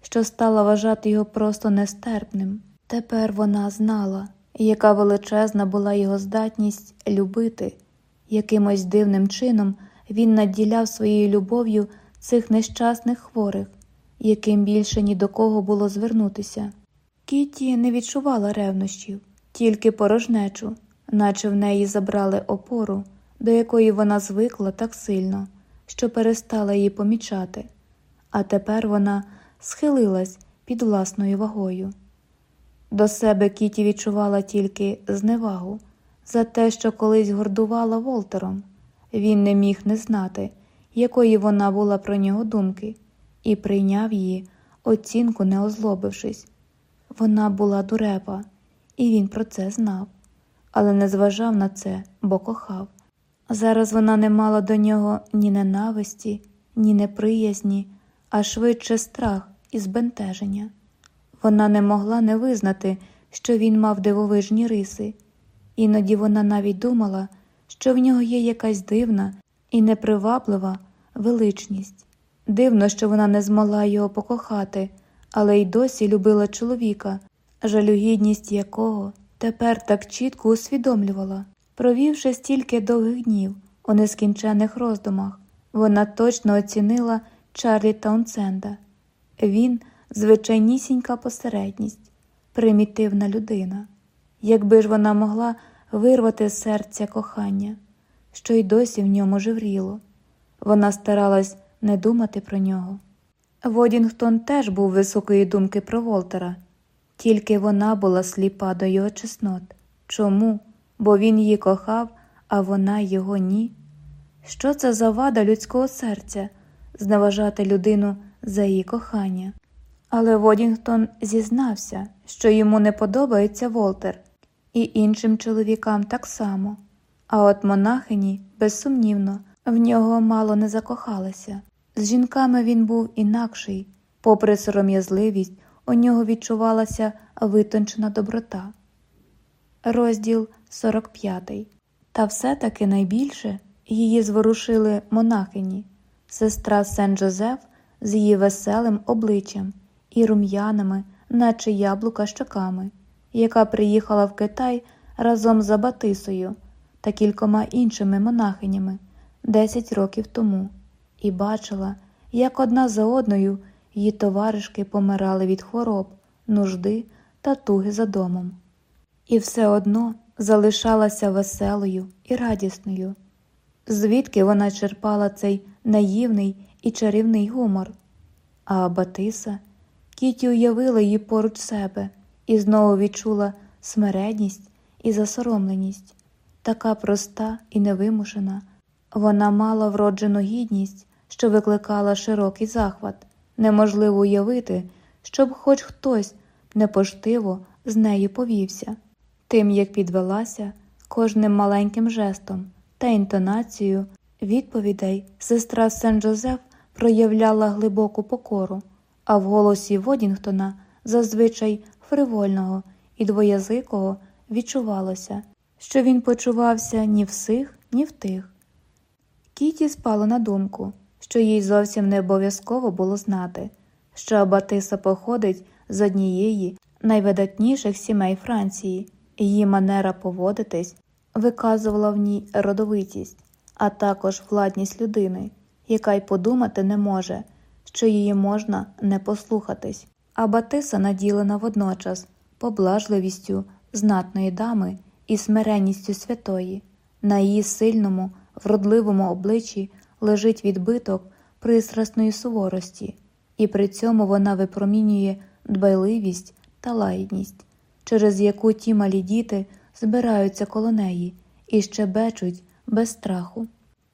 що стала вважати його просто нестерпним. Тепер вона знала, яка величезна була його здатність любити, якимось дивним чином він наділяв своєю любов'ю цих нещасних хворих, яким більше ні до кого було звернутися. Кіті не відчувала ревнощів, тільки порожнечу, наче в неї забрали опору, до якої вона звикла так сильно, що перестала її помічати, а тепер вона схилилась під власною вагою. До себе Кіті відчувала тільки зневагу за те, що колись гордувала Волтером. Він не міг не знати, якої вона була про нього думки, і прийняв її, оцінку не озлобившись. Вона була дурепа, і він про це знав, але не зважав на це, бо кохав. Зараз вона не мала до нього ні ненависті, ні неприязні, а швидше страх і збентеження. Вона не могла не визнати, що він мав дивовижні риси, іноді вона навіть думала, що в нього є якась дивна і неприваблива величність. Дивно, що вона не змогла його покохати, але й досі любила чоловіка, жалюгідність якого тепер так чітко усвідомлювала. Провівши стільки довгих днів у нескінчених роздумах, вона точно оцінила Чарлі Таунсенда. Він звичайнісінька посередність, примітивна людина. Якби ж вона могла вирвати з серця кохання, що й досі в ньому живріло, вона старалась не думати про нього. Водінгтон теж був високої думки про Волтера, тільки вона була сліпа до його чеснот. Чому? Бо він її кохав, а вона його ні. Що це за вада людського серця зневажати людину за її кохання? Але Водінгтон зізнався, що йому не подобається Волтер, і іншим чоловікам так само. А от монахині, безсумнівно, в нього мало не закохалася. З жінками він був інакший, попри сором'язливість, у нього відчувалася витончена доброта. Розділ 45 Та все-таки найбільше її зворушили монахині, сестра Сен Джозеф з її веселим обличчям і рум'яними, наче яблука щоками, яка приїхала в Китай разом з Абатисою та кількома іншими монахинями 10 років тому, і бачила, як одна за одною її товаришки помирали від хвороб, нужди та туги за домом. І все одно залишалася веселою і радісною, звідки вона черпала цей наївний і чарівний гумор. А Батиса Кіті уявила її поруч себе і знову відчула смиренність і засоромленість, така проста і невимушена. Вона мала вроджену гідність, що викликала широкий захват, неможливо уявити, щоб хоч хтось непоштиво з нею повівся. Тим, як підвелася кожним маленьким жестом та інтонацією відповідей, сестра Сен Джозеф проявляла глибоку покору, а в голосі Водінгтона, зазвичай фривольного і двоязикого, відчувалося, що він почувався ні в сих, ні в тих. Кіті спало на думку, що їй зовсім не обов'язково було знати, що Абатиса походить з однієї найвидатніших сімей Франції, її манера поводитись виказувала в ній родовитість, а також владність людини, яка й подумати не може, що її можна не послухатись. А Батиса наділена водночас поблажливістю знатної дами і смиренністю святої, на її сильному, вродливому обличчі лежить відбиток пристрасної суворості, і при цьому вона випромінює дбайливість та лагідність, через яку ті малі діти збираються коло неї і щебечуть без страху,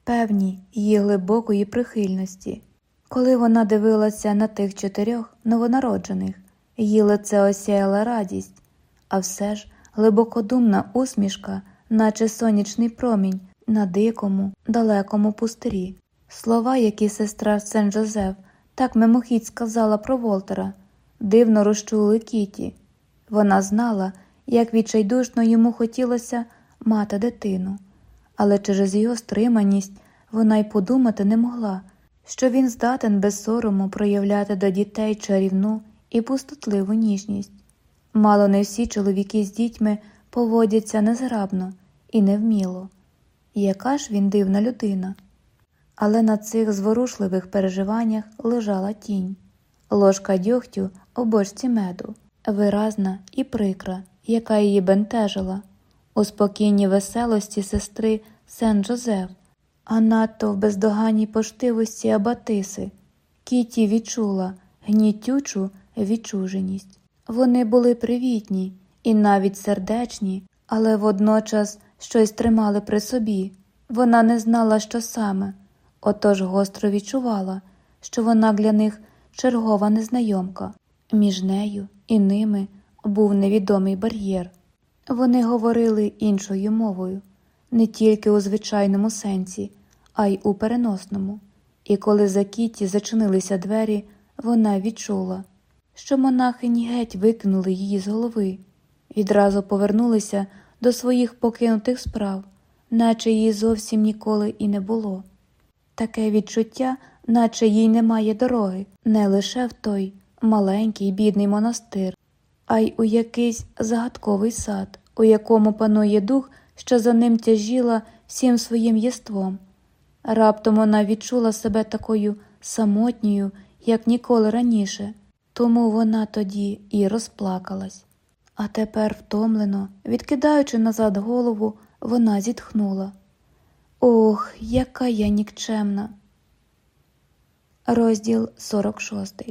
певні її глибокої прихильності. Коли вона дивилася на тих чотирьох новонароджених, її лице осяяла радість, а все ж глибокодумна усмішка, наче сонячний промінь на дикому, далекому пустирі. Слова, які сестра Сен Джозеф так мимохідь сказала про Волтера, дивно розчули Кіті. Вона знала, як відчайдушно йому хотілося мати дитину, але через його стриманість вона й подумати не могла, що він здатен без сорому проявляти до дітей чарівну і пустотливу ніжність. Мало не всі чоловіки з дітьми поводяться незграбно і невміло. Яка ж він дивна людина? Але на цих зворушливих переживаннях лежала тінь, ложка дьогтю у бочці меду, виразна і прикра, яка її бентежила, у спокійній веселості сестри Сен Джозеф, а надто в бездоганній поштивості Абатиси. Кіті відчула гнітючу відчуженість. Вони були привітні і навіть сердечні, але водночас щось тримали при собі. Вона не знала, що саме, отож гостро відчувала, що вона для них чергова незнайомка. Між нею і ними був невідомий бар'єр. Вони говорили іншою мовою, не тільки у звичайному сенсі, а й у переносному. І коли за Кіті зачинилися двері, вона відчула, що монахині геть викинули її з голови, відразу повернулися до своїх покинутих справ, наче її зовсім ніколи і не було. Таке відчуття, наче їй немає дороги, не лише в той маленький бідний монастир, а й у якийсь загадковий сад, у якому панує дух, що за ним тяжіла всім своїм єством. Раптом вона відчула себе такою самотньою, як ніколи раніше, тому вона тоді і розплакалась. А тепер, втомлено, відкидаючи назад голову, вона зітхнула. Ох, яка я нікчемна. Розділ 46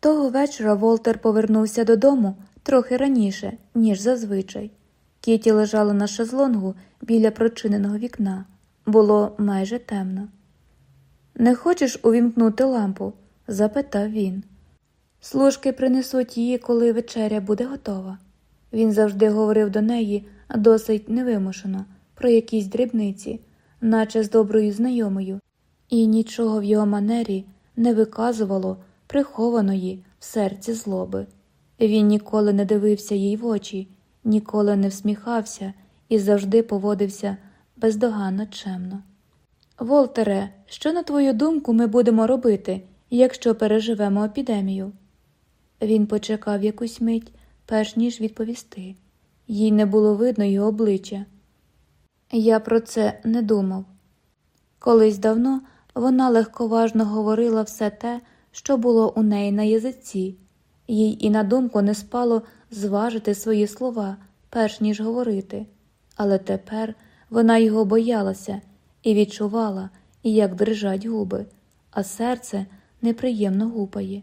Того вечора Волтер повернувся додому трохи раніше, ніж зазвичай. Кіті лежала на шезлонгу біля прочиненого вікна. Було майже темно. Не хочеш увімкнути лампу? запитав він. Служки принесуть її, коли вечеря буде готова. Він завжди говорив до неї досить невимушено про якісь дрібниці, наче з доброю знайомою, і нічого в його манері не виказувало прихованої в серці злоби. Він ніколи не дивився їй в очі, ніколи не всміхався і завжди поводився бездоганно чемно. Волтере, що, на твою думку, ми будемо робити, якщо переживемо епідемію? Він почекав якусь мить, перш ніж відповісти. Їй не було видно його обличчя. Я про це не думав. Колись давно вона легковажно говорила все те, що було у неї на язиці, їй і на думку не спало зважити свої слова, перш ніж говорити, але тепер вона його боялася і відчувала, як дрижать губи, а серце неприємно гупає.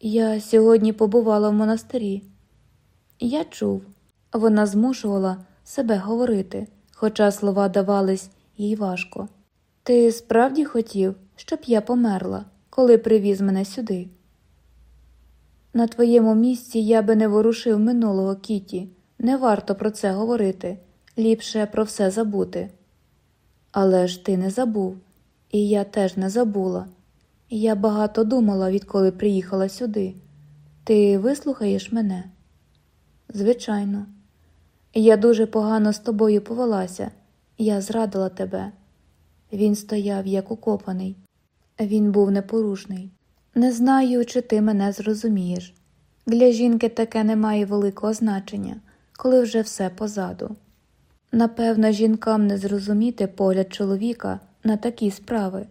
Я сьогодні побувала в монастирі. Я чув, вона змушувала себе говорити, хоча слова давались їй важко. Ти справді хотів, щоб я померла, коли привіз мене сюди? На твоєму місці я би не ворушив минулого Кіті, не варто про це говорити, ліпше про все забути. Але ж ти не забув, і я теж не забула. Я багато думала, відколи приїхала сюди. Ти вислухаєш мене? Звичайно, я дуже погано з тобою повелася, я зрадила тебе. Він стояв, як укопаний, він був непорушний. Не знаю, чи ти мене зрозумієш. Для жінки таке не має великого значення, коли вже все позаду. Напевно, жінкам не зрозуміти погляд чоловіка на такі справи.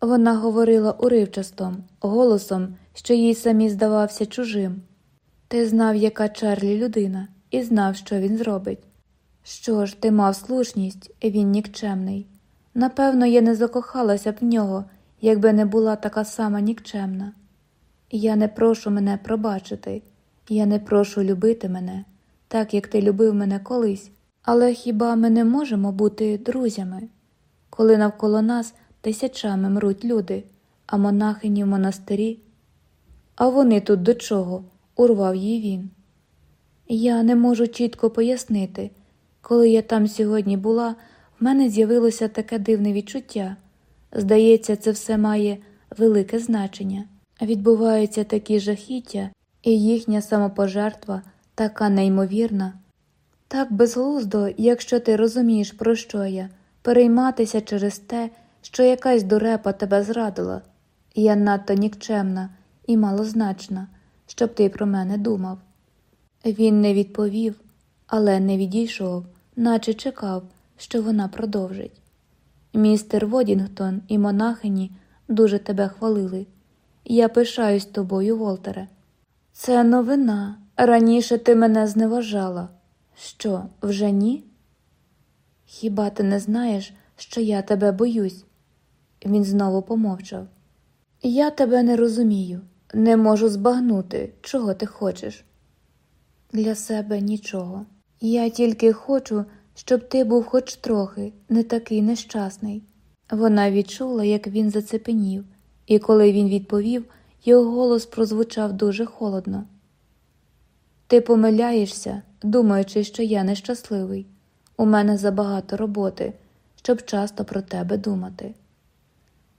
Вона говорила уривчастом, голосом, що їй самі здавався чужим. Ти знав, яка Чарлі людина, і знав, що він зробить. Що ж, ти мав слушність, він нікчемний. Напевно, я не закохалася б в нього, якби не була така сама нікчемна. Я не прошу мене пробачити, я не прошу любити мене, так як ти любив мене колись, але хіба ми не можемо бути друзями, коли навколо нас тисячами мруть люди, а монахині в монастирі? А вони тут до чого? Урвав їй він. Я не можу чітко пояснити, коли я там сьогодні була, в мене з'явилося таке дивне відчуття. Здається, це все має велике значення. Відбуваються такі жахіття, і їхня самопожертва така неймовірна. Так безглуздо, якщо ти розумієш, про що я, перейматися через те, що якась дурепа тебе зрадила, я надто нікчемна і малозначна, щоб ти про мене думав. Він не відповів, але не відійшов, наче чекав, що вона продовжить. Містер Водінгтон і монахині дуже тебе хвалили. Я пишаюсь тобою, Волтере. Це новина, Раніше ти мене зневажала. Що, вже ні? Хіба ти не знаєш, що я тебе боюсь? Він знову помовчав. Я тебе не розумію, не можу збагнути, чого ти хочеш. Для себе нічого. Я тільки хочу, щоб ти був хоч трохи не такий нещасний. Вона відчула, як він зацепенів, і коли він відповів, його голос прозвучав дуже холодно. Ти помиляєшся, думаючи, що я нещасливий. У мене забагато роботи, щоб часто про тебе думати.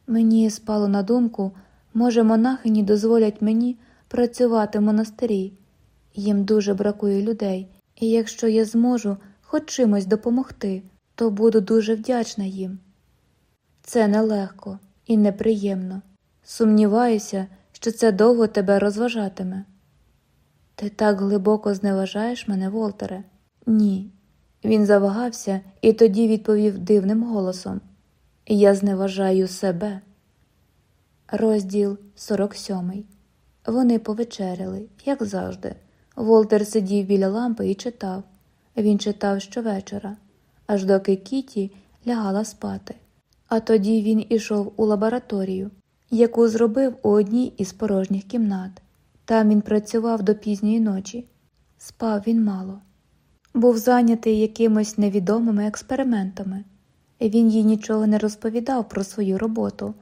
Мені спало на думку, може, монахині дозволять мені працювати в монастирі. Їм дуже бракує людей, і якщо я зможу хоч чимось допомогти, то буду дуже вдячна їм. Це нелегко і неприємно. Сумніваюся, що це довго тебе розважатиме. Ти так глибоко зневажаєш мене, Волтере? Ні. Він завагався і тоді відповів дивним голосом Я зневажаю себе. Розділ 47 Вони повечеряли, як завжди. Волтер сидів біля лампи і читав. Він читав щовечора, аж доки Кіті лягала спати. А тоді він ішов у лабораторію, яку зробив у одній із порожніх кімнат. Там він працював до пізньої ночі. Спав він мало. Був зайнятий якимось невідомими експериментами. Він їй нічого не розповідав про свою роботу,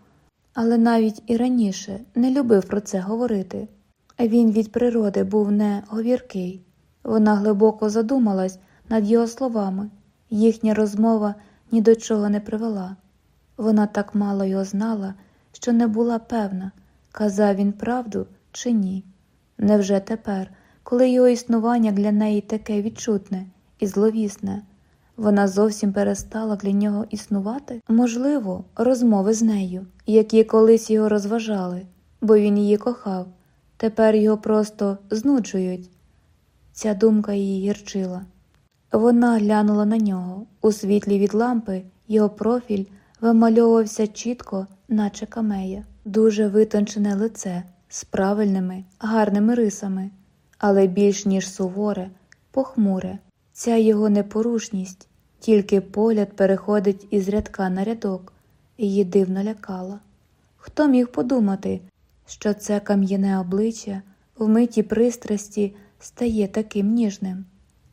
але навіть і раніше не любив про це говорити. Він від природи був не говіркий. Вона глибоко задумалась над його словами, їхня розмова ні до чого не привела. Вона так мало його знала, що не була певна, казав він правду чи ні. Невже тепер, коли його існування для неї таке відчутне і зловісне, вона зовсім перестала для нього існувати? Можливо, розмови з нею, які колись його розважали, бо він її кохав, тепер його просто знуджують. Ця думка її гірчила. Вона глянула на нього. У світлі від лампи його профіль вимальовувався чітко, наче камея, дуже витончене лице з правильними, гарними рисами, але більш ніж суворе, похмуре. Ця його непорушність, тільки погляд переходить із рядка на рядок, її дивно лякала. Хто міг подумати, що це кам'яне обличчя в миті пристрасті стає таким ніжним,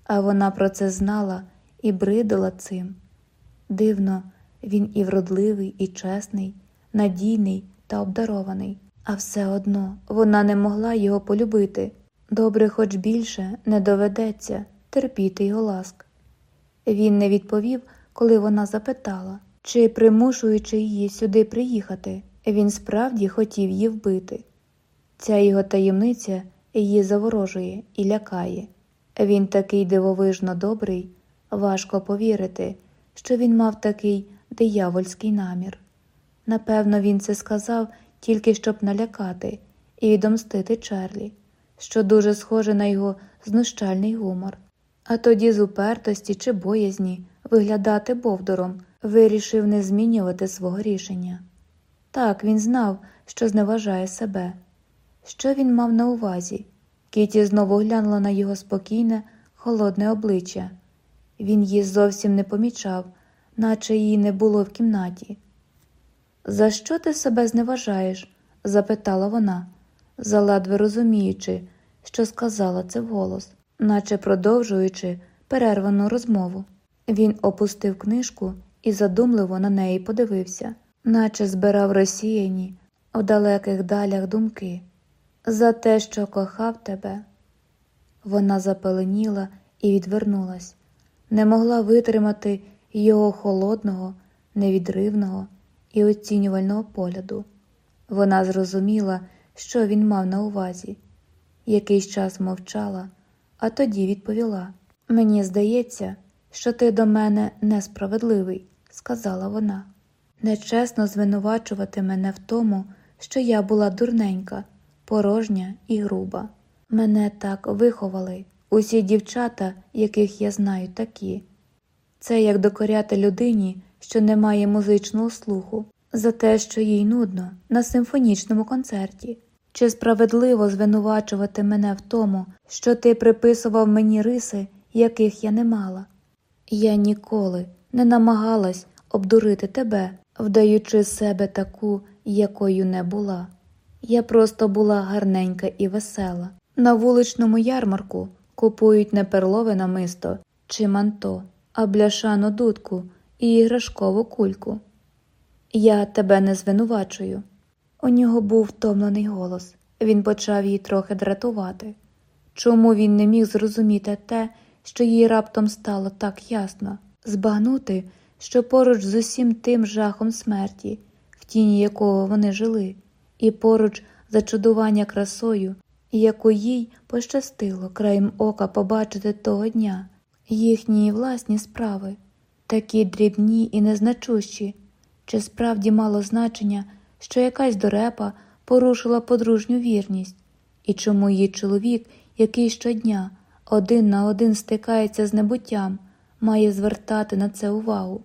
а вона про це знала і бридила цим. Дивно, він і вродливий, і чесний, надійний та обдарований, а все одно вона не могла його полюбити. Добре, хоч більше не доведеться терпіти його ласк. Він не відповів, коли вона запитала, чи, примушуючи її сюди приїхати, він справді хотів її вбити. Ця його таємниця її заворожує і лякає. Він такий дивовижно добрий, важко повірити, що він мав такий диявольський намір. Напевно, він це сказав тільки щоб налякати і відомстити Чарлі, що дуже схоже на його знущальний гумор. А тоді з упертості чи боязні виглядати Бовдором, вирішив не змінювати свого рішення. Так він знав, що зневажає себе. Що він мав на увазі? Кіті знову глянула на його спокійне, холодне обличчя. Він її зовсім не помічав, наче її не було в кімнаті. За що ти себе зневажаєш? запитала вона, заледве розуміючи, що сказала це вголос, наче продовжуючи перервану розмову. Він опустив книжку і задумливо на неї подивився, наче збирав розсіяні у далеких далях думки. За те, що кохав тебе. Вона запеленіла і відвернулась, не могла витримати його холодного, невідривного і оцінювального погляду. Вона зрозуміла, що він мав на увазі. Якийсь час мовчала, а тоді відповіла: Мені здається, що ти до мене несправедливий, сказала вона. Нечесно звинувачувати мене в тому, що я була дурненька, порожня і груба. Мене так виховали, усі дівчата, яких я знаю, такі. Це як докоряти людині, що не має музичного слуху, за те, що їй нудно на симфонічному концерті. Чи справедливо звинувачувати мене в тому, що ти приписував мені риси, яких я не мала? Я ніколи не намагалась обдурити тебе, вдаючи себе таку, якою не була. Я просто була гарненька і весела. На вуличному ярмарку купують не перлове намисто чи манто, а бляшану дудку і іграшкову кульку. Я тебе не звинувачую. У нього був втомлений голос. Він почав її трохи дратувати. Чому він не міг зрозуміти те, що їй раптом стало так ясно, збагнути, що поруч з усім тим жахом смерті, в тіні якого вони жили, і поруч зачудування красою, яку їй пощастило краєм ока побачити того дня, їхні власні справи, такі дрібні і незначущі, чи справді мало значення, що якась дорепа порушила подружню вірність, і чому її чоловік, який щодня один на один стикається з небуттям, має звертати на це увагу.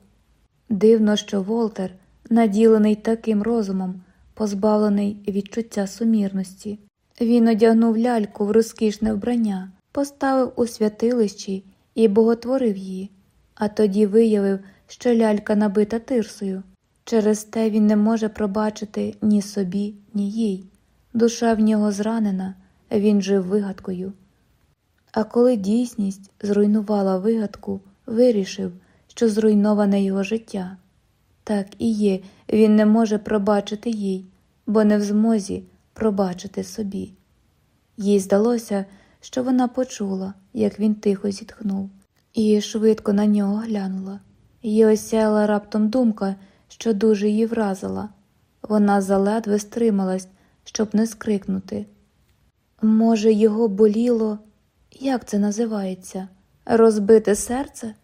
Дивно, що Волтер, наділений таким розумом, позбавлений відчуття сумірності. Він одягнув ляльку в розкішне вбрання, поставив у святилищі і боготворив її, а тоді виявив, що лялька набита тирсою. Через те він не може пробачити ні собі, ні їй. Душа в нього зранена, він жив вигадкою. А коли дійсність зруйнувала вигадку, вирішив, що зруйноване його життя. Так і є, він не може пробачити їй, бо не в змозі пробачити собі. Їй здалося, що вона почула, як він тихо зітхнув, і швидко на нього глянула. Її осяяла раптом думка, що дуже її вразила. Вона заледве стрималась, щоб не скрикнути. Може, його боліло, як це називається? Розбите серце?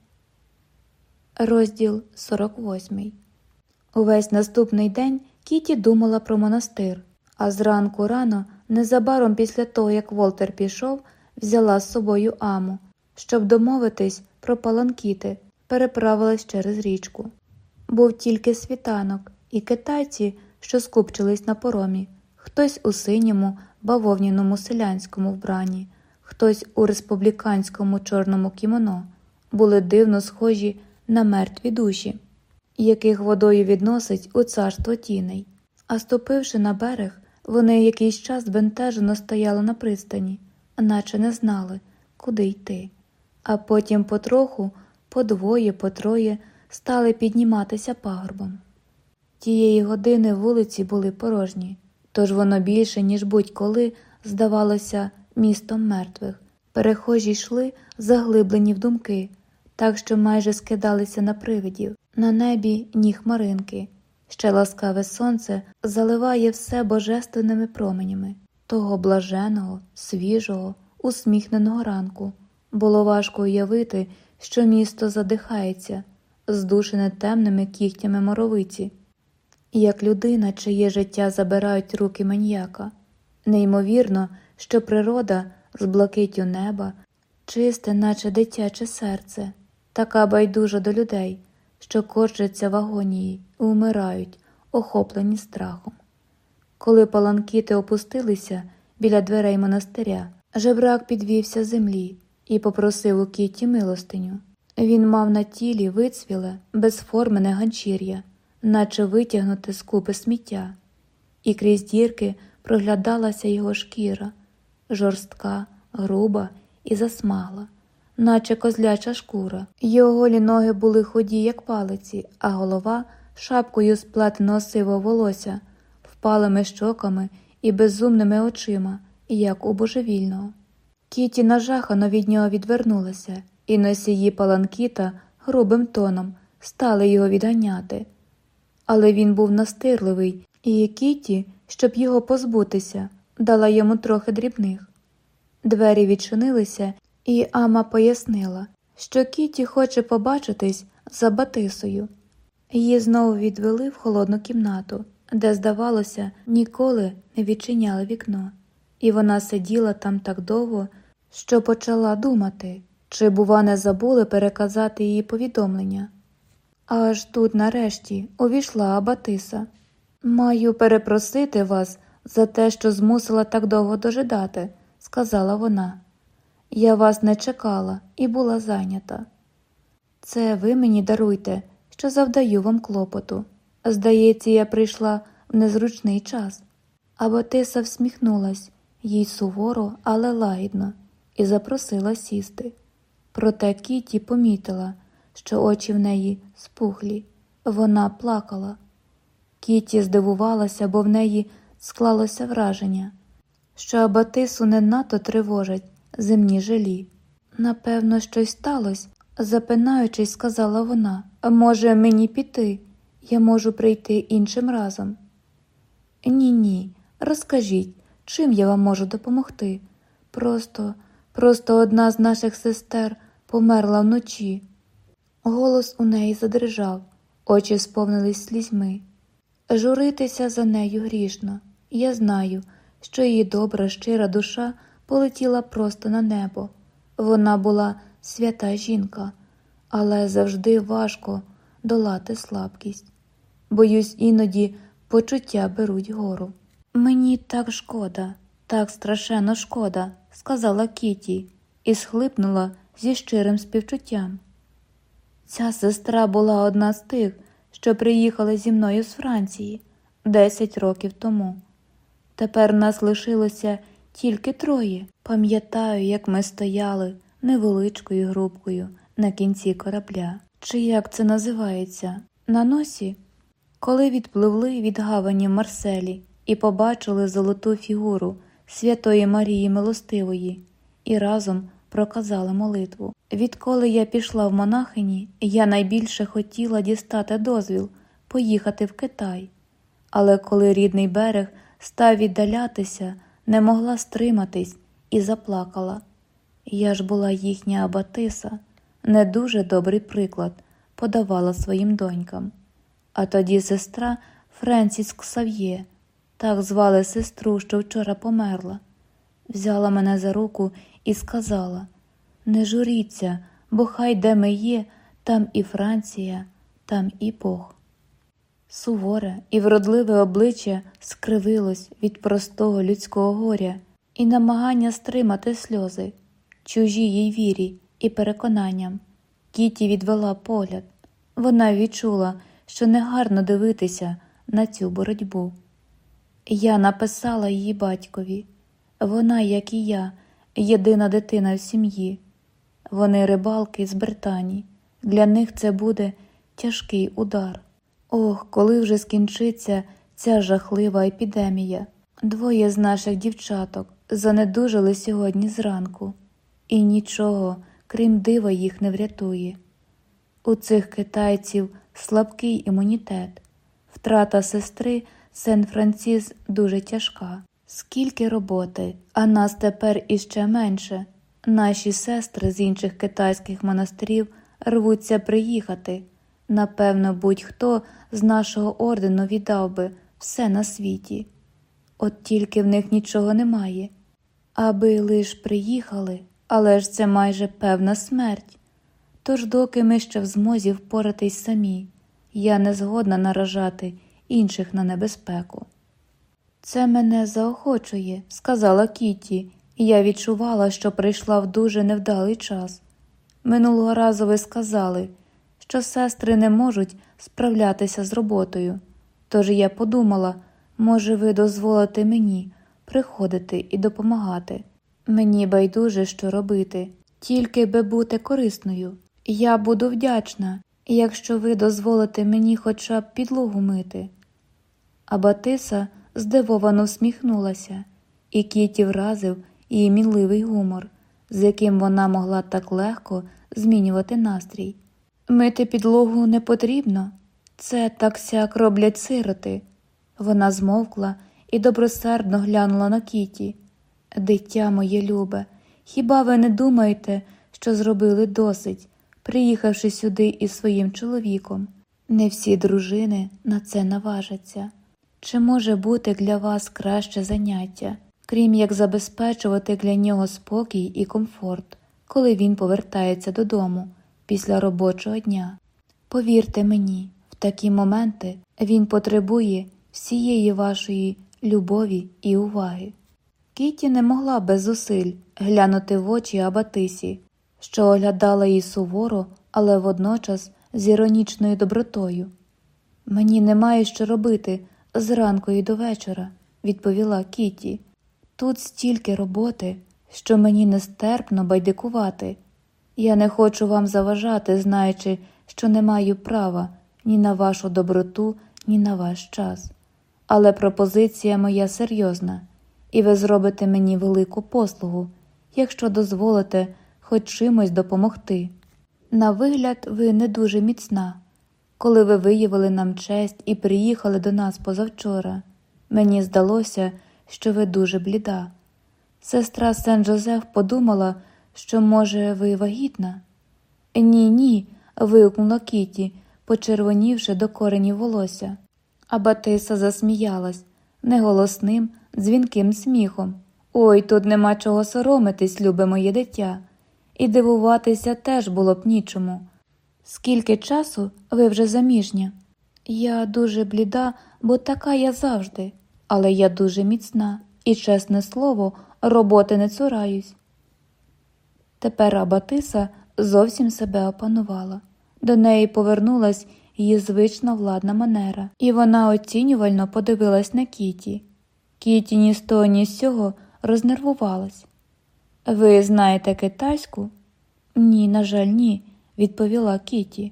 Розділ 48 Увесь наступний день Кіті думала про монастир, а зранку рано, незабаром після того, як Волтер пішов, взяла з собою аму, щоб домовитись про паланкіти, переправилась через річку. Був тільки світанок, і китайці, що скупчились на поромі, хтось у синьому, бавовняному селянському вбранні, хтось у республіканському чорному кімоно, були дивно схожі на мертві душі, яких водою відносить у царство тіней. А ступивши на берег, вони якийсь час бентежено стояли на пристані, наче не знали, куди йти, а потім потроху, по двоє, по троє стали підніматися пагорбом. Тієї години вулиці були порожні, тож воно більше, ніж будь-коли, здавалося містом мертвих. Перехожі йшли, заглиблені в думки, так що майже скидалися на привидів. На небі ні хмаринки. Ще ласкаве сонце заливає все божественними променями. Того блаженого, свіжого, усміхненого ранку. Було важко уявити, що місто задихається, здушене темними кігтями моровиці, як людина, чиє життя забирають руки маньяка. Неймовірно, що природа з блакитю неба, чисте, наче дитяче серце, така байдужа до людей, що корчаться в агонії і умирають, охоплені страхом. Коли паланкіти опустилися біля дверей монастиря, жебрак підвівся землі і попросив у кіті милостиню. Він мав на тілі вицвіле, безформене ганчір'я, наче витягнуте з купи сміття, і крізь дірки проглядалася його шкіра, жорстка, груба і засмагла, наче козляча шкура. Його голі ноги були ході, як палиці, а голова шапкою сплетеного сивого волосся, впалими щоками і безумними очима, як у божевільного. Кіті нажахано від нього відвернулася, і носії паланкіта грубим тоном стали його відганяти. Але він був настирливий, і Кіті, щоб його позбутися, дала йому трохи дрібних. Двері відчинилися, і Ама пояснила, що Кіті хоче побачитись за Батисою. Її знову відвели в холодну кімнату, де, здавалося, ніколи не відчиняли вікно, і вона сиділа там так довго, що почала думати, чи, бува, не забули переказати її повідомлення. Аж тут, нарешті, увійшла Абатиса. Маю перепросити вас за те, що змусила так довго дожидати, сказала вона. Я вас не чекала і була зайнята. Це ви мені даруйте, що завдаю вам клопоту. Здається, я прийшла в незручний час. А Батиса всміхнулась їй суворо, але лагідно, і запросила сісти. Проте Кіті помітила, що очі в неї спухлі. Вона плакала. Кіті здивувалася, бо в неї склалося враження, що Абатису не надто тривожать земні жалі. Напевно, щось сталося, запинаючись, сказала вона. Може, мені піти? Я можу прийти іншим разом. Ні, ні, розкажіть, чим я вам можу допомогти. Просто, просто одна з наших сестер померла вночі. Голос у неї задрижав, очі сповнились слізьми. Журитися за нею грішно. Я знаю, що її добра, щира душа полетіла просто на небо. Вона була свята жінка, але завжди важко долати слабкість. Боюсь, іноді почуття беруть гору. Мені так шкода, так страшенно шкода, сказала Кіті і схлипнула зі щирим співчуттям. Ця сестра була одна з тих, що приїхали зі мною з Франції десять років тому. Тепер нас лишилося тільки троє. Пам'ятаю, як ми стояли невеличкою групкою на кінці корабля, чи як це називається, на носі, коли відпливли від гавані Марселі і побачили золоту фігуру Святої Марії Милостивої і разом проказали молитву. Відколи я пішла в монахині, я найбільше хотіла дістати дозвіл поїхати в Китай, але коли рідний берег став віддалятися, не могла стриматись і заплакала. Я ж була їхня абатиса, не дуже добрий приклад подавала своїм донькам. А тоді сестра Френсіс Ксав'є, так звали сестру, що вчора померла, взяла мене за руку і сказала Не журіться, бо хай де ми є, там і Франція, там і Бог. Суворе і вродливе обличчя скривилось від простого людського горя і намагання стримати сльози, чужі їй вірі і переконанням. Кіті відвела погляд. Вона відчула, що негарно дивитися на цю боротьбу. Я написала її батькові вона, як і я, єдина дитина в сім'ї. Вони рибалки з Британії. Для них це буде тяжкий удар. Ох, коли вже скінчиться ця жахлива епідемія. Двоє з наших дівчаток занедужали сьогодні зранку, і нічого, крім дива, їх не врятує. У цих китайців слабкий імунітет, втрата сестри Сен Франціс дуже тяжка. Скільки роботи, а нас тепер іще менше. Наші сестри з інших китайських монастирів рвуться приїхати. Напевно, будь-хто з нашого ордену віддав би все на світі. От тільки в них нічого немає. Аби лиш приїхали, але ж це майже певна смерть. Тож, доки ми ще в змозі впоратись самі, я не згодна наражати інших на небезпеку. Це мене заохочує, сказала Кіті, і я відчувала, що прийшла в дуже невдалий час. Минулого разу ви сказали, що сестри не можуть справлятися з роботою, тож я подумала, може, ви дозволите мені приходити і допомагати. Мені байдуже що робити, тільки би бути корисною. Я буду вдячна, якщо ви дозволите мені хоча б підлогу мити. А Батиса здивовано всміхнулася, і Кіті вразив її мінливий гумор, з яким вона могла так легко змінювати настрій. Мити підлогу не потрібно, це так сяк роблять сироти. Вона змовкла і добросердно глянула на Кіті. Дитя моє любе, хіба ви не думаєте, що зробили досить, приїхавши сюди із своїм чоловіком? Не всі дружини на це наважаться. Чи може бути для вас краще заняття, крім як забезпечувати для нього спокій і комфорт, коли він повертається додому після робочого дня? Повірте мені, в такі моменти він потребує всієї вашої любові і уваги. Кіті не могла без зусиль глянути в очі Абатисі, що оглядала її суворо, але водночас з іронічною добротою. Мені немає що робити зранку і до вечора, відповіла Кіті. Тут стільки роботи, що мені нестерпно байдикувати. Я не хочу вам заважати, знаючи, що не маю права ні на вашу доброту, ні на ваш час. Але пропозиція моя серйозна, і ви зробите мені велику послугу, якщо дозволите хоч чимось допомогти. На вигляд, ви не дуже міцна. Коли ви виявили нам честь і приїхали до нас позавчора, мені здалося, що ви дуже бліда. Сестра Сен Жозеф подумала, що, може, ви вагітна? Ні, ні. вигукнула Кіті, почервонівши до коренів волосся. А Батиса засміялась неголосним, дзвінким сміхом. Ой, тут нема чого соромитись, любе моє дитя, і дивуватися теж було б нічому. Скільки часу ви вже заміжня? Я дуже бліда, бо така я завжди, але я дуже міцна і, чесне слово, роботи не цураюсь. Тепер Абатиса зовсім себе опанувала. До неї повернулась її звична владна манера, і вона оцінювально подивилась на Кіті. Кіті ні з того, ні з цього рознервувалась. Ви знаєте китайську? Ні, на жаль, ні, відповіла Кіті.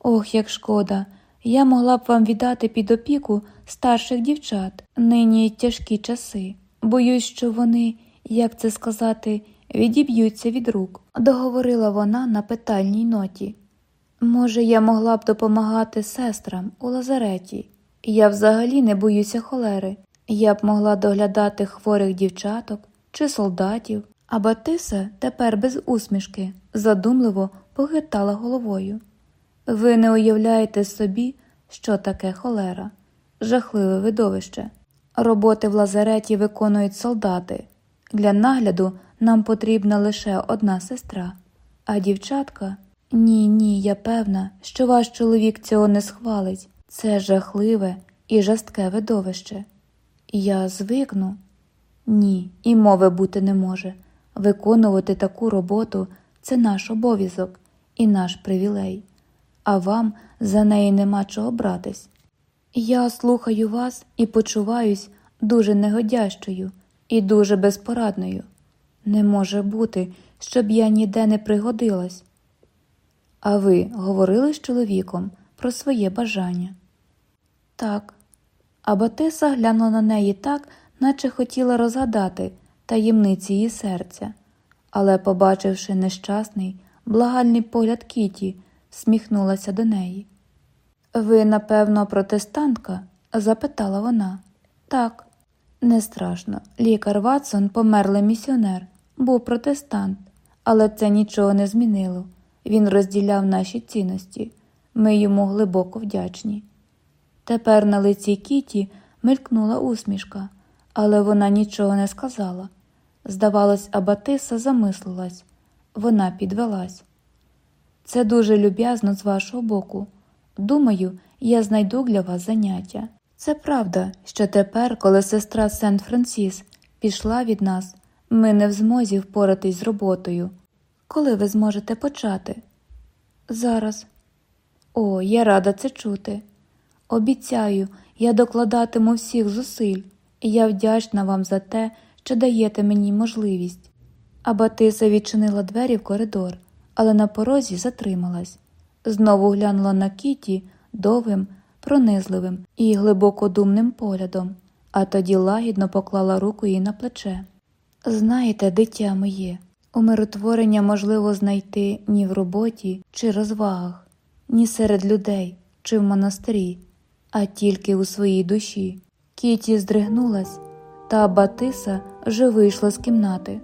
Ох, як шкода. Я могла б вам віддати під опіку старших дівчат, нині тяжкі часи. Боюсь, що вони, як це сказати, відіб'ються від рук, договорила вона на питальній ноті. Може, я могла б допомагати сестрам у лазареті. Я взагалі не боюся холери. Я б могла доглядати хворих дівчаток чи солдатів, а Батиса тепер без усмішки задумливо похитала головою. Ви не уявляєте собі, що таке холера, жахливе видовище. Роботи в лазареті виконують солдати. Для нагляду нам потрібна лише одна сестра, а дівчатка ні, ні, я певна, що ваш чоловік цього не схвалить. Це жахливе і жорстке видовище. Я звикну. Ні, і мови бути не може. Виконувати таку роботу це наш обов'язок і наш привілей, а вам за неї нема чого братись. Я слухаю вас і почуваюсь дуже негодящою і дуже безпорадною. Не може бути, щоб я ніде не пригодилась. А ви говорили з чоловіком про своє бажання? Так. А Батиса глянула на неї так, наче хотіла розгадати таємниці її серця, але, побачивши нещасний, благальний погляд Кіті, сміхнулася до неї. Ви, напевно, протестантка? запитала вона. Так, не страшно. Лікар Ватсон, померлий місіонер, був протестант, але це нічого не змінило. Він розділяв наші цінності, ми йому глибоко вдячні. Тепер на лиці Кіті мелькнула усмішка, але вона нічого не сказала. Здавалось, Абатиса замислилась, вона підвелась. Це дуже люб'язно з вашого боку. Думаю, я знайду для вас заняття. Це правда, що тепер, коли сестра Сент Франсіс пішла від нас, ми не в змозі впоратись з роботою. Коли ви зможете почати? Зараз. О, я рада це чути. Обіцяю, я докладатиму всіх зусиль, і я вдячна вам за те, що даєте мені можливість. А Батиса відчинила двері в коридор, але на порозі затрималась. Знову глянула на Кіті довгим, пронизливим і глибокодумним поглядом, а тоді лагідно поклала руку їй на плече. Знаєте, дитя моє. Умиротворення можливо знайти ні в роботі чи розвагах, ні серед людей чи в монастирі, а тільки у своїй душі. Кіті здригнулась, та Батиса вже вийшла з кімнати.